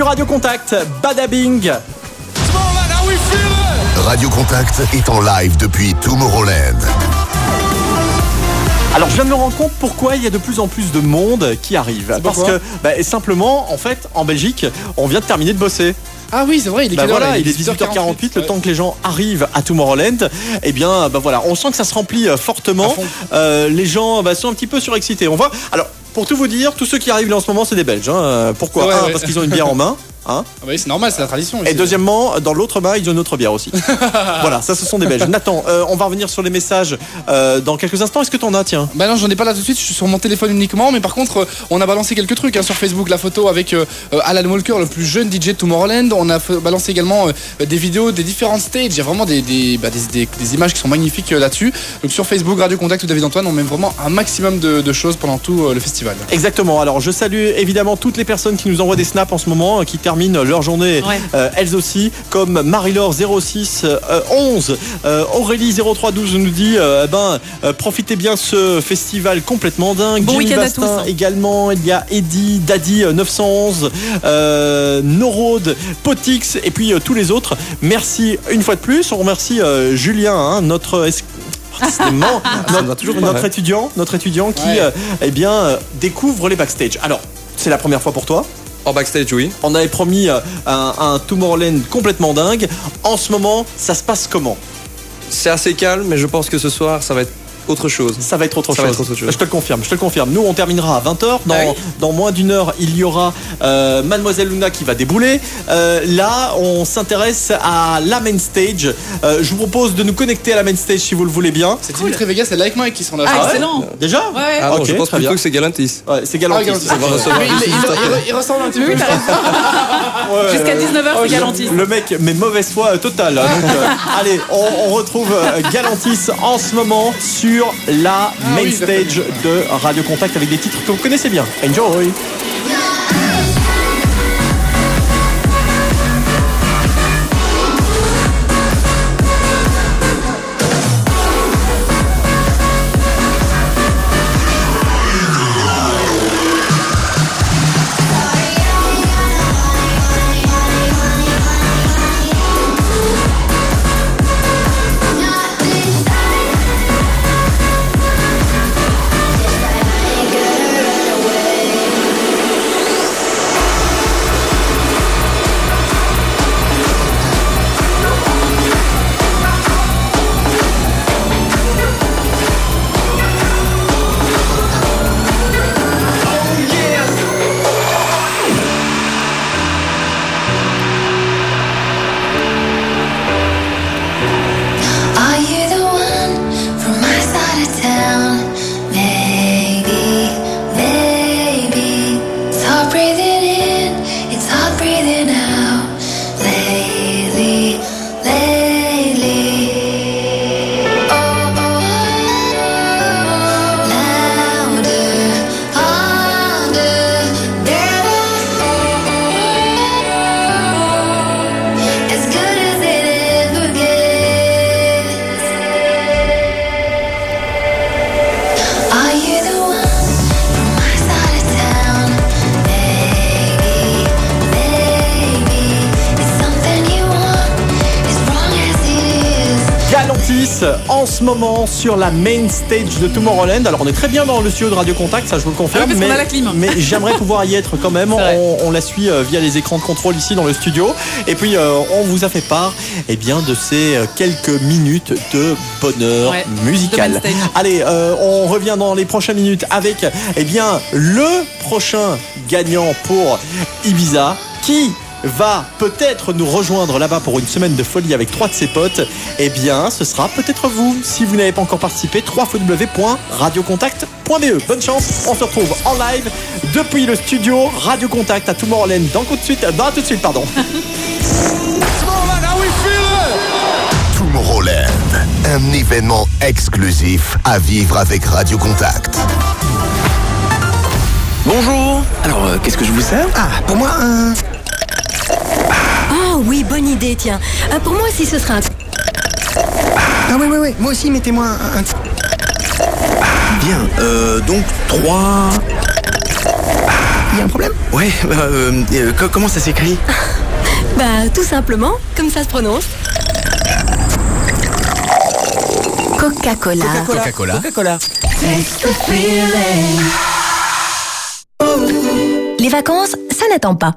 Sur Radio Contact, Badabing. Radio Contact est en live depuis Tomorrowland. Alors je viens de me rendre compte pourquoi il y a de plus en plus de monde qui arrive. Parce que bah, simplement, en fait, en Belgique, on vient de terminer de bosser. Ah oui, c'est vrai, il est Bah quelle heure, voilà, là il est 18h48, le temps que les gens arrivent à Tomorrowland, eh bien, bah voilà, on sent que ça se remplit euh, fortement. Euh, les gens bah, sont un petit peu surexcités. On voit. Alors, pour tout vous dire, tous ceux qui arrivent là en ce moment, c'est des Belges. hein. Pourquoi Ouais, Un, ouais. Parce qu'ils ont une bière en main. Hein Ah bah oui, c'est normal, c'est la tradition. et deuxièmement, dans l'autre main, ils ont une autre bière aussi. voilà, ça, ce sont des Belges. Nathan, euh, on va revenir sur les messages euh, dans quelques instants. Est-ce que t'en as, tiens? Bah non, j'en ai pas là tout de suite, je suis sur mon téléphone uniquement, mais par contre, euh, on a balancé quelques trucs hein, sur Facebook, la photo avec euh, Alan Walker, le plus jeune DJ de Tomorrowland. On a balancé également des vidéos des différentes stages. Il y a vraiment des, des, bah, des- des- des images qui sont magnifiques là-dessus. Donc sur Facebook, Radio Contact ou David Antoine, on met vraiment un maximum de, de choses pendant tout le festival. Exactement. Alors, je salue évidemment toutes les personnes qui nous envoient des snaps en ce moment, qui terminent leur journée Ouais. euh, elles aussi, comme Marie-Laure 06 euh, 11, euh, Aurélie 0312 nous dit, eh ben, profitez bien ce festival complètement dingue. Bon Jimmy week-end à Bastin tous, hein. également. Il y a Eddie, Daddy euh, 911, euh, Norode, Potix et puis tous les autres. Merci une fois de plus. On remercie Julien, hein, notre es- Décidément, notre, notre étudiant, notre étudiant qui, Ouais. euh, eh bien, euh, découvre les backstage. Alors, c'est la première fois pour toi. Backstage, oui. On avait promis euh, un, un Tomorrowland complètement dingue. En ce moment, ça se passe comment? C'est assez calme, mais je pense que ce soir, ça va être autre chose. Ça va être autre, Ça va chose. être autre chose. Je te le confirme, je te le confirme. Nous, on terminera à 20h. Dans, dans moins d'une heure, il y aura euh, Mademoiselle Luna qui va débouler. Euh, là, on s'intéresse à la main stage. Euh, je vous propose de nous connecter à la main stage si vous le voulez bien. C'est Dimitri Vegas et Like Mike qui sont là. Ah, excellent. Déjà Ouais. Ah je pense plutôt bien. que c'est Galantis. Ouais, c'est Galantis. Ah, Galantis. Ah, il, il- il- ressemble un petit peu. Ouais, Jusqu'à euh, 19h, c'est oh, Galantis. Le mec, mais mauvaise foi totale. Donc, allez, on, on retrouve Galantis en ce moment sur la Ah main stage de Radio Contact avec des titres que vous connaissez bien. Enjoy! Sur la main stage de Tomorrowland. Alors on est très bien dans le studio de Radio Contact, ça je vous le confirme. Ah oui, mais, j'aimerais pouvoir y être quand même. On, on la suit euh, via les écrans de contrôle ici dans le studio. Et puis euh, on vous a fait part eh bien, de ces euh, quelques minutes de bonheur Ouais, musical. de. Allez, euh, on revient dans les prochaines minutes avec eh bien, le prochain gagnant pour Ibiza qui va peut-être nous rejoindre là-bas pour une semaine de folie avec trois de ses potes, eh bien, ce sera peut-être vous. Si vous n'avez pas encore participé, www.radiocontact.be. Bonne chance, on se retrouve en live depuis le studio Radio Contact à Tomorrowland. Dans tout de suite, dans tout de suite, pardon. Tomorrowland, un événement exclusif à vivre avec Radio Contact. Bonjour. Alors, euh, qu'est-ce que je vous sers? Ah, pour moi, un. Ah oui, bonne idée, tiens. Euh, pour moi aussi, ce sera un... Ah, oui, oui, oui. Moi aussi, mettez-moi un. un- Bien. Euh, donc, trois... Il y a un problème Ouais, euh, euh, co- comment ça s'écrit Bah, tout simplement, comme ça se prononce. Coca-Cola. Coca-Cola. Coca-Cola. Les vacances, ça n'attend pas.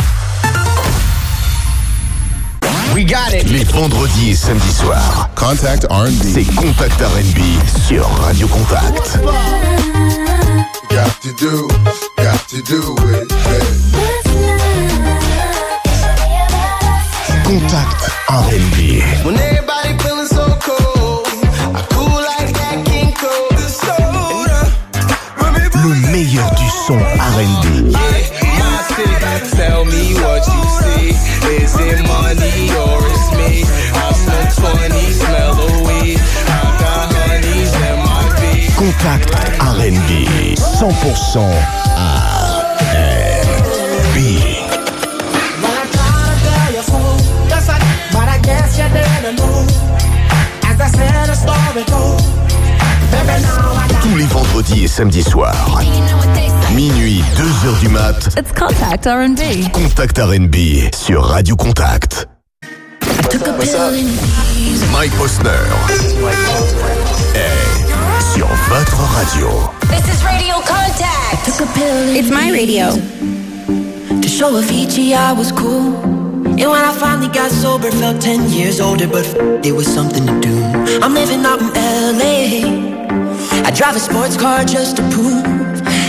We got it. Les vendredis et samedis soirs. Contact R&B. C'est Contact R&B sur Radio Contact. Got to do, got to do it. Contact R&B. When everybody feeling so cold, I cool like that King Cole. Le meilleur du son R&B. Tell me? I smoke 20, smell the weed. I got honeys in my feet. Contact R&B. 100% R&B. But I guess you didn't know. As I said, the story goes. Baby, now I got Tous les vendredis et samedis soirs. Minuit, 2h du mat. It's Contact R&B. Contact R&B sur Radio Contact. Mike Posner est sur votre radio. This is Radio Contact. Took a pill. It's my radio. To show a Avicii I was cool. And when I finally got sober, felt 10 years older, but f- it was something to do. I'm living out in LA. I drive a sports car just to prove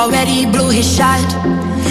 Already blew his shot.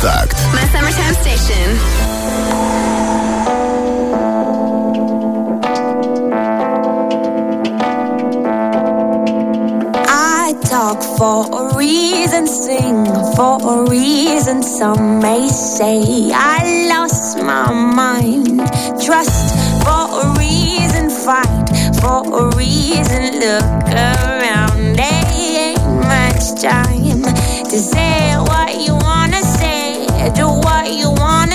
Contact. My summertime station. I talk for a reason, sing for a reason. Some may say I lost my mind. Trust for a reason, fight for a reason. Look around, there ain't much time to say what you want edge of what you want.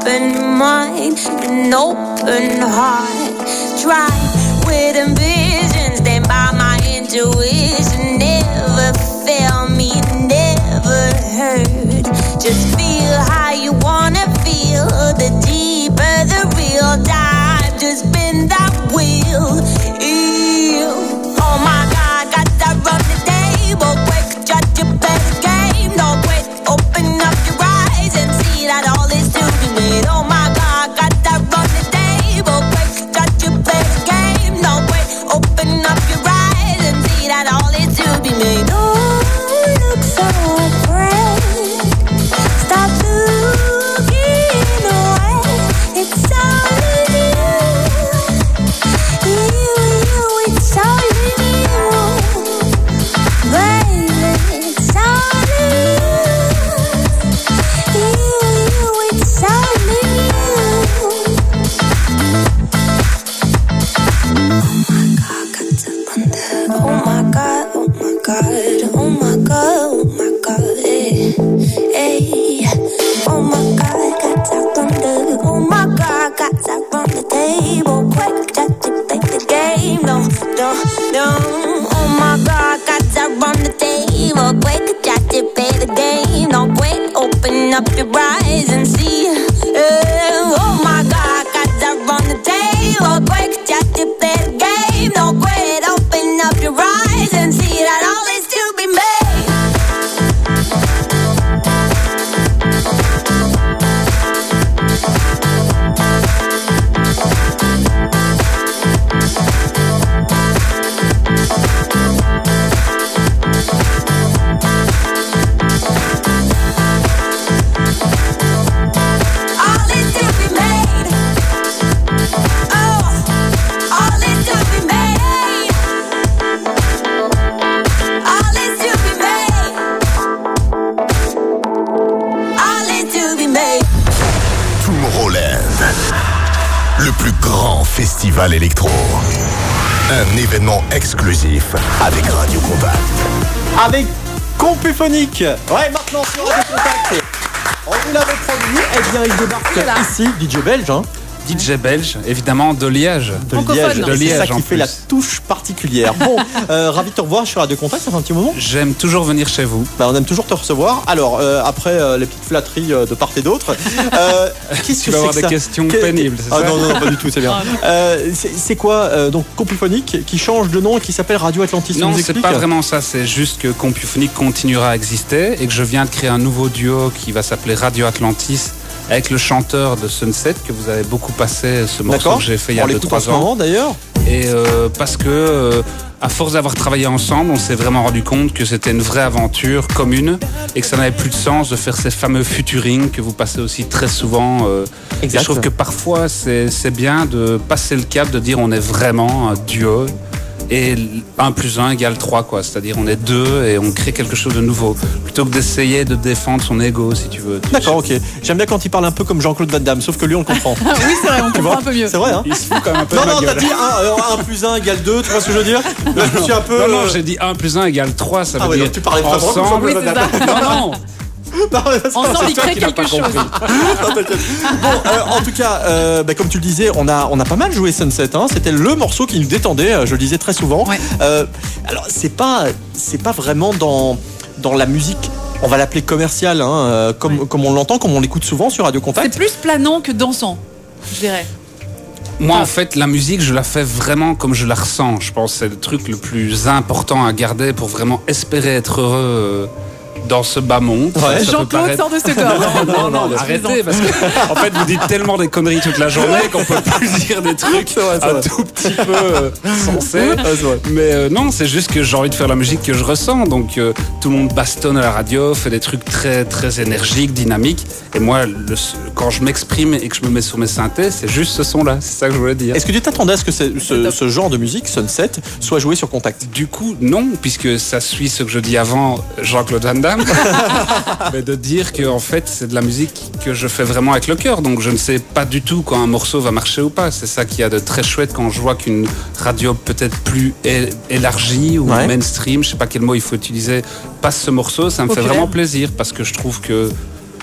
open mind, an open heart. Try with ambitions. stand by my intuition. Never fail me, never hurt. Just Compuphonique. Ouais, maintenant sur Radio Contact. On vous l'avait promis. Eh bien, il débarque Il est là. ici, DJ belge. Hein. DJ belge, évidemment de Liège. De Liège. De C'est ça qui en fait plus. la touche particulière. Bon, euh, ravi de te revoir sur Radio Contact, ça fait un petit moment. J'aime toujours venir chez vous. Bah, on aime toujours te recevoir. Alors, euh, après euh, les flatteries euh, de part et d'autre, euh, qu'est-ce Tu que vas c'est avoir que des ça questions Que- pénibles, c'est Ah ça non, non, non, pas du tout, c'est bien. Ah. Euh, c'est quoi euh, donc Compuphonique qui change de nom et qui s'appelle Radio Atlantis Non, c'est pas vraiment ça. C'est juste que Compuphonique continuera à exister et que je viens de créer un nouveau duo qui va s'appeler Radio Atlantis avec le chanteur de Sunset que vous avez beaucoup passé, ce morceau que j'ai fait il y a On 2 l'écoute en 3 ce ans. moment d'ailleurs. Et euh, parce que, euh, à force d'avoir travaillé ensemble, on s'est vraiment rendu compte que c'était une vraie aventure commune et que ça n'avait plus de sens de faire ces fameux futurings que vous passez aussi très souvent. euh. et Exact. je trouve que parfois, c'est c'est bien de passer le cap, de dire on est vraiment un duo. Et 1 plus 1 égale 3, quoi. C'est-à-dire on est deux et on crée quelque chose de nouveau. Plutôt que d'essayer de défendre son ego, si tu veux. D'accord, ok. J'aime bien quand il parle un peu comme Jean-Claude Van Damme, sauf que lui on le comprend. oui, c'est vrai, on comprend un peu mieux. C'est vrai, hein Il se fout quand même un peu Non, de non, t'as dit 1, plus 1 égale 2, tu vois ce que je veux dire Là, je suis un peu. Non, non, euh, j'ai dit 1 plus 1 égale 3, ça veut Ah ouais, dire donc tu parlais ensemble. Damme. Non, non, Non, Ensemble, c'est quelque pas chose. Non, bon, euh, en tout cas, euh, bah, comme tu le disais, on a, on a pas mal joué Sunset. Hein. C'était le morceau qui nous détendait, euh, je le disais très souvent. Ouais. Euh, alors, c'est pas, c'est pas vraiment dans, dans la musique. On va l'appeler commerciale, hein, euh, comme, comme on l'entend, comme on l'écoute souvent sur Radio C'est Contact. plus planant que dansant, je dirais. Moi, en fait, la musique, je la fais vraiment comme je la ressens. Je pense que c'est le truc le plus important à garder pour vraiment espérer être heureux euh, dans ce bas monde. Ouais. Jean-Claude paraître- sort de ce corps. Non, non, arrêtez, parce que en fait, vous dites tellement des conneries toute la journée qu'on peut plus dire des trucs C'est vrai, un vrai. tout petit peu euh, sensés. Mais euh, non, c'est juste que j'ai envie de faire la musique que je ressens. Donc, euh, tout le monde bastonne à la radio, fait des trucs très, très énergiques, dynamiques. Et moi, le- quand je m'exprime et que je me mets sur mes synthés, c'est juste ce son-là. C'est ça que je voulais dire. Est-ce que tu t'attendais à ce que ce, ce- ce genre de musique, Sunset, soit joué sur Contact? Du coup, non, puisque ça suit ce que je dis avant Jean-Claude Van Damme. mais de dire que en fait, c'est de la musique que je fais vraiment avec le cœur. Donc je ne sais pas du tout quand un morceau va marcher ou pas. C'est ça qu'il y a de très chouette quand je vois qu'une radio peut-être plus élargie ou Ouais. mainstream, je sais pas quel mot il faut utiliser, passe ce morceau. Ça me fait vraiment plaisir parce que je trouve que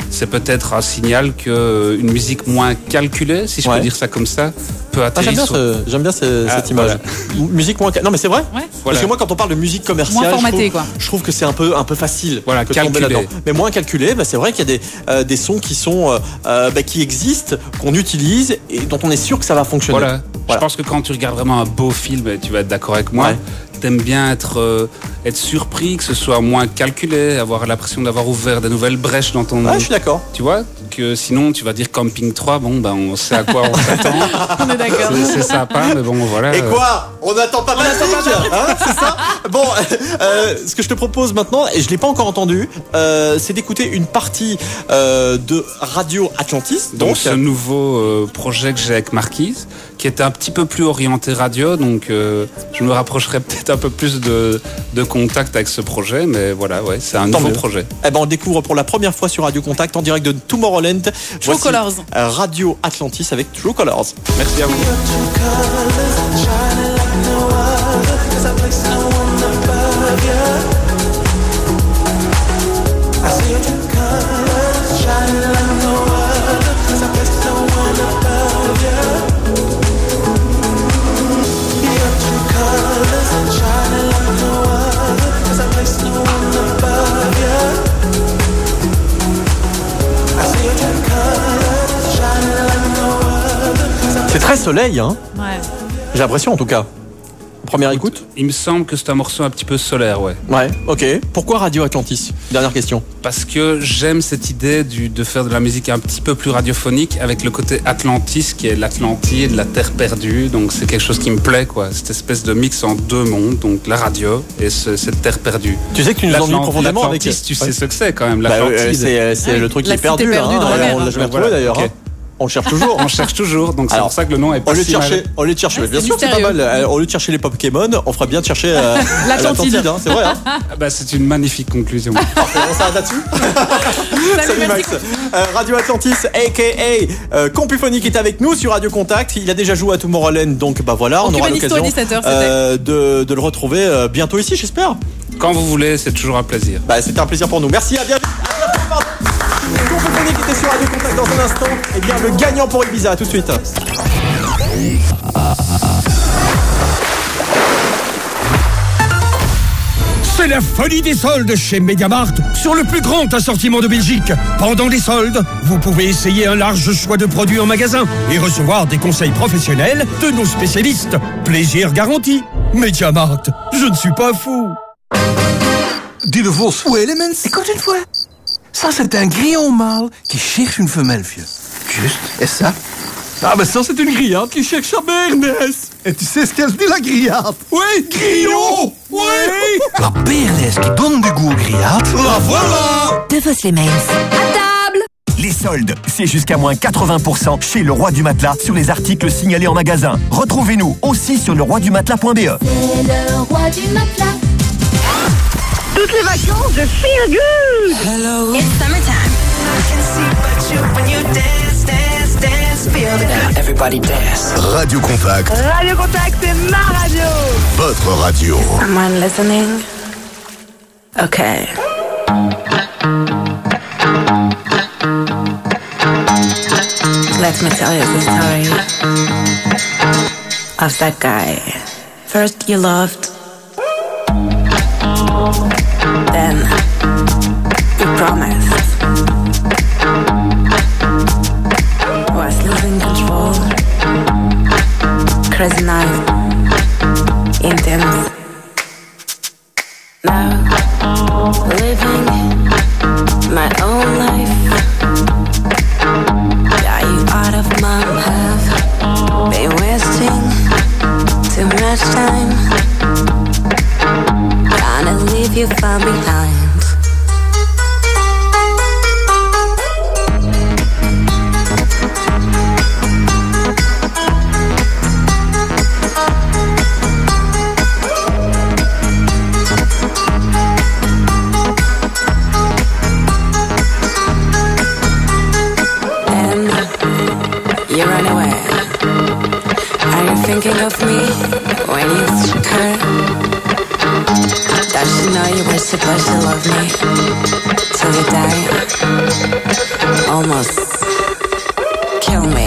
c'est peut-être un signal qu'une musique moins calculée, si je Ouais. peux dire ça comme ça, peut Ah, atterrir J'aime bien, sur- ce- j'aime bien ce- Ah, cette image. Musique moins. Non, mais c'est vrai. Ouais. Parce Voilà. que moi, quand on parle de musique commerciale, Moins formaté, je, trouve, quoi. je trouve que c'est un peu, un peu facile. Voilà, que là-dedans. Mais moins calculé, bah, c'est vrai qu'il y a des, euh, des sons qui sont, euh, euh, bah, qui existent, qu'on utilise et dont on est sûr que ça va fonctionner. Voilà. Voilà. Je pense que quand tu regardes vraiment un beau film, tu vas être d'accord avec moi, Ouais. T'aimes bien être, euh, être surpris, que ce soit moins calculé, avoir l'impression d'avoir ouvert des nouvelles brèches dans ton... Ouais, je suis d'accord. Tu vois? Que sinon, tu vas dire Camping 3, bon, ben, on sait à quoi on s'attend. On est d'accord. C'est- sympa, mais bon, voilà. Et quoi? On n'attend pas Patrick hein, C'est ça? Bon, euh, ce que je te propose maintenant, et je l'ai pas encore entendu, euh, c'est d'écouter une partie euh, de Radio Atlantis. Donc, Donc, ce nouveau euh, projet que j'ai avec Marquise, qui était un petit peu plus orienté radio, donc euh, je me rapprocherai peut-être un peu plus de, de contact avec ce projet, mais voilà, ouais, c'est un Tant nouveau mieux. projet. Eh ben, on le découvre pour la première fois sur Radio Contact en direct de Voici, Colors. Radio Atlantis avec True Colors. Merci à vous. Soleil, hein Ouais. J'ai l'impression en tout cas. Première écoute Il me semble que c'est un morceau un petit peu solaire, ouais. Ouais, ok. Pourquoi Radio Atlantis? Dernière question. Parce que j'aime cette idée du- de faire de la musique un petit peu plus radiophonique avec le côté Atlantis qui est l'Atlantide, la terre perdue. Donc c'est quelque chose qui me plaît, quoi. Cette espèce de mix en deux mondes, donc la radio et ce- cette terre perdue. Tu sais que tu nous ennuies profondément avec- tu Ouais. sais ce que c'est quand même, Bah, l'Atlantide. euh, c'est c'est oui, le truc qui est perdu hein. dans la mer, on l'a jamais retrouvé d'ailleurs. hein. On cherche toujours. On cherche toujours, donc c'est pour ça que le nom est pas Au lieu de si mal. chercher, au lieu de chercher, Ouais, bien c'est sûr, c'est pas mal. Euh, Au lieu de chercher les Pokémon, on fera bien de chercher euh, L'Atlantide. l'Atlantide, hein, c'est vrai. Hein Ah bah, c'est une magnifique conclusion. on s'arrête là-dessus. Salut Max. Euh, Radio Atlantis, aka euh, Compufonique est avec nous sur Radio Contact. Il a déjà joué à Tomorrowland, donc bah voilà, on aura l'occasion 17 heures, euh, de, de le retrouver euh, bientôt ici, j'espère. Quand vous voulez, c'est toujours un plaisir. Bah, c'était un plaisir pour nous. Merci, à bientôt. Bientôt, pardon. Compufonique était sur Radio Contact dans un instant. Et bien, le gagnant pour Ibiza, à tout de suite. C'est la folie des soldes chez Mediamart sur le plus grand assortiment de Belgique. Pendant les soldes, vous pouvez essayer un large choix de produits en magasin et recevoir des conseils professionnels de nos spécialistes. Plaisir garanti. Mediamart, je ne suis pas fou. Dis de Vos. Où est les Écoute une fois. Ça, c'est un grillon mâle qui cherche une femelle, vieux. Juste. Et ça? Ah, ben ça, c'est une grillade qui cherche sa bernesse. Et tu sais ce qu'elle dit, la grillade? Oui, grillon Oui La bernesse qui donne du goût aux grillades. La voilà De vos les mails. Les soldes, c'est jusqu'à moins 80% chez Le Roi du Matelas sur les articles signalés en magasin. Retrouvez-nous aussi sur leroidumatlas.be. C'est le roi du matelas. Toutes les vacances de Feel Good. Hello. It's summertime. Everybody dance. Radio Contact, Radio Contact, c'est ma radio. votre radio. Someone listening? Okay. Let me tell you the story of that guy. First, you loved, then, you promised. Was. Crazy. Intense. Now, living my own life. Got you out of my. Been wasting too much time. Gonna leave you far behind. And you run away. Are you thinking of me when you took Does she know you were supposed to love me till you die? Almost kill me.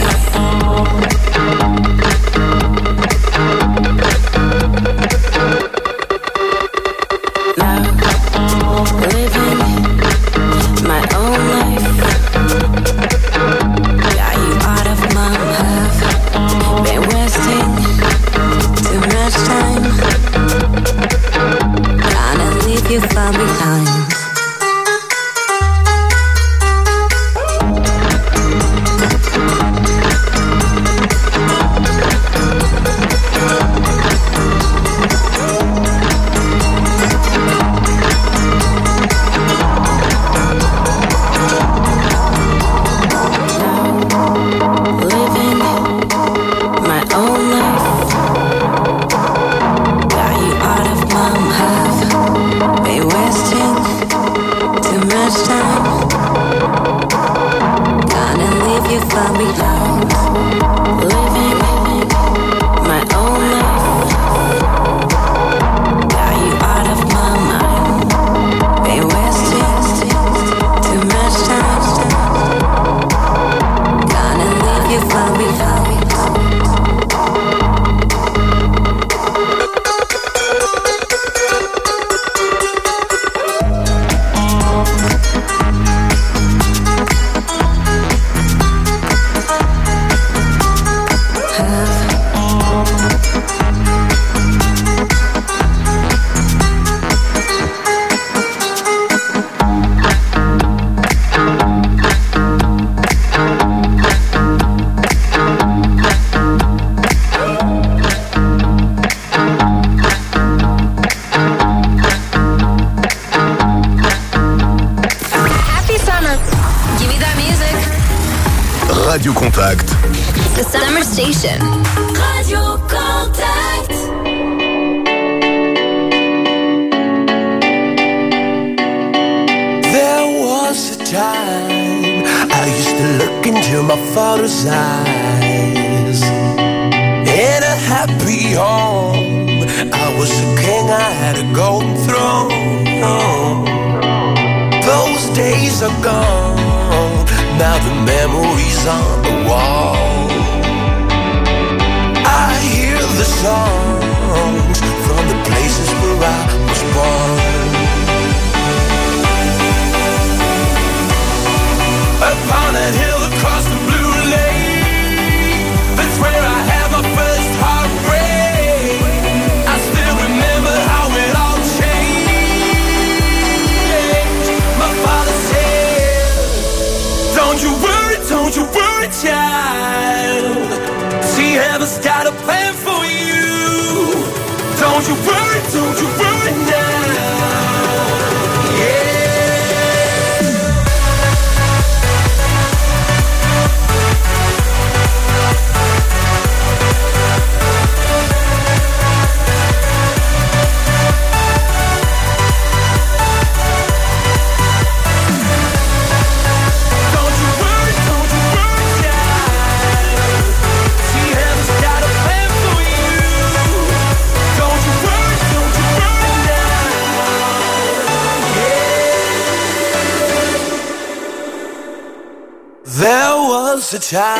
Was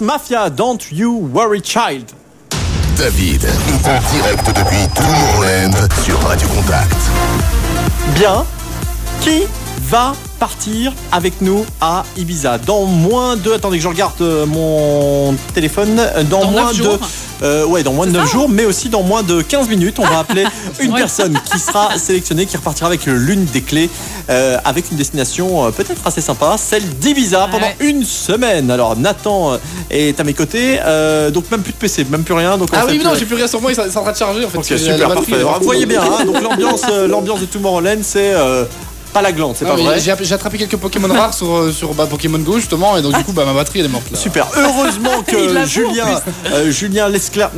Mafia, Don't You Worry Child. David est en direct depuis Tomorrowland sur Radio Contact. Bien. Qui va partir avec nous à Ibiza? Dans moins de attendez que je regarde euh, mon téléphone euh, dans, Dans moins de jours. euh, ouais dans moins de C'est 9 ça jours mais aussi dans moins de 15 minutes on va appeler une personne qui sera sélectionnée qui repartira avec l'une des clés euh, avec une destination euh, peut-être assez sympa celle d'Ibiza pendant une semaine alors Nathan euh, est à mes côtés euh, donc même plus de PC même plus rien donc Ah oui, mais non, j'ai plus rien sur moi, en train de charger en fait. Ok, super, parfait. Alors, vous voyez bien, hein, donc l'ambiance, l'ambiance de Tomorrowland, c'est euh, pas la glande, c'est pas vrai. J'ai j'ai attrapé quelques Pokémon rares sur, euh, sur bah, Pokémon Go justement, et donc du coup, bah, ma batterie elle est morte là. Super. Heureusement que Julien, euh, Julien Lesclair,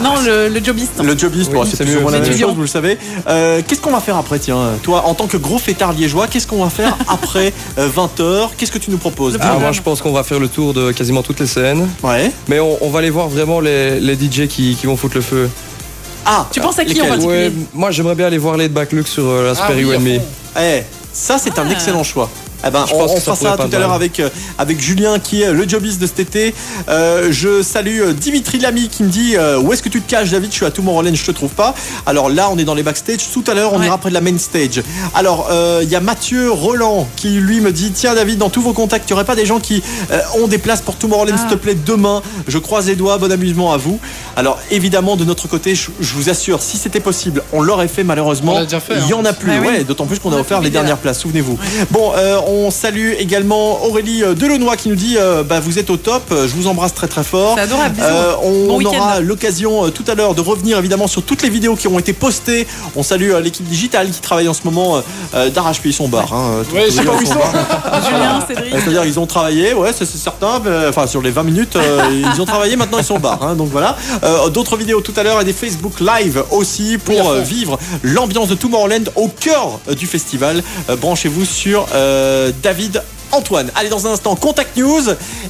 Non, le, le jobiste. le jobiste, bon, c'est c'est plus ou mieux, moins la c'est même étudiant. chose, vous le savez. Euh, Qu'est-ce qu'on va faire après, tiens, toi, en tant que gros fêtard liégeois, qu'est-ce qu'on va faire après 20h Qu'est-ce que tu nous proposes? Ah, moi, je pense qu'on va faire le tour de quasiment toutes les scènes. Ouais. Mais on, on va aller voir vraiment les, les DJ qui, qui vont foutre le feu. Ah, Tu penses à qui en particulier? Ouais, moi, j'aimerais bien aller voir les Backlux sur euh, la Ah oui, Eh, ça c'est un Ah. excellent choix. Eh ben, Je on, pense on ça fera ça tout à l'heure avec, euh, avec Julien qui est le jobiste de cet été. Euh, je salue euh, Dimitri Lamy qui me dit euh, Où est-ce que tu te caches, David? Je suis à Tomorrowland, je te trouve pas. Alors là, on est dans les backstage. Tout à l'heure, on ira près de la main stage. Alors, euh, il y a Mathieu Roland qui lui me dit Tiens, David, dans tous vos contacts, il n'y aurait pas des gens qui euh, ont des places pour Tomorrowland, s'il te plaît, demain? Je croise les doigts, bon amusement à vous. Alors, évidemment, de notre côté, je, je vous assure, si c'était possible, on l'aurait fait malheureusement. On l'a déjà fait, Il y hein. en a plus, Ah oui. ouais, d'autant plus qu'on On a a offert les dernières là. places, souvenez-vous. Bon, euh, on salue également Aurélie euh, Delaunoy qui nous dit euh, bah, Vous êtes au top, euh, je vous embrasse très très fort. C'est adorable, bisous. Euh, on Bon aura l'occasion euh, tout à l'heure de revenir évidemment sur toutes les vidéos qui ont été postées. On salue euh, l'équipe digitale qui travaille en ce moment d'arrache-pied, ils sont bar. Hein, tout- Ouais, tout je sais va pas bien, où ils sont sont. Julien, Cédric. C'est-à-dire ils ont travaillé, ouais, ça, c'est certain. mais, Enfin, sur les 20 minutes, euh, ils ont travaillé. Maintenant, ils sont au bar. hein, donc voilà. Euh, D'autres vidéos tout à l'heure et des Facebook Live aussi pour Oui, euh, vivre l'ambiance de Tomorrowland au cœur euh, du festival. Euh, Branchez-vous sur euh, David. Antoine, allez dans un instant Contact News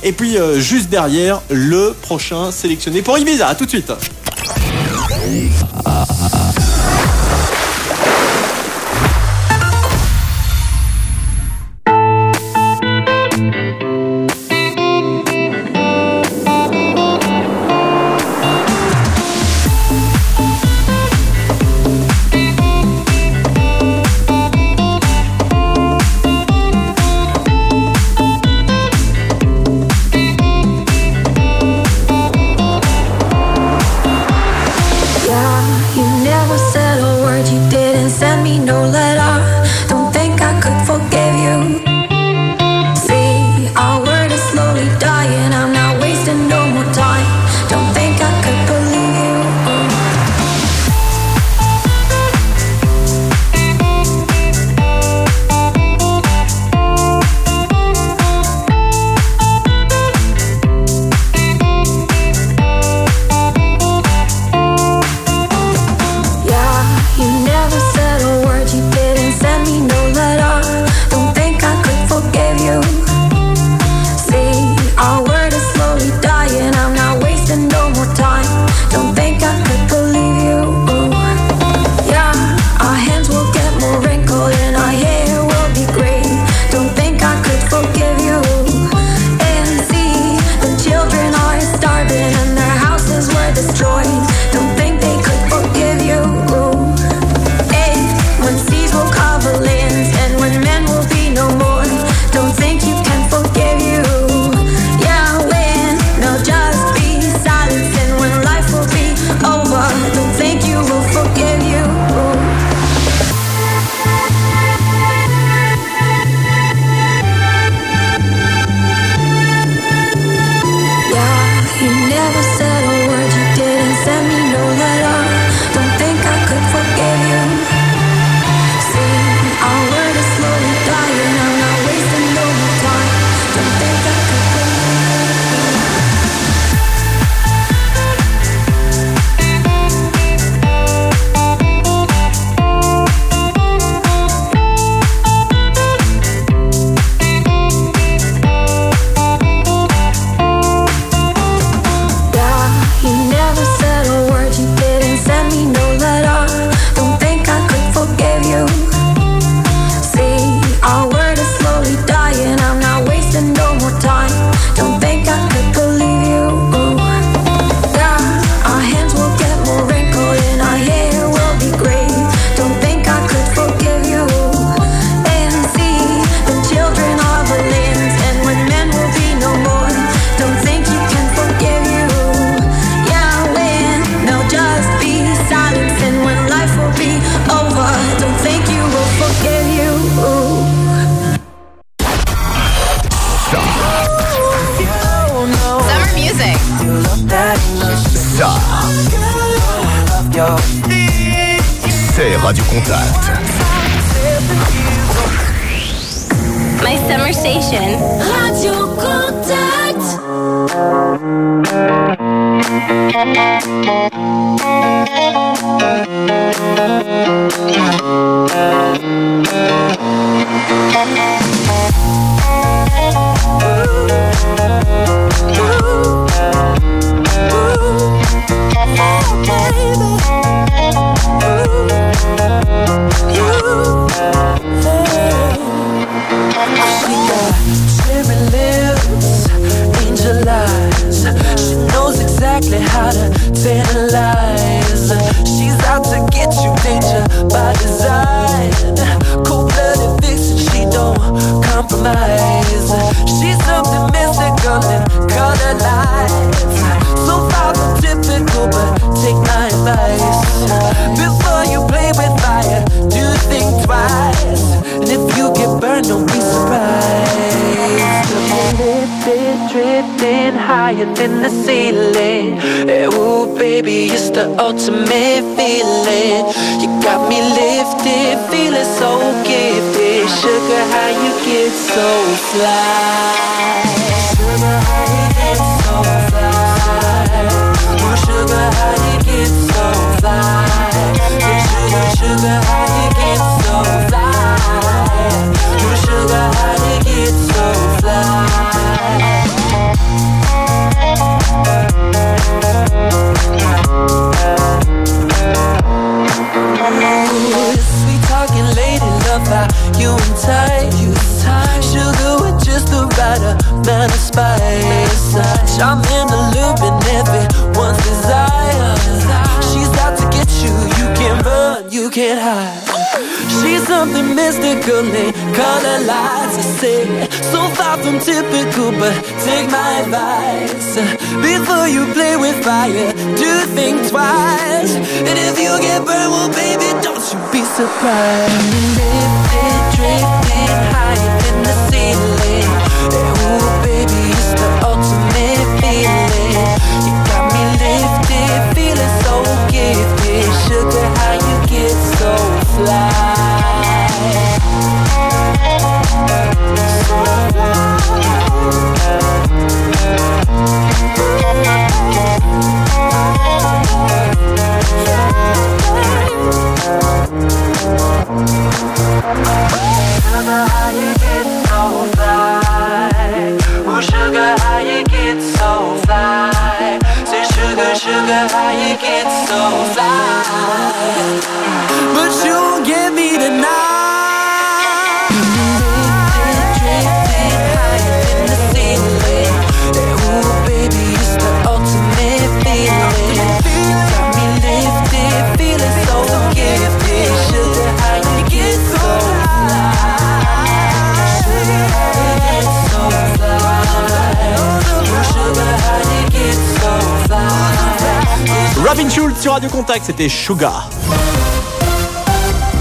et puis euh, juste derrière le prochain sélectionné pour Ibiza. À tout de suite. Than the ceiling. Eh, Ooh, baby, it's the ultimate feeling. You and tight. Sugar with just the right amount of spice. I'm in the loop and everyone's desire. She's out to get you, you can't run, you can't hide. She's something mystical and color lights. I say, so far from typical, but take my advice. Before you play with fire, do think twice. And if you get burned, well, baby, don't you be surprised street Sugar, how you get so fly? Sugar, how you get so fly? Say, sugar, sugar, how you get so fly? But you won't me tonight. Drifting Robin Schulz sur Radio Contact, c'était Sugar.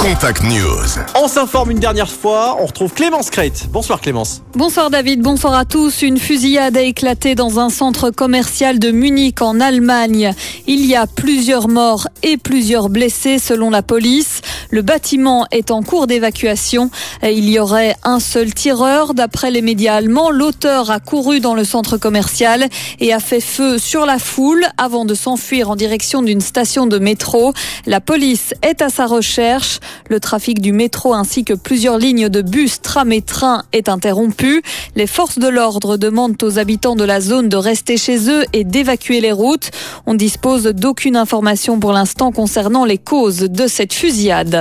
Contact News. On s'informe une dernière fois, on retrouve Clémence Crête. Bonsoir Clémence. Bonsoir David, bonsoir à tous. Une fusillade a éclaté dans un centre commercial de Munich en Allemagne. Il y a plusieurs morts et plusieurs blessés selon la police. Le bâtiment est en cours d'évacuation. Il y aurait un seul tireur. D'après les médias allemands, l'auteur a couru dans le centre commercial et a fait feu sur la foule avant de s'enfuir en direction d'une station de métro. La police est à sa recherche. Le trafic du métro ainsi que plusieurs lignes de bus, tram et train est interrompu. Les forces de l'ordre demandent aux habitants de la zone de rester chez eux et d'évacuer les routes. On dispose d'aucune information pour l'instant concernant les causes de cette fusillade.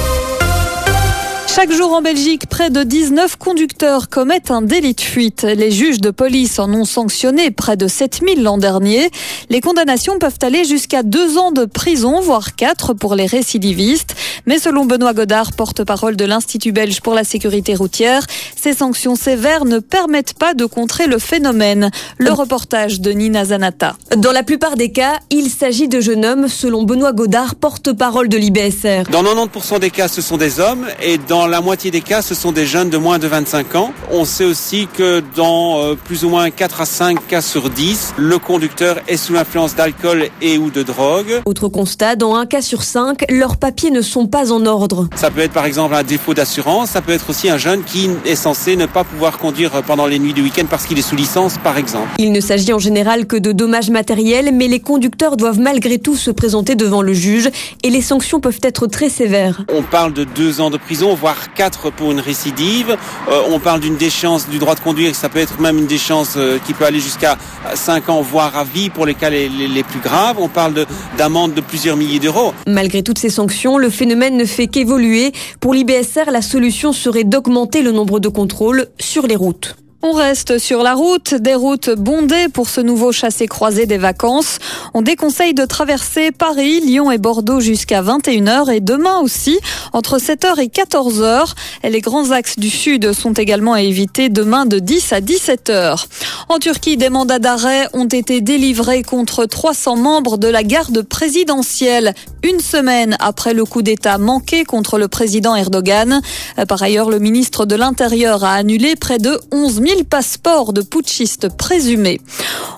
Chaque jour en Belgique, près de 19 conducteurs commettent un délit de fuite. Les juges de police en ont sanctionné près de 7000 l'an dernier. Les condamnations peuvent aller jusqu'à deux ans de prison, voire quatre pour les récidivistes. Mais selon Benoît Godard, porte-parole de l'Institut belge pour la sécurité routière, ces sanctions sévères ne permettent pas de contrer le phénomène. Le reportage de Nina Zanata. Dans la plupart des cas, il s'agit de jeunes hommes, selon Benoît Godard, porte-parole de l'IBSR. Dans 90% des cas, ce sont des hommes et dans la moitié des cas, ce sont des jeunes de moins de 25 ans. On sait aussi que dans euh, plus ou moins 4 à 5 cas sur 10, le conducteur est sous l'influence d'alcool et ou de drogue. Autre constat, dans un cas sur cinq, leurs papiers ne sont pas en ordre. Ça peut être par exemple un défaut d'assurance, ça peut être aussi un jeune qui est censé ne pas pouvoir conduire pendant les nuits du week-end parce qu'il est sous licence par exemple. Il ne s'agit en général que de dommages matériels, mais les conducteurs doivent malgré tout se présenter devant le juge et les sanctions peuvent être très sévères. On parle de deux ans de prison, voire quatre pour une récidive. Euh, on parle d'une déchéance du droit de conduire, ça peut être même une déchéance euh, qui peut aller jusqu'à cinq ans, voire à vie pour les cas les, plus graves. On parle de- d'amendes de, plusieurs milliers d'euros. Malgré toutes ces sanctions, le phénomène ne fait qu'évoluer. Pour l'IBSR, la solution serait d'augmenter le nombre de contrôles sur les routes. On reste sur la route, des routes bondées pour ce nouveau chassé-croisé des vacances. On déconseille de traverser Paris, Lyon et Bordeaux jusqu'à 21h et demain aussi entre 7h et 14h. Et les grands axes du sud sont également à éviter demain de 10 à 17h. En Turquie, des mandats d'arrêt ont été délivrés contre 300 membres de la garde présidentielle une semaine après le coup d'État manqué contre le président Erdogan. Par ailleurs, le ministre de l'Intérieur a annulé près de 11 000 passeports de putschistes présumés.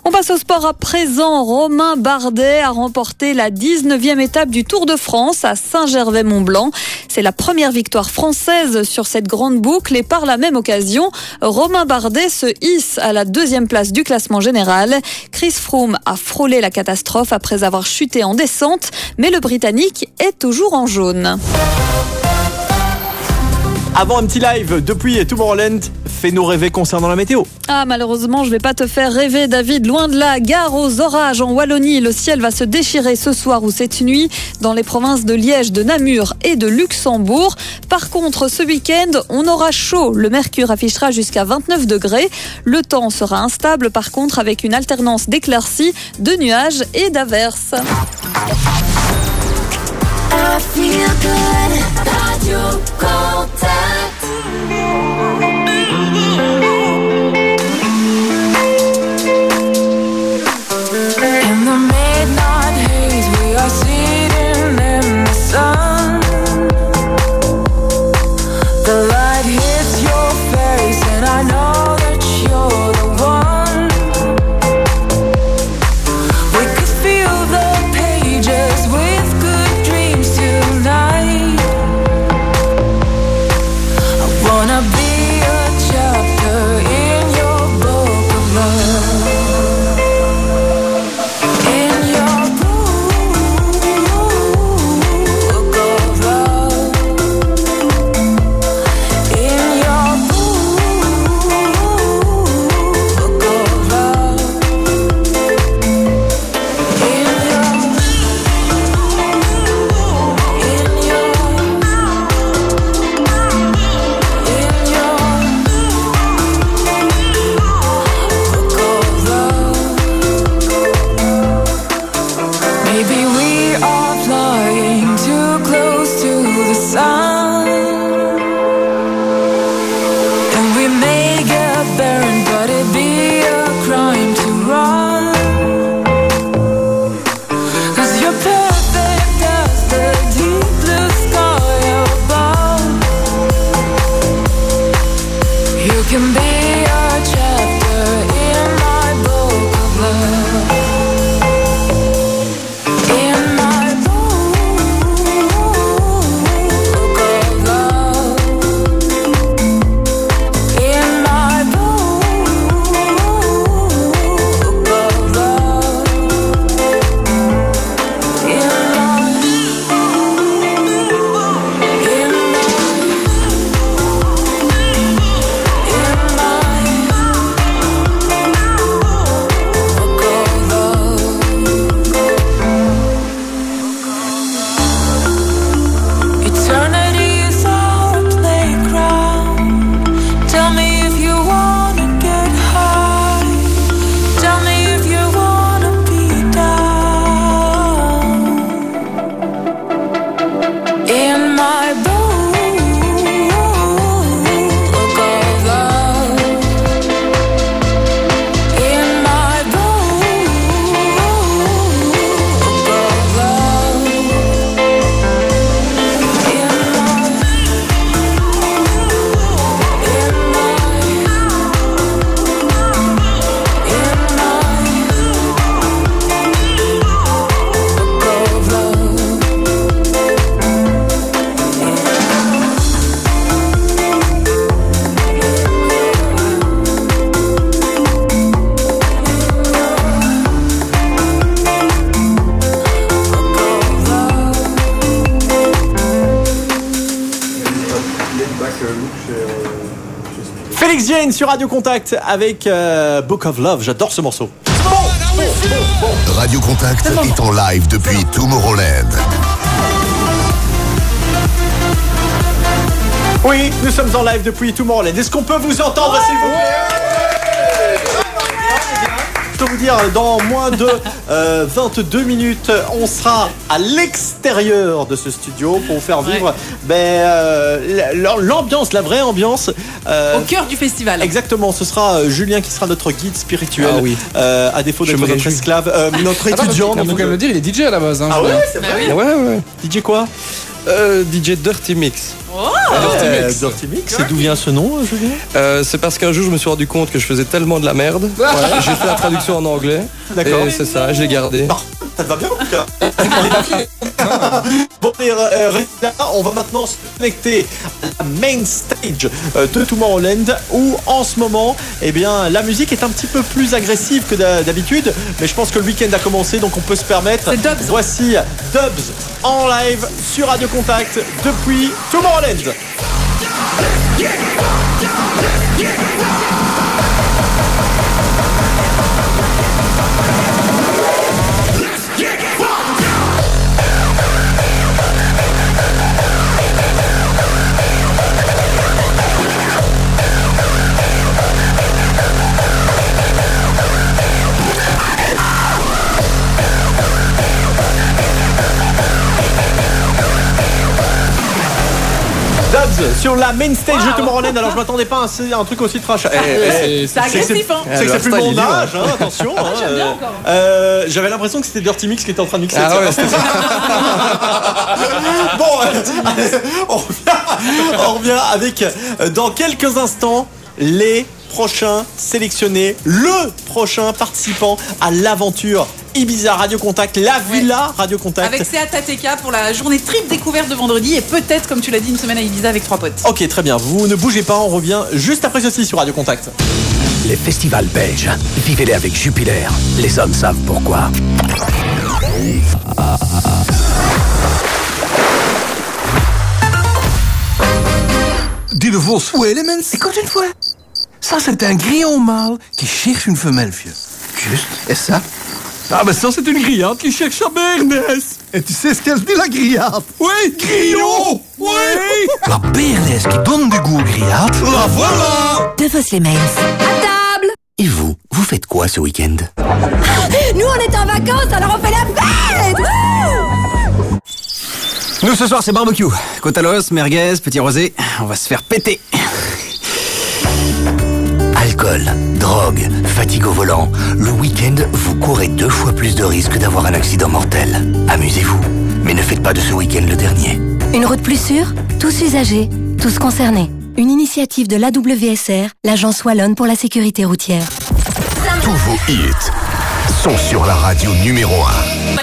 On passe au sport à présent. Romain Bardet a remporté la 19e étape du Tour de France à Saint-Gervais-Mont-Blanc. C'est la première victoire française sur cette grande boucle et par la même occasion, Romain Bardet se hisse à la deuxième place du classement général. Chris Froome a frôlé la catastrophe après avoir chuté en descente, mais le Britannique est toujours en jaune. Avant un petit live depuis Tomorrowland, fais-nous rêver concernant la météo. Ah, malheureusement, je vais pas te faire rêver, David. Loin de là, gare aux orages en Wallonie. Le ciel va se déchirer ce soir ou cette nuit dans les provinces de Liège, de Namur et de Luxembourg. Par contre, ce week-end, on aura chaud. Le mercure affichera jusqu'à 29 degrés. Le temps sera instable, par contre, avec une alternance d'éclaircies, de nuages et d'averses. I feel good. Radio Contact Sur Radio Contact avec euh, Book of Love. J'adore ce morceau. Radio Contact est en live depuis Tomorrowland. Oui, nous sommes en live depuis Tomorrowland. Est-ce qu'on peut vous entendre, s'il vous plaît? Je peux vous dire, dans moins de euh, 22 minutes, on sera à l'extérieur de ce studio pour vous faire vivre ben, euh, l'ambiance, la vraie ambiance. euh, Au cœur du festival. Exactement, ce sera euh, Julien qui sera notre guide spirituel, Ah oui. euh, à défaut d'être notre esclave, euh, notre Attends, étudiant. qu'il faut quand même le dire, il est DJ à la base. Hein, Ah ouais, c'est vrai. Ouais, ouais. DJ quoi Euh, DJ Dirty Mix. Euh, Dirty Mix. Et d'où vient ce nom, Julien? Euh, c'est parce qu'un jour je me suis rendu compte que je faisais tellement de la merde. Ouais. J'ai fait la traduction en anglais. D'accord. Et c'est ça, je l'ai gardé. Ça te va bien en tout cas? Euh, on va maintenant se connecter à la main stage euh, de Tomorrowland où en ce moment, eh bien, la musique est un petit peu plus agressive que d'ha- d'habitude, mais je pense que le week-end a commencé donc on peut se permettre. Voici Dubs en live sur Radio Contact depuis Tomorrowland. Sur la main stage de Tomorrowland. Alors je m'attendais pas à un, un truc aussi trash. Eh, eh, C'est agressif, hein. C'est que c'est plus Le mon âge, hein, attention. hein, bien euh, encore. euh, J'avais l'impression que c'était Dirty Mix qui était en train de mixer. Ah ouais, ça. bon, euh, on, revient, on revient avec euh, dans quelques instants les prochains sélectionnés, le prochain participant à l'aventure Ibiza Radio Contact, la Villa Radio Contact. Avec Seat Ateka pour la journée trip découverte de vendredi et peut-être, comme tu l'as dit, une semaine à Ibiza avec trois potes. Ok, très bien. Vous ne bougez pas, on revient juste après ceci sur Radio Contact. Les festivals belges, vivez-les avec Jupiler. Les hommes savent pourquoi. Dis de Vos. Où est les mens Écoute une fois. Ça, c'est un grillon mâle qui cherche une femelle, vieux. Juste. Et ça Ah, ben ça, c'est une grillade qui cherche sa bernesse. Et tu sais ce qu'elle dit, la grillade? Oui, grillon Oui La bernesse qui donne du goût aux grillades. La voilà De Vos les Mains. À table Et vous, vous faites quoi ce week-end? Nous, on est en vacances, alors on fait la fête Nous ce soir c'est barbecue. Côte à l'os, merguez, petit rosé. On va se faire péter. Alcool, drogue, fatigue au volant. Le week-end, vous courez deux fois plus de risques d'avoir un accident mortel. Amusez-vous, mais ne faites pas de ce week-end le dernier. Une route plus sûre Tous usagers, tous concernés. Une initiative de l'AWSR, l'agence wallonne pour la sécurité routière. Tous vos hits sont sur la radio numéro 1.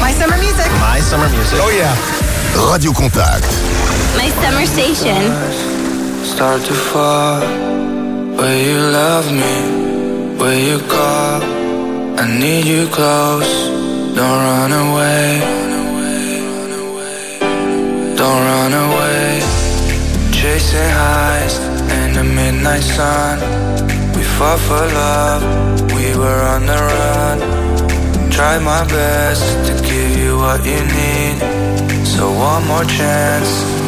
My summer music. My Summer Music. Oh yeah. Radio Contact. My summer station. Start to fall. Will you love me? Will you call? I need you close. Don't run away. Don't run away. Chasing highs in the midnight sun. We fought for love. We were on the run. Tried my best to give you what you need. So one more chance.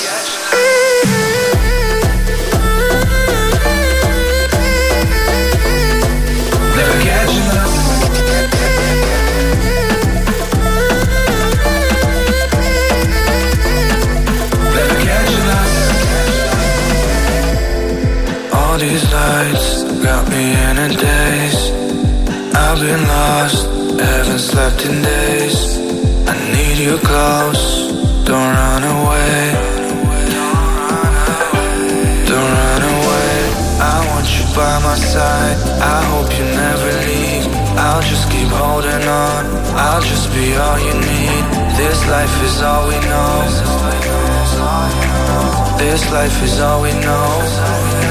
These lights got me in a daze. I've been lost, haven't slept in days. I need you close, don't run away. Don't run away. I want you by my side. I hope you never leave. I'll just keep holding on. I'll just be all you need. This life is all we know. This life is all we know.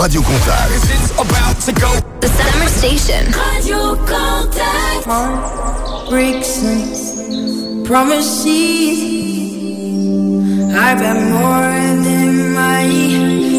Radio Contact. The Summer Station. Radio Contact. Brixton. Promises. I've got more than my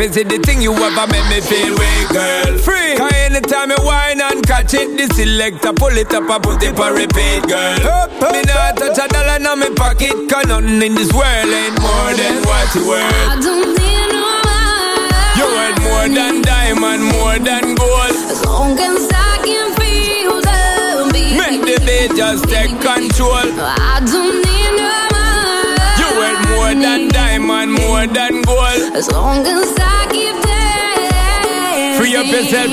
Is the thing you ever make me feel way, girl? Free. Cause anytime you whine and catch it, the selector pull it up and put it on repeat.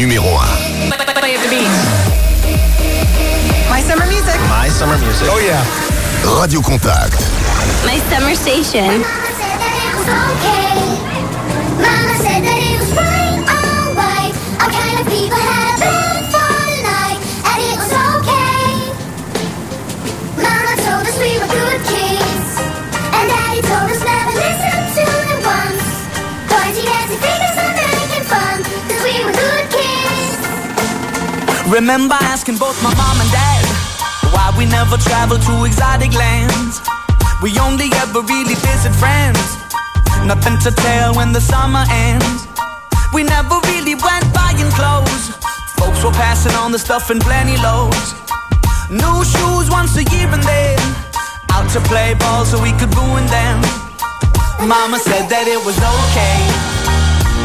numéro 1. My summer music. My summer music. Oh yeah. Radio Contact. My summer station. Okay. Mama said that it was fine, alright. All kind of people have Remember asking both my mom and dad why we never travel to exotic lands. We only ever really visit friends. Nothing to tell when the summer ends. We never really went buying clothes. Folks were passing on the stuff in plenty loads. New shoes once a year and then out to play ball so we could ruin them. Mama said that it was okay.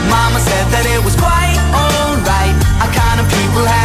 Mama said that it was quite alright. I kind of people had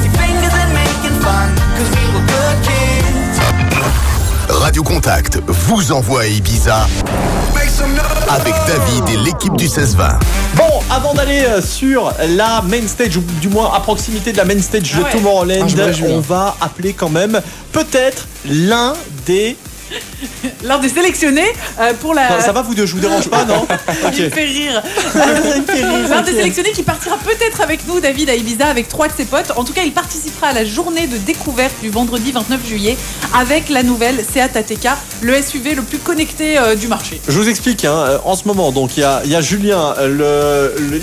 Radio Contact vous envoie à Ibiza avec David et l'équipe du 16-20. Bon, avant d'aller euh, sur la main stage, ou du moins à proximité de la main stage de ouais. Tomorrowland, Ah, on va appeler quand même peut-être l'un des. L'un des sélectionnés euh, pour la. Non, ça va vous deux, je vous dérange pas, non Il me fait rire. Il me fait rire, L'un des sélectionnés qui partira peut-être avec nous, David, à Ibiza, avec trois de ses potes. En tout cas, il participera à la journée de découverte du vendredi 29 juillet avec la nouvelle Seat ATK, le SUV le plus connecté euh, du marché. Je vous explique, hein, euh, en ce moment, donc il y a, il y a Julien,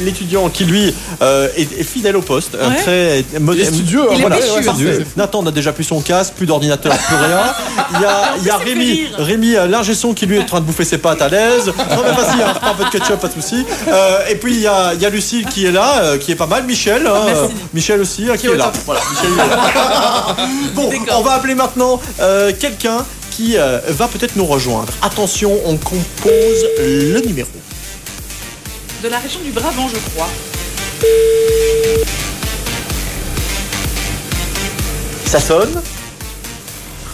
l'étudiant qui lui euh, est, est fidèle au poste, un Ouais. très Il est studieux, hein, voilà. Nathan n'a déjà plus son casque, plus d'ordinateur, plus rien. Il y a, il y a Rémi, rire. Rémi euh, l'ingé son qui lui est en train de bouffer ses pâtes à l'aise. Non mais vas-y, hein, prends un peu de ketchup, pas de souci. Euh, et puis il y a, y a Lucille qui est là, euh, qui est pas mal. Michel, hein, Merci. euh, Michel aussi, hein, qui est là. Voilà, Michel, il est là. bon, on va appeler maintenant euh, quelqu'un qui euh, va peut-être nous rejoindre. Attention, on compose le numéro. De la région du Brabant, je crois. Ça sonne?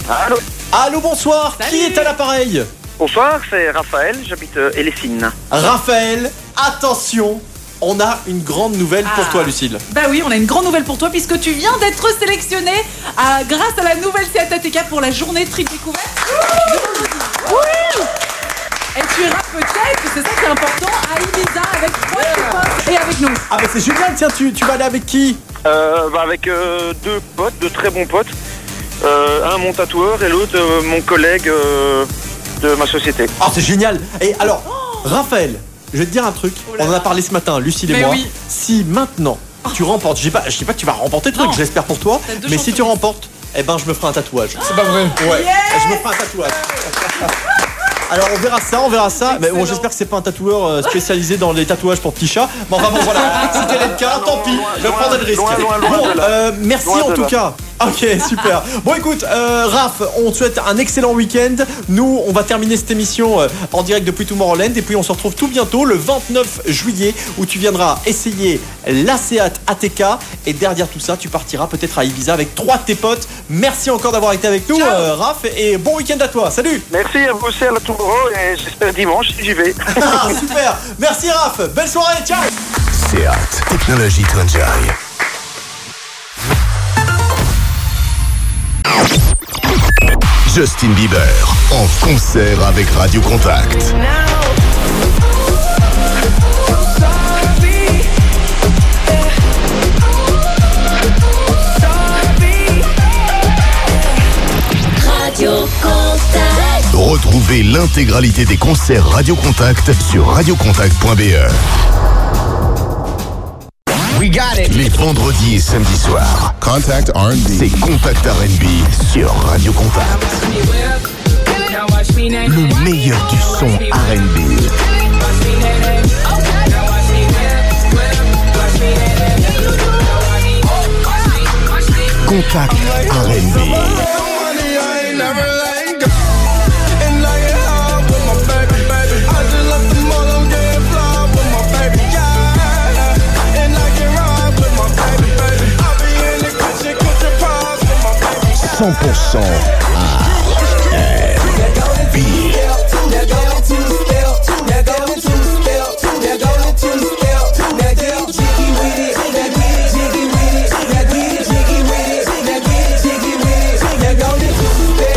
Allô? Allô, bonsoir. Qui est à l'appareil Bonsoir, c'est Raphaël, j'habite euh, Hélésine. Raphaël, attention, on a une grande nouvelle pour Ah. toi, Lucille. Bah oui, on a une grande nouvelle pour toi puisque tu viens d'être sélectionné à- grâce à la nouvelle Seat ATK pour la journée Trip Découverte. Et tu iras peut-être, c'est ça qui est important, à Ibiza avec potes et avec nous. Ah bah c'est génial, tiens, tu, tu vas aller avec qui? Euh, bah, avec euh, deux potes, deux très bons potes. Euh, un mon tatoueur et l'autre euh, mon collègue euh, de ma société. Ah c'est génial Et alors, Raphaël, je vais te dire un truc, on en a parlé ce matin, Lucille et Mais moi. oui. Si maintenant tu remportes, je dis pas, je dis pas que tu vas remporter le truc, j'espère pour toi, mais si tu remportes, eh ben je me ferai un tatouage. C'est pas vrai. Ouais, je me ferai un tatouage. Alors on verra ça, on verra ça. Mais bon, j'espère que c'est pas un tatoueur spécialisé dans les tatouages pour petits chats. Mais enfin bon voilà, est le cas, tant pis, je prendrai le risque. Bon, euh, merci Loin en tout cas. Ok, super. Bon écoute, euh, Raph, on te souhaite un excellent week-end. Nous, on va terminer cette émission euh, en direct depuis Tomorrowland et puis on se retrouve tout bientôt le 29 juillet où tu viendras essayer la Seat ATK et derrière tout ça, tu partiras peut-être à Ibiza avec trois de tes potes. Merci encore d'avoir été avec nous, euh, Raph, et bon week-end à toi. Salut. Merci à vous aussi à la Tomorrow et j'espère dimanche si j'y vais. Ah, super. Merci Raph. Belle soirée. Ciao. Seat, technology to Justin Bieber en concert avec Radio Contact. Radio Contact. Retrouvez l'intégralité des concerts Radio Contact sur radiocontact.be. We got it. Les vendredis et samedis soirs. Contact R&B. C'est Contact R&B sur Radio Contact. Le meilleur du son R&B. Contact R&B.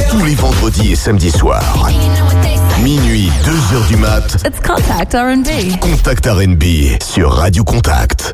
Tous les vendredis et samedis soirs. Minuit, 2h du mat. It's Contact R&B. Contact R&B sur Radio Contact.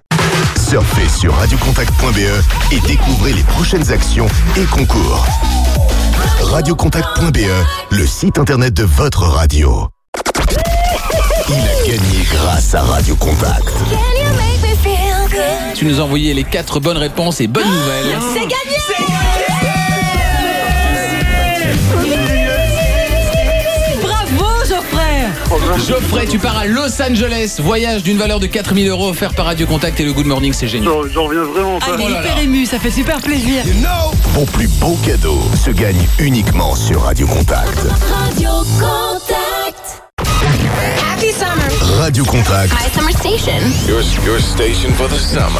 Surfez sur radiocontact.be et découvrez les prochaines actions et concours. Radiocontact.be, le site internet de votre radio. Il a gagné grâce à Radio Contact. Tu nous as envoyé les quatre bonnes réponses et bonnes nouvelles. C'est gagné Bravo Geoffrey Geoffrey, tu pars à Los Angeles. Voyage d'une valeur de 4000 euros offert par Radio Contact et le Good Morning, c'est génial. J'en reviens vraiment Ah, pas. il est hyper ému, ça fait super plaisir. Vos plus beaux cadeaux se gagnent uniquement sur Radio Contact. Radio Contact. Happy summer. Radio Contact, My summer station. your, your station for the summer.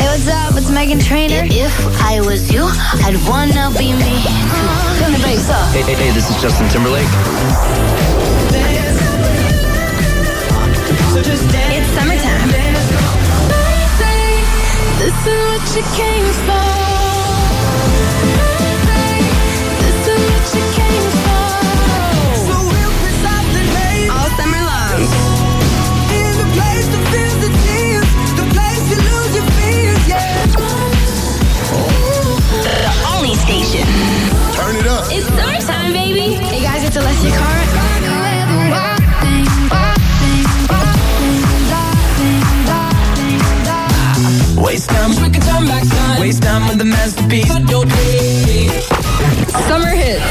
Hey, what's up? It's Megan Trainor. If I was you, I'd wanna be me. Turn the bass up. Hey, hey, hey, this is Justin Timberlake. It's summertime. This is what you came for. Back time. Waste time with the masterpiece. Summer hits.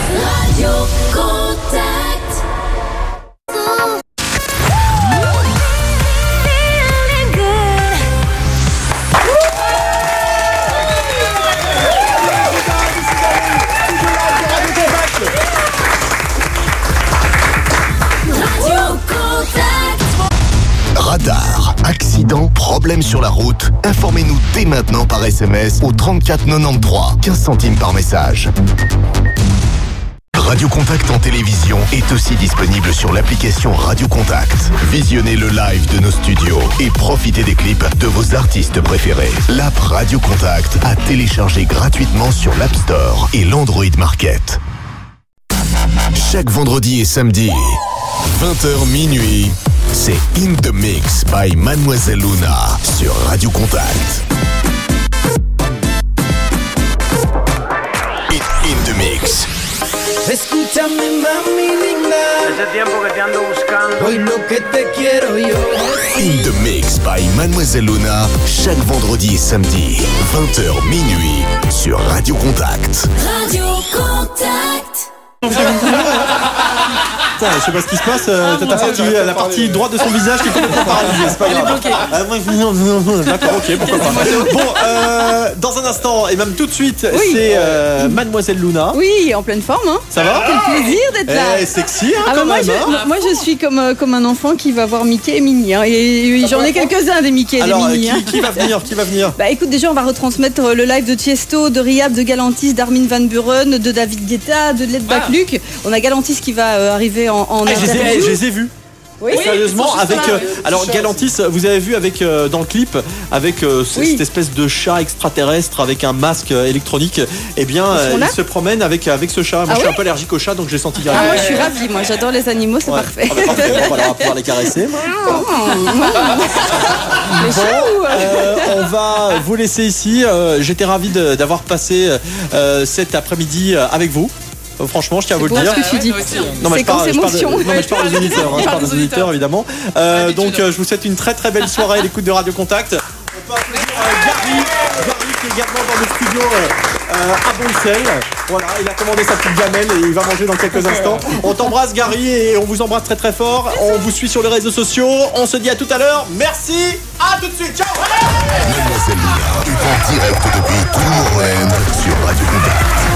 Sur la route. Informez-nous dès maintenant par SMS au 34 93, 15 centimes par message. Radio Contact en télévision est aussi disponible sur l'application Radio Contact. Visionnez le live de nos studios et profitez des clips de vos artistes préférés. L'app Radio Contact à télécharger gratuitement sur l'App Store et l'Android Market. Chaque vendredi et samedi, 20h minuit, c'est In the Mix by Mademoiselle Luna sur Radio Contact. In, in the Mix. Escúchame, mami linda. Ese tiempo que te ando buscando. Hoy lo que te quiero yo. In the Mix by Mademoiselle Luna, chaque vendredi et samedi, 20h minuit, sur Radio Contact. Radio Contact. Putain, je sais pas ce qui se passe. euh, T'as sorti euh, la partie droite de son visage qui est complètement paralysée. C'est pas grave. Ah, ouais, non, non, non, D'accord, ok, pourquoi pas. Bon, euh, dans un instant, et même tout de suite, Oui. c'est euh, Mademoiselle Luna. Oui, en pleine forme. Hein. Ça va Quel plaisir d'être là. Eh, sexy, hein, Ah bah quand moi, même. je, hein. moi, je suis comme, euh, comme un enfant qui va voir Mickey et Minnie. hein. Et, j'en ai quelques-uns des Mickey et Alors, des Minnie. qui, hein. qui va venir Qui va venir Bah écoute, déjà on va retransmettre le live de Tiesto, de Riyad, de Galantis, d'Armin Van Buren, de David Guetta, de Led Luc. On a Galantis qui va arriver en, en Ah, je, les ai, interview. je les ai vus. Oui. Sérieusement, avec là, euh, oui. alors. Galantis, vous avez vu avec euh, dans le clip avec euh, cette espèce de chat extraterrestre avec un masque électronique. Eh bien, il se promène avec avec ce chat. Moi, Ah je suis un peu allergique au chat, donc j'ai senti Ah, moi je suis ravie, moi j'adore les animaux, c'est parfait. Ah bah, parfait. Bon, bah, on va pouvoir les caresser. Les Bon, on va vous laisser ici. J'étais ravi d'avoir passé cet après-midi avec vous. Euh, Franchement, je tiens à vous le dire. ce que tu dis. Non, mais C'est je parle, quand je parle de- émotion. non, mais je parle des auditeurs. hein, je parle des auditeurs, évidemment. Euh, donc, euh, je vous souhaite une très très belle soirée à l'écoute de Radio Contact. On peut applaudir euh, Gary, Gary qui est également dans le studio à Bruxelles. Voilà, il a commandé sa petite gamelle et il va manger dans quelques instants. On t'embrasse Gary et on vous embrasse très très fort. On vous suit sur les réseaux sociaux. On se dit à tout à l'heure. Merci. À tout de suite. Ciao. Mademoiselle est en direct depuis sur Radio Contact.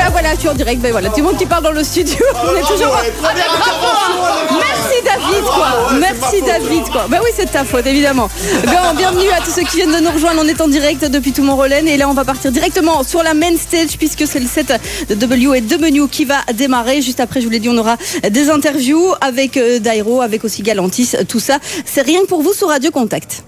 Ah voilà, tu es en direct, ben voilà, tout le monde qui parle dans le studio. On est toujours. ouais, Ah, ben, bravo Merci David, quoi. Merci David, quoi. Bah oui, c'est de ta faute, évidemment. Bon, bienvenue à tous ceux qui viennent de nous rejoindre. On est en direct depuis Tomorrowland et là, on va partir directement sur la main stage puisque c'est le set de W et W qui va démarrer. Juste après, je vous l'ai dit, on aura des interviews avec euh, Dairo, avec aussi Galantis, tout ça. C'est rien que pour vous sur Radio Contact.